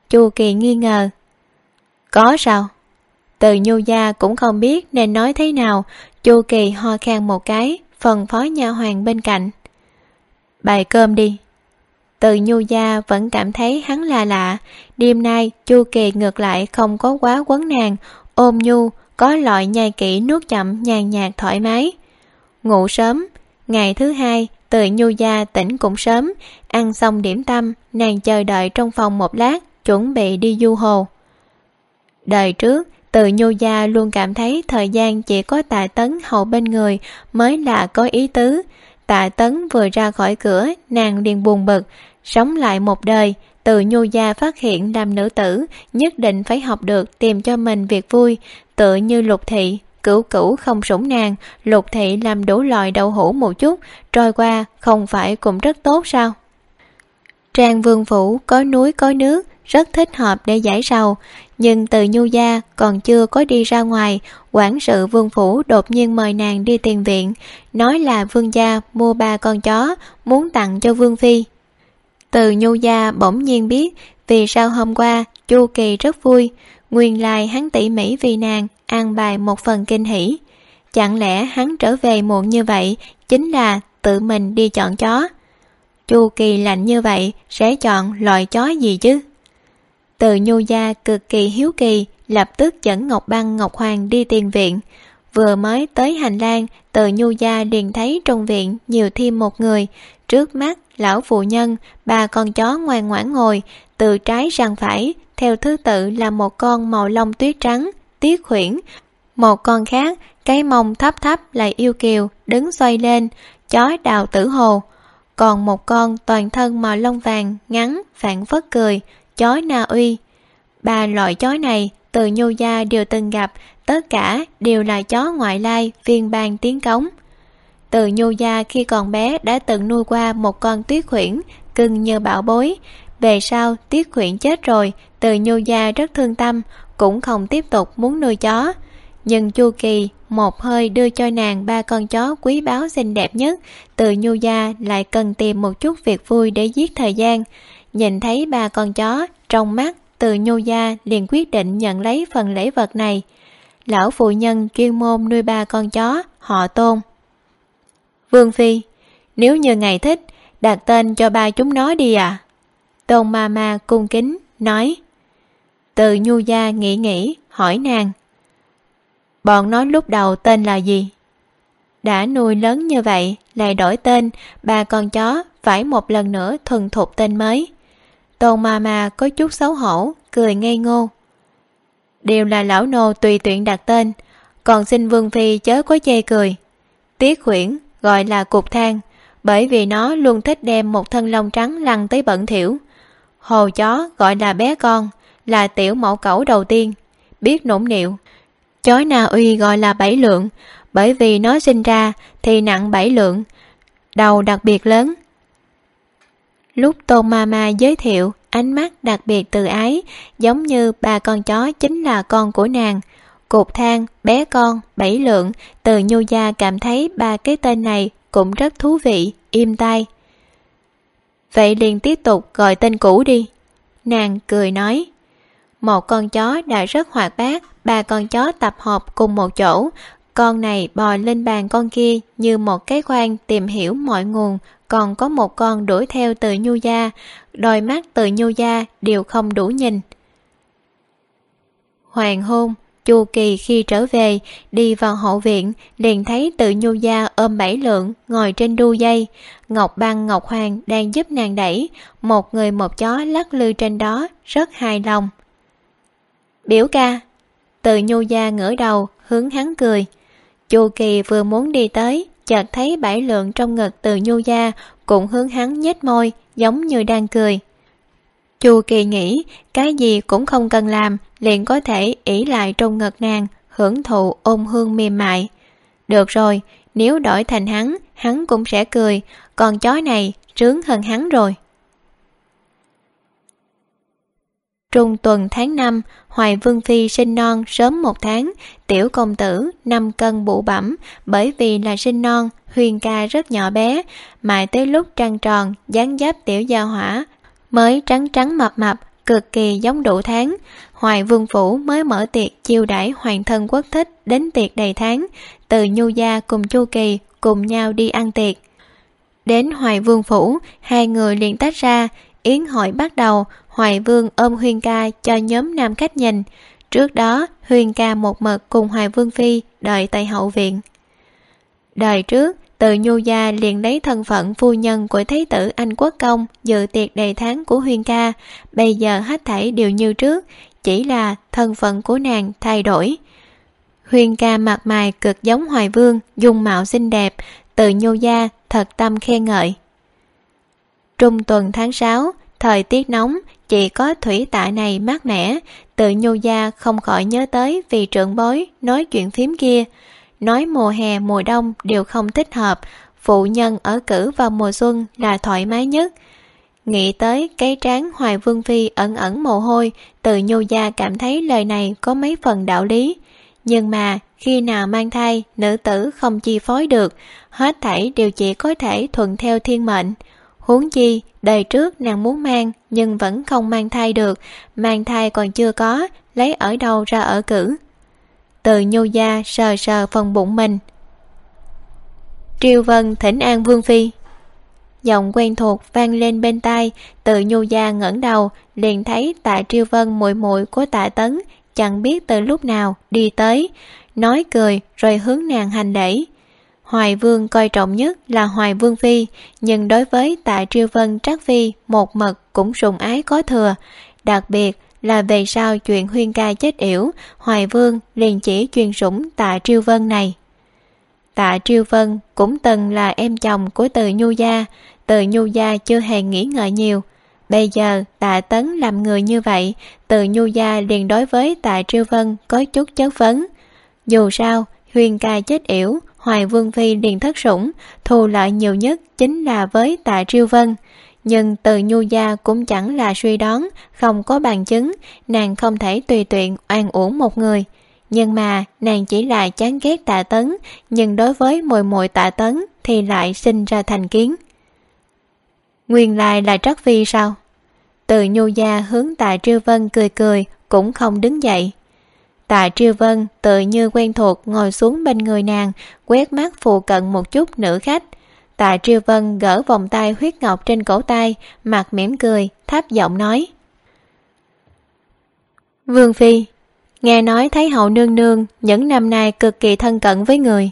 Chu kỳ nghi ngờ, có sao? Từ nhu gia cũng không biết nên nói thế nào. Chu kỳ ho khan một cái, phần phó nha hoàng bên cạnh. Bày cơm đi. Từ nhu gia vẫn cảm thấy hắn là lạ. Đêm nay, chu kỳ ngược lại không có quá quấn nàng. Ôm nhu, có loại nhai kỹ nuốt chậm, nhàn nhạt, thoải mái. Ngủ sớm. Ngày thứ hai, từ nhu gia tỉnh cũng sớm. Ăn xong điểm tâm, nàng chờ đợi trong phòng một lát, chuẩn bị đi du hồ. Đời trước từ nhô gia luôn cảm thấy thời gian chỉ có tạ tấn hầu bên người mới là có ý tứ. Tạ tấn vừa ra khỏi cửa, nàng liền buồn bực, sống lại một đời. Từ nhô gia phát hiện làm nữ tử nhất định phải học được tìm cho mình việc vui. Tựa như lục thị, cửu cửu không sủng nàng, lục thị làm đủ loại đậu hũ một chút, trôi qua không phải cũng rất tốt sao? Trang vương phủ có núi có nước rất thích hợp để giải sầu nhưng từ nhu gia còn chưa có đi ra ngoài, quản sự vương phủ đột nhiên mời nàng đi tiền viện, nói là vương gia mua ba con chó, muốn tặng cho vương phi. Từ nhu gia bỗng nhiên biết, vì sao hôm qua chu kỳ rất vui, nguyên lai hắn tỉ mỉ vì nàng an bài một phần kinh hỷ. Chẳng lẽ hắn trở về muộn như vậy, chính là tự mình đi chọn chó? Chu kỳ lạnh như vậy, sẽ chọn loại chó gì chứ? Từ nhu gia cực kỳ hiếu kỳ, lập tức dẫn ngọc băng, ngọc hoàng đi tiền viện. Vừa mới tới hành lang, từ nhu gia liền thấy trong viện nhiều thêm một người. Trước mắt, lão phụ nhân, ba con chó ngoan ngoãn ngồi, từ trái sang phải, theo thứ tự là một con màu lông tuyết trắng tiết khuyển. Một con khác, cái mông thấp thấp lại yêu kiều, đứng xoay lên, chó đào tử hồ. Còn một con toàn thân màu lông vàng ngắn phản phất cười chó na uy. Ba loại chó này từ nhu gia đều từng gặp, tất cả đều là chó ngoại lai viên bang tiếng cống. Từ nhu gia khi còn bé đã từng nuôi qua một con tuyết khuyển cưng như bảo bối. Về sau, tuyết khuyển chết rồi, từ nhu gia rất thương tâm, cũng không tiếp tục muốn nuôi chó. Nhưng chu kỳ một hơi đưa cho nàng ba con chó quý báu xinh đẹp nhất, từ nhu gia lại cần tìm một chút việc vui để giết thời gian nhìn thấy ba con chó, trong mắt từ nhu gia liền quyết định nhận lấy phần lễ vật này. Lão phụ nhân chuyên môn nuôi ba con chó, họ tôn. Vương phi, nếu như ngài thích, đặt tên cho ba chúng nó đi à tôn ma ma cung kính nói. Từ nhu gia nghĩ nghĩ, hỏi nàng. Bọn nó lúc đầu tên là gì? Đã nuôi lớn như vậy, lại đổi tên, ba con chó phải một lần nữa thuần thục tên mới tôn ma ma có chút xấu hổ, cười ngây ngô. Đều là lão nô tùy tiện đặt tên, còn xin vương phi chớ có chê cười. Tiết khuyển gọi là cục thang bởi vì nó luôn thích đem một thân lông trắng lăn tới bẩn thỉu. Hồ chó gọi là bé con, là tiểu mẫu cẩu đầu tiên, biết nũng nịu. Chó na uy gọi là bảy lượng, bởi vì nó sinh ra thì nặng bảy lượng, đầu đặc biệt lớn lúc tôn ma ma giới thiệu, ánh mắt đặc biệt từ ái, giống như ba con chó chính là con của nàng. Cục thang, bé con, bảy lượng, từ nhu gia cảm thấy ba cái tên này cũng rất thú vị, im tai. Vậy liền tiếp tục gọi tên cũ đi. Nàng cười nói, một con chó đã rất hoạt bát, ba con chó tập hợp cùng một chỗ. Con này bò lên bàn con kia như một cái khoan tìm hiểu mọi nguồn còn có một con đuổi theo từ nhu gia đôi mắt từ nhu gia đều không đủ nhìn. Hoàng hôn, chu kỳ khi trở về, đi vào hậu viện, liền thấy tự nhu gia ôm bảy lượng ngồi trên đu dây. Ngọc băng, ngọc hoàng đang giúp nàng đẩy, một người một chó lắc lư trên đó, rất hài lòng. Biểu ca, từ nhu gia ngửa đầu, hướng hắn cười. Chu kỳ vừa muốn đi tới chợt thấy bảy lượng trong ngực từ nhu gia cũng hướng hắn nhếch môi, giống như đang cười. Chu kỳ nghĩ, cái gì cũng không cần làm, liền có thể ỷ lại trong ngực nàng, hưởng thụ ôn hương mềm mại. Được rồi, nếu đổi thành hắn hắn cũng sẽ cười, còn chó này trướng hơn hắn rồi. Trung tuần tháng năm, hoài vương phi sinh non sớm một tháng, tiểu công tử năm cân bụ bẩm, bởi vì là sinh non, huyền ca rất nhỏ bé, mãi tới lúc trăng tròn, dáng dấp tiểu gia hỏa mới trắng trắng mập mập, cực kỳ giống đủ tháng. Hoài vương phủ mới mở tiệc chiêu đãi hoàng thân quốc thích đến tiệc đầy tháng, từ nhu gia cùng chu kỳ cùng nhau đi ăn tiệc. Đến hoài vương phủ, hai người liền tách ra yến hội bắt đầu, hoài vương ôm huyên ca cho nhóm nam khách nhìn. Trước đó huyên ca một mực cùng hoài vương phi đợi tại hậu viện. Đời trước, từ nhu gia liền lấy thân phận phu nhân của thái tử anh quốc công dự tiệc đầy tháng của huyên ca. Bây giờ hết thảy đều như trước, chỉ là thân phận của nàng thay đổi. Huyên ca mặt mày cực giống hoài vương, dung mạo xinh đẹp, từ nhu gia thật tâm khen ngợi trung tuần tháng sáu, thời tiết nóng, chỉ có thủy tạ này mát mẻ. Tự nhu gia không khỏi nhớ tới vì trưởng bối nói chuyện phím kia. Nói mùa hè, mùa đông đều không thích hợp. Phụ nhân ở cử vào mùa xuân là thoải mái nhất. Nghĩ tới cái trán hoài vương phi ẩn ẩn mồ hôi từ nhu gia cảm thấy lời này có mấy phần đạo lý. Nhưng mà khi nào mang thai, nữ tử không chi phối được. Hết thảy đều chỉ có thể thuận theo thiên mệnh huống chi, đời trước nàng muốn mang, nhưng vẫn không mang thai được. Mang thai còn chưa có, lấy ở đâu ra ở cử? Từ nhu gia sờ sờ phần bụng mình. Triều vân thỉnh an vương phi. Giọng quen thuộc vang lên bên tai, từ nhu gia ngẩng đầu, liền thấy tạ triều vân muội muội của tạ tấn, chẳng biết từ lúc nào đi tới, nói cười rồi hướng nàng hành lễ hoài vương coi trọng nhất là hoài vương phi, nhưng đối với tạ triêu vân, Trác phi, một mật cũng sùng ái có thừa. Đặc biệt là về sau chuyện huyên ca chết yểu, hoài vương liền chỉ truyền sủng tạ triêu vân này. Tạ triêu vân cũng từng là em chồng của từ nhu gia. Từ nhu gia chưa hề nghĩ ngợi nhiều. Bây giờ tạ tấn làm người như vậy, từ nhu gia liền đối với tạ triêu vân có chút chất vấn. Dù sao, Huyên ca chết yểu hoài vương phi liền thất sủng, thù lợi nhiều nhất chính là với tạ triêu vân. Nhưng từ nhu gia cũng chẳng là suy đoán, không có bằng chứng, nàng không thể tùy tiện oan uổng một người. Nhưng mà nàng chỉ là chán ghét tạ tấn, nhưng đối với mùi mùi tạ tấn thì lại sinh ra thành kiến. Nguyên lai là trắc phi sao? Từ nhu gia hướng tạ triêu vân cười cười, cũng không đứng dậy tạ triêu vân tự như quen thuộc ngồi xuống bên người nàng, quét mắt phụ cận một chút nữ khách. Tạ triêu vân gỡ vòng tay huyết ngọc trên cổ tay, mặt mỉm cười tháp giọng nói. Vương phi, nghe nói thấy hậu nương nương những năm nay cực kỳ thân cận với người.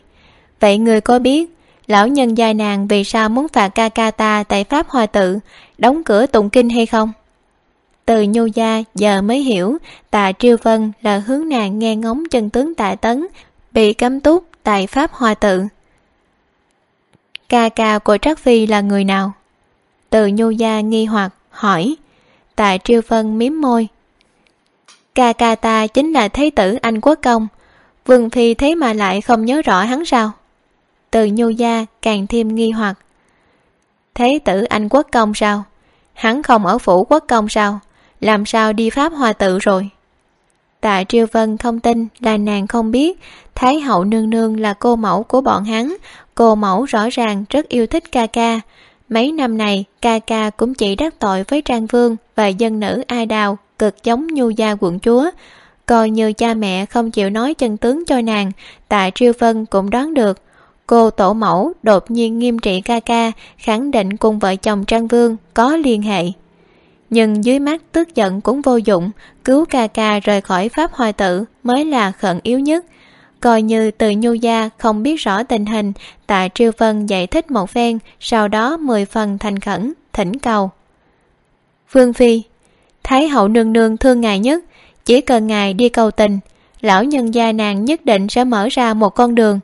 Vậy người có biết, lão nhân giai nàng vì sao muốn phạt ca ca ta tại pháp hoa tự đóng cửa tụng kinh hay không? Từ nhu gia giờ mới hiểu tạ triêu vân là hướng nàng nghe ngóng chân tướng tạ tấn, bị cấm túc tại pháp hoa tự. Ca ca của trắc phi là người nào? Từ nhu gia nghi hoặc hỏi tạ triêu vân miếm môi. Ca ca ta chính là thế tử anh quốc công, vương phi thế mà lại không nhớ rõ hắn sao? Từ nhu gia càng thêm nghi hoặc. Thế tử anh quốc công sao? Hắn không ở phủ quốc công sao? Làm sao đi pháp hòa tự rồi? Tạ triêu vân không tin là nàng không biết, thái hậu nương nương là cô mẫu của bọn hắn. Cô mẫu rõ ràng rất yêu thích ca ca. Mấy năm này, ca ca cũng chỉ đắc tội với trang vương và dân nữ ai đào, cực giống nhu gia quận chúa. Coi như cha mẹ không chịu nói chân tướng cho nàng, tạ triêu vân cũng đoán được. Cô tổ mẫu đột nhiên nghiêm trị ca ca, khẳng định cùng vợ chồng trang vương có liên hệ nhưng dưới mắt tức giận cũng vô dụng, cứu ca ca rời khỏi pháp Hoài tử mới là khẩn yếu nhất. Coi như từ nhu gia không biết rõ tình hình, tạ triêu vân giải thích một phen, sau đó mười phần thành khẩn, thỉnh cầu. Vương phi, thái hậu nương nương thương ngài nhất, chỉ cần ngài đi cầu tình, lão nhân gia nàng nhất định sẽ mở ra một con đường.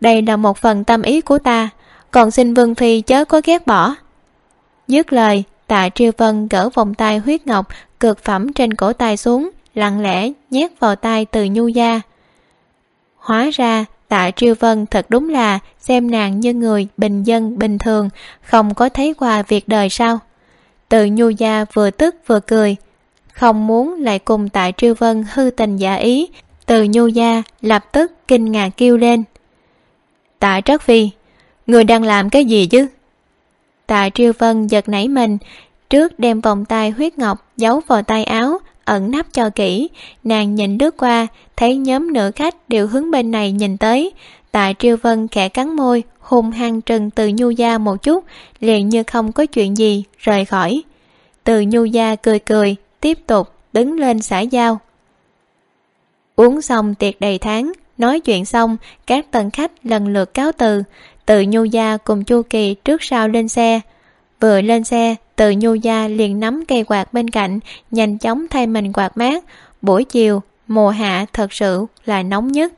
Đây là một phần tâm ý của ta, còn xin vương phi chớ có ghét bỏ. Dứt lời tạ triêu vân gỡ vòng tay huyết ngọc cực phẩm trên cổ tay xuống, lặng lẽ nhét vào tay từ nhu gia. Hóa ra, tạ triêu vân thật đúng là xem nàng như người bình dân bình thường, không có thấy qua việc đời sao? Từ nhu gia vừa tức vừa cười, không muốn lại cùng tạ triêu vân hư tình giả ý, từ nhu gia lập tức kinh ngạc kêu lên. Tạ Trắc phi, người đang làm cái gì chứ? Tạ triêu vân giật nảy mình. Trước đem vòng tay huyết ngọc giấu vào tay áo, ẩn nắp cho kỹ, nàng nhìn lướt qua, thấy nhóm nữ khách đều hướng bên này nhìn tới. Tạ triêu vân khẽ cắn môi hùng hăng trừng từ nhu gia một chút, liền như không có chuyện gì, rời khỏi. Từ nhu gia cười cười, tiếp tục đứng lên xã giao. Uống xong tiệc đầy tháng, nói chuyện xong, các tân khách lần lượt cáo từ từ nhu gia cùng chu kỳ trước sau lên xe. Vừa lên xe, từ nhu gia liền nắm cây quạt bên cạnh, nhanh chóng thay mình quạt mát. Buổi chiều, mùa hạ thật sự là nóng nhất.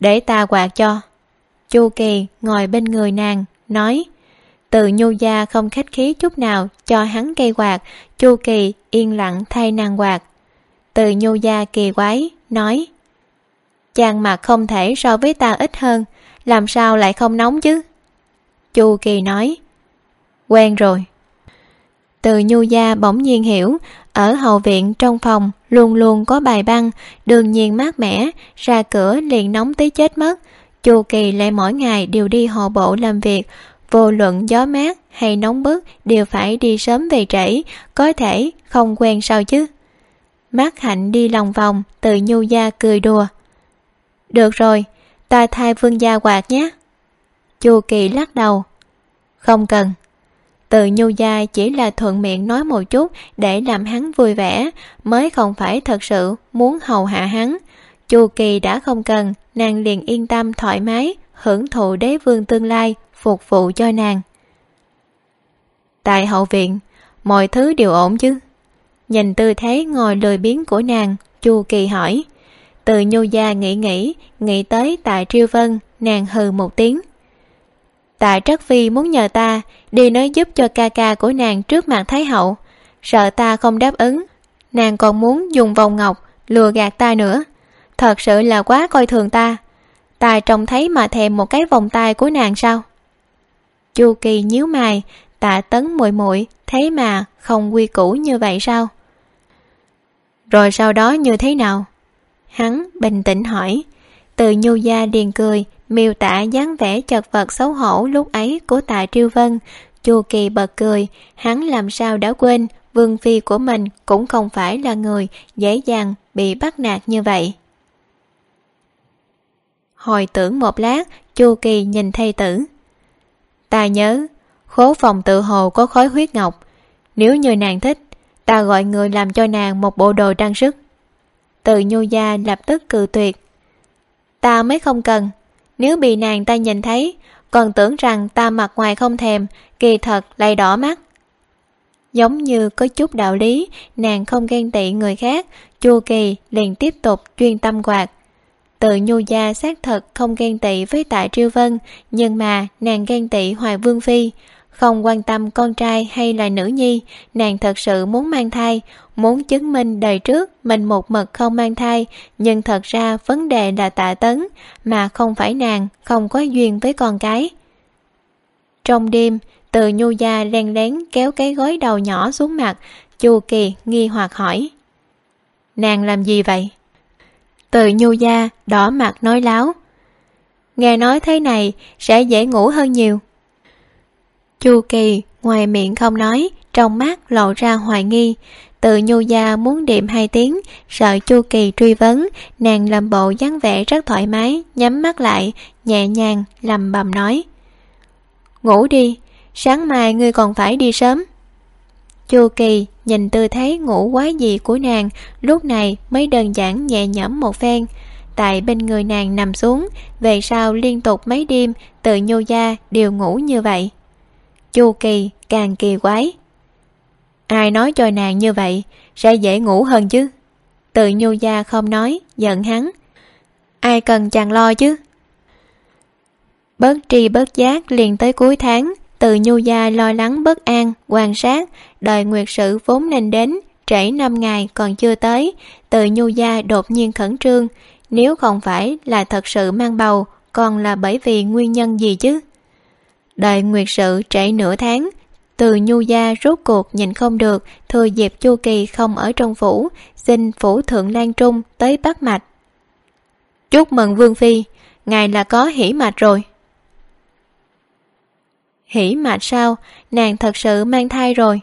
Để ta quạt cho. Chu kỳ ngồi bên người nàng, nói. Từ nhu gia không khách khí chút nào cho hắn cây quạt, chu kỳ yên lặng thay nàng quạt. Từ nhu gia kỳ quái, nói. Chàng mặt không thể so với ta ít hơn làm sao lại không nóng chứ? Chu kỳ nói. Quen rồi. Từ nhu gia bỗng nhiên hiểu, ở hậu viện trong phòng luôn luôn có bài băng, đương nhiên mát mẻ, ra cửa liền nóng tới chết mất. Chu kỳ lại mỗi ngày đều đi hộ bộ làm việc, vô luận gió mát hay nóng bức đều phải đi sớm về trễ, có thể không quen sao chứ? Mát hạnh đi lòng vòng, từ nhu gia cười đùa. Được rồi ta thay vương gia quạt nhé. Chu kỳ lắc đầu. Không cần. Từ nhu gia chỉ là thuận miệng nói một chút để làm hắn vui vẻ, mới không phải thật sự muốn hầu hạ hắn. Chu kỳ đã không cần, nàng liền yên tâm thoải mái, hưởng thụ đế vương tương lai, phục vụ cho nàng. Tại hậu viện, mọi thứ đều ổn chứ? Nhìn tư thế ngồi lười biếng của nàng, chu kỳ hỏi từ nhu gia nghĩ nghĩ nghĩ tới tại triêu vân, nàng hừ một tiếng. Tại trắc phi muốn nhờ ta đi nói giúp cho ca ca của nàng trước mặt thái hậu. Sợ ta không đáp ứng. Nàng còn muốn dùng vòng ngọc lừa gạt ta nữa. Thật sự là quá coi thường ta. Ta trông thấy mà thèm một cái vòng tay của nàng sao? Chu kỳ nhíu mày, tạ tấn muội muội thế mà không quy củ như vậy sao? Rồi sau đó như thế nào? Hắn bình tĩnh hỏi. Từ nhu gia điền cười, miêu tả dáng vẻ chật vật xấu hổ lúc ấy của tạ triêu vân. Chu kỳ bật cười, hắn làm sao đã quên, vương phi của mình cũng không phải là người dễ dàng bị bắt nạt như vậy. Hồi tưởng một lát, chu kỳ nhìn thay tử. Ta nhớ, khố phòng tự hồ có khói huyết ngọc. Nếu như nàng thích, ta gọi người làm cho nàng một bộ đồ trang sức từ nhu gia lập tức cự tuyệt. Ta mới không cần. Nếu bị nàng ta nhìn thấy, còn tưởng rằng ta mặt ngoài không thèm, kỳ thật lại đỏ mắt. Giống như có chút đạo lý, nàng không ghen tị người khác chu kỳ liền tiếp tục chuyên tâm quạt. Tự nhu gia xác thật không ghen tị với tạ triêu vân, nhưng mà nàng ghen tị hoài vương phi không quan tâm con trai hay là nữ nhi, nàng thật sự muốn mang thai, muốn chứng minh đời trước mình một mực không mang thai. Nhưng thật ra vấn đề là tạ tấn, mà không phải nàng, không có duyên với con cái. Trong đêm, từ nhu gia len lén kéo cái gối đầu nhỏ xuống mặt, chu kỳ nghi hoặc hỏi, nàng làm gì vậy? Từ nhu gia đỏ mặt nói láo, nghe nói thế này sẽ dễ ngủ hơn nhiều chu kỳ ngoài miệng không nói, trong mắt lộ ra hoài nghi. Tự nhu gia muốn điểm hai tiếng, sợ chu kỳ truy vấn, nàng làm bộ dáng vẻ rất thoải mái, nhắm mắt lại, nhẹ nhàng, lầm bầm nói. Ngủ đi, sáng mai ngươi còn phải đi sớm. Chu kỳ nhìn tư thế ngủ quá gì của nàng, lúc này mới đơn giản nhẹ nhõm một phen. Tại bên người nàng nằm xuống, về sau liên tục mấy đêm, tự nhu gia đều ngủ như vậy chu kỳ, càng kỳ quái. Ai nói cho nàng như vậy, sẽ dễ ngủ hơn chứ? Từ nhu gia không nói, giận hắn. Ai cần chàng lo chứ? Bớt tri bớt giác liền tới cuối tháng, từ nhu gia lo lắng bất an, quan sát đời nguyệt sự vốn nên đến, trễ năm ngày còn chưa tới, từ nhu gia đột nhiên khẩn trương. Nếu không phải là thật sự mang bầu, còn là bởi vì nguyên nhân gì chứ? Đợi nguyệt sự trễ nửa tháng. Từ nhu gia rốt cuộc nhìn không được, thừa dịp chu kỳ không ở trong phủ, xin phủ thượng lan trung tới bắt mạch. Chúc mừng vương phi, ngài là có hỉ mạch rồi. Hỉ mạch sao? Nàng thật sự mang thai rồi.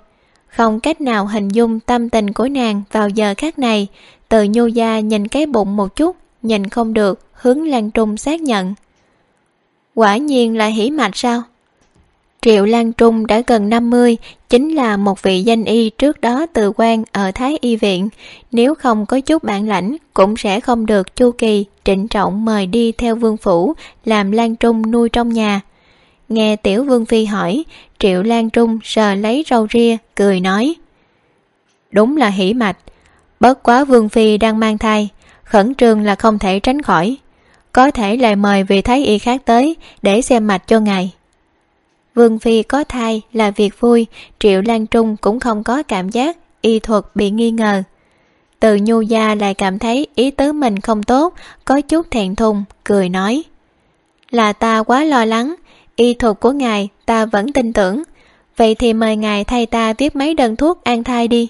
Không cách nào hình dung tâm tình của nàng vào giờ khác này. Từ nhu gia nhìn cái bụng một chút nhìn không được, hướng lan trung xác nhận. Quả nhiên là hỉ mạch sao? Triệu lan trung đã gần năm mươi, chính là một vị danh y trước đó từ quan ở thái y viện. Nếu không có chút bản lãnh, cũng sẽ không được chu kỳ trịnh trọng mời đi theo vương phủ, làm lan trung nuôi trong nhà. Nghe tiểu vương phi hỏi, triệu lan trung sờ lấy râu ria, cười nói, đúng là hỉ mạch. Bất quá vương phi đang mang thai, khẩn trương là không thể tránh khỏi. Có thể lại mời vị thái y khác tới để xem mạch cho ngài vương phi có thai là việc vui, triệu lan trung cũng không có cảm giác y thuật bị nghi ngờ. Từ nhu gia lại cảm thấy ý tứ mình không tốt, có chút thẹn thùng, cười nói. Là ta quá lo lắng, y thuật của ngài ta vẫn tin tưởng, vậy thì mời ngài thay ta viết mấy đơn thuốc an thai đi.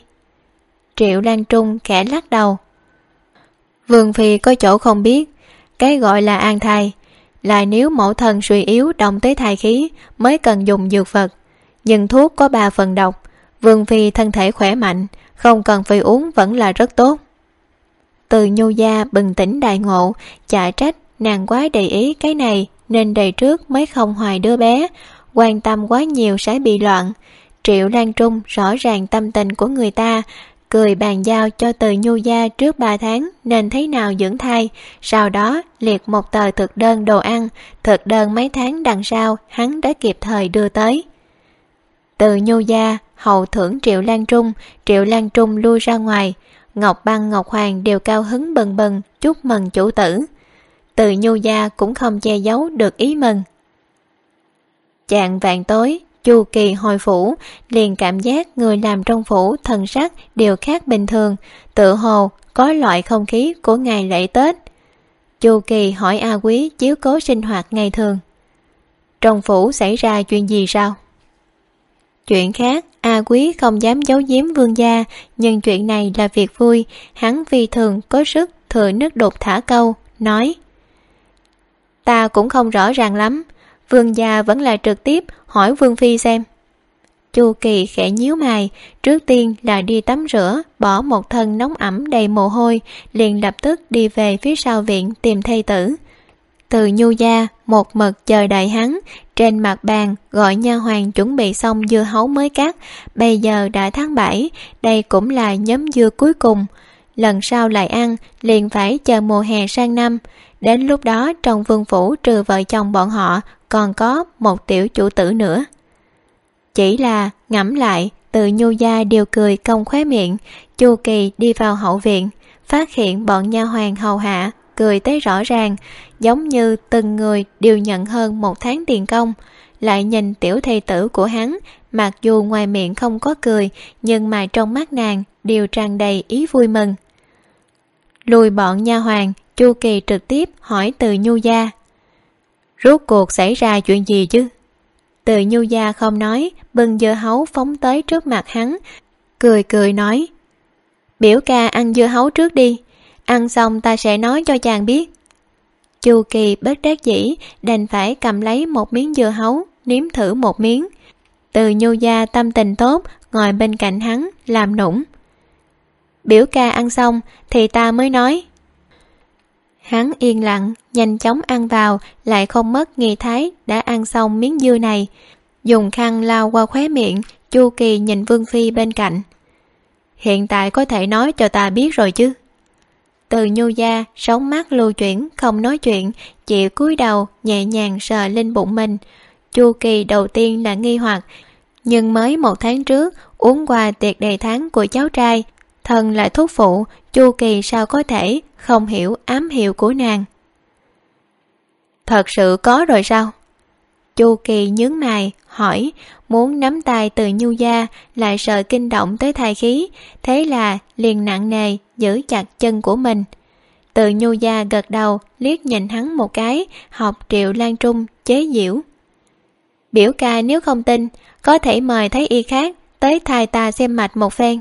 Triệu lan trung khẽ lắc đầu. Vương phi có chỗ không biết, cái gọi là an thai là nếu mẫu thân suy yếu động tới thai khí, mới cần dùng dược vật. Nhưng thuốc có ba phần độc, vương phi thân thể khỏe mạnh, không cần phải uống vẫn là rất tốt. Từ nhu gia bừng tỉnh đại ngộ, chả trách nàng quá để ý cái này nên đầy trước mới không hoài đứa bé, quan tâm quá nhiều sẽ bị loạn. Triệu lan trung rõ ràng tâm tình của người ta cười bàn giao cho từ nhu gia trước ba tháng, nên thấy nào dưỡng thai. Sau đó, liệt một tờ thực đơn đồ ăn, thực đơn mấy tháng đằng sau, hắn đã kịp thời đưa tới. Từ nhu gia, hậu thưởng triệu lan trung, triệu lan trung lui ra ngoài. Ngọc băng, ngọc hoàng đều cao hứng bần bần, chúc mừng chủ tử. Từ nhu gia cũng không che giấu được ý mừng. Chạng vạn tối chu kỳ hồi phủ, liền cảm giác người làm trong phủ thần sắc đều khác bình thường, tự hồ có loại không khí của ngày lễ tết. Chu kỳ hỏi a quý chiếu cố sinh hoạt ngày thường. Trong phủ xảy ra chuyện gì sao? Chuyện khác, a quý không dám giấu giếm vương gia, nhưng chuyện này là việc vui. Hắn vì thường có sức thừa nước đột thả câu, nói, ta cũng không rõ ràng lắm vương gia vẫn là trực tiếp hỏi vương phi xem. Chu kỳ khẽ nhíu mày, trước tiên là đi tắm rửa, bỏ một thân nóng ẩm đầy mồ hôi, liền lập tức đi về phía sau viện tìm thây tử. Từ nhu gia, một mực chờ đợi hắn, trên mặt bàn gọi nha hoàng chuẩn bị xong dưa hấu mới cắt. Bây giờ đã tháng bảy, đây cũng là nhóm dưa cuối cùng. Lần sau lại ăn, liền phải chờ mùa hè sang năm. Đến lúc đó, trong vương phủ trừ vợ chồng bọn họ còn có một tiểu chủ tử nữa. Chỉ là ngẫm lại, từ nhu gia đều cười cong khóe miệng, chu kỳ đi vào hậu viện, phát hiện bọn nha hoàng hầu hạ, cười tới rõ ràng, giống như từng người đều nhận hơn một tháng tiền công. Lại nhìn tiểu thầy tử của hắn, mặc dù ngoài miệng không có cười, nhưng mà trong mắt nàng đều tràn đầy ý vui mừng. Lùi bọn nha hoàng chu kỳ trực tiếp hỏi từ nhu gia rốt cuộc xảy ra chuyện gì chứ? Từ nhu gia không nói, bưng dưa hấu phóng tới trước mặt hắn, cười cười nói, biểu ca ăn dưa hấu trước đi, ăn xong ta sẽ nói cho chàng biết. Chu kỳ bất đắc dĩ, đành phải cầm lấy một miếng dưa hấu, nếm thử một miếng. Từ nhu gia tâm tình tốt, ngồi bên cạnh hắn, làm nũng, biểu ca ăn xong thì ta mới nói hắn yên lặng, nhanh chóng ăn vào, lại không mất nghi thái đã ăn xong miếng dưa này. Dùng khăn lau qua khóe miệng, chu kỳ nhìn vương phi bên cạnh. Hiện tại có thể nói cho ta biết rồi chứ? Từ nhu gia sống mắt lưu chuyển, không nói chuyện, chỉ cúi đầu nhẹ nhàng sờ lên bụng mình. Chu kỳ đầu tiên là nghi hoặc, nhưng mới một tháng trước, uống qua tiệc đầy tháng của cháu trai thần là thúc phụ, chu kỳ sao có thể không hiểu ám hiệu của nàng? Thật sự có rồi sao? Chu kỳ nhướng mày, hỏi, muốn nắm tay từ nhu gia, lại sợ kinh động tới thai khí, thế là liền nặng nề giữ chặt chân của mình. Từ nhu gia gật đầu, liếc nhìn hắn một cái, học triệu lan trung chế diễu biểu ca nếu không tin, có thể mời thấy y khác, tới thai ta xem mạch một phen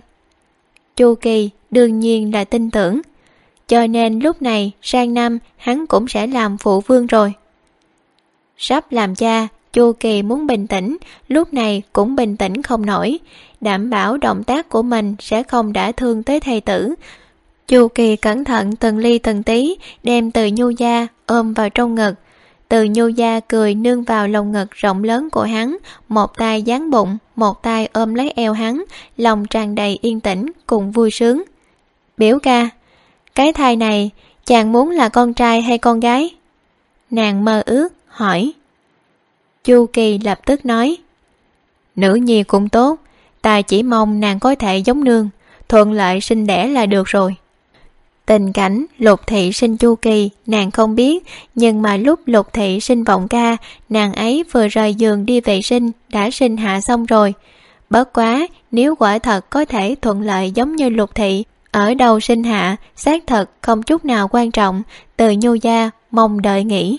chu kỳ đương nhiên là tin tưởng. Cho nên lúc này, sang năm, hắn cũng sẽ làm phụ vương rồi. Sắp làm cha, chu kỳ muốn bình tĩnh, lúc này cũng bình tĩnh không nổi. Đảm bảo động tác của mình sẽ không đả thương tới thầy tử. Chu kỳ cẩn thận từng ly từng tí, đem từ nhu gia ôm vào trong ngực từ nhu gia cười nương vào lồng ngực rộng lớn của hắn, một tay dán bụng, một tay ôm lấy eo hắn, lòng tràn đầy yên tĩnh cùng vui sướng. Biểu ca, cái thai này chàng muốn là con trai hay con gái? Nàng mơ ước, hỏi. Chu kỳ lập tức nói. Nữ nhi cũng tốt, ta chỉ mong nàng có thể giống nương, thuận lợi sinh đẻ là được rồi tình cảnh lục thị sinh chu kỳ, nàng không biết, nhưng mà lúc lục thị sinh vọng ca, nàng ấy vừa rời giường đi vệ sinh, đã sinh hạ xong rồi. Bất quá, nếu quả thật có thể thuận lợi giống như lục thị, ở đầu sinh hạ, xác thật không chút nào quan trọng, từ nhu gia mong đợi nghỉ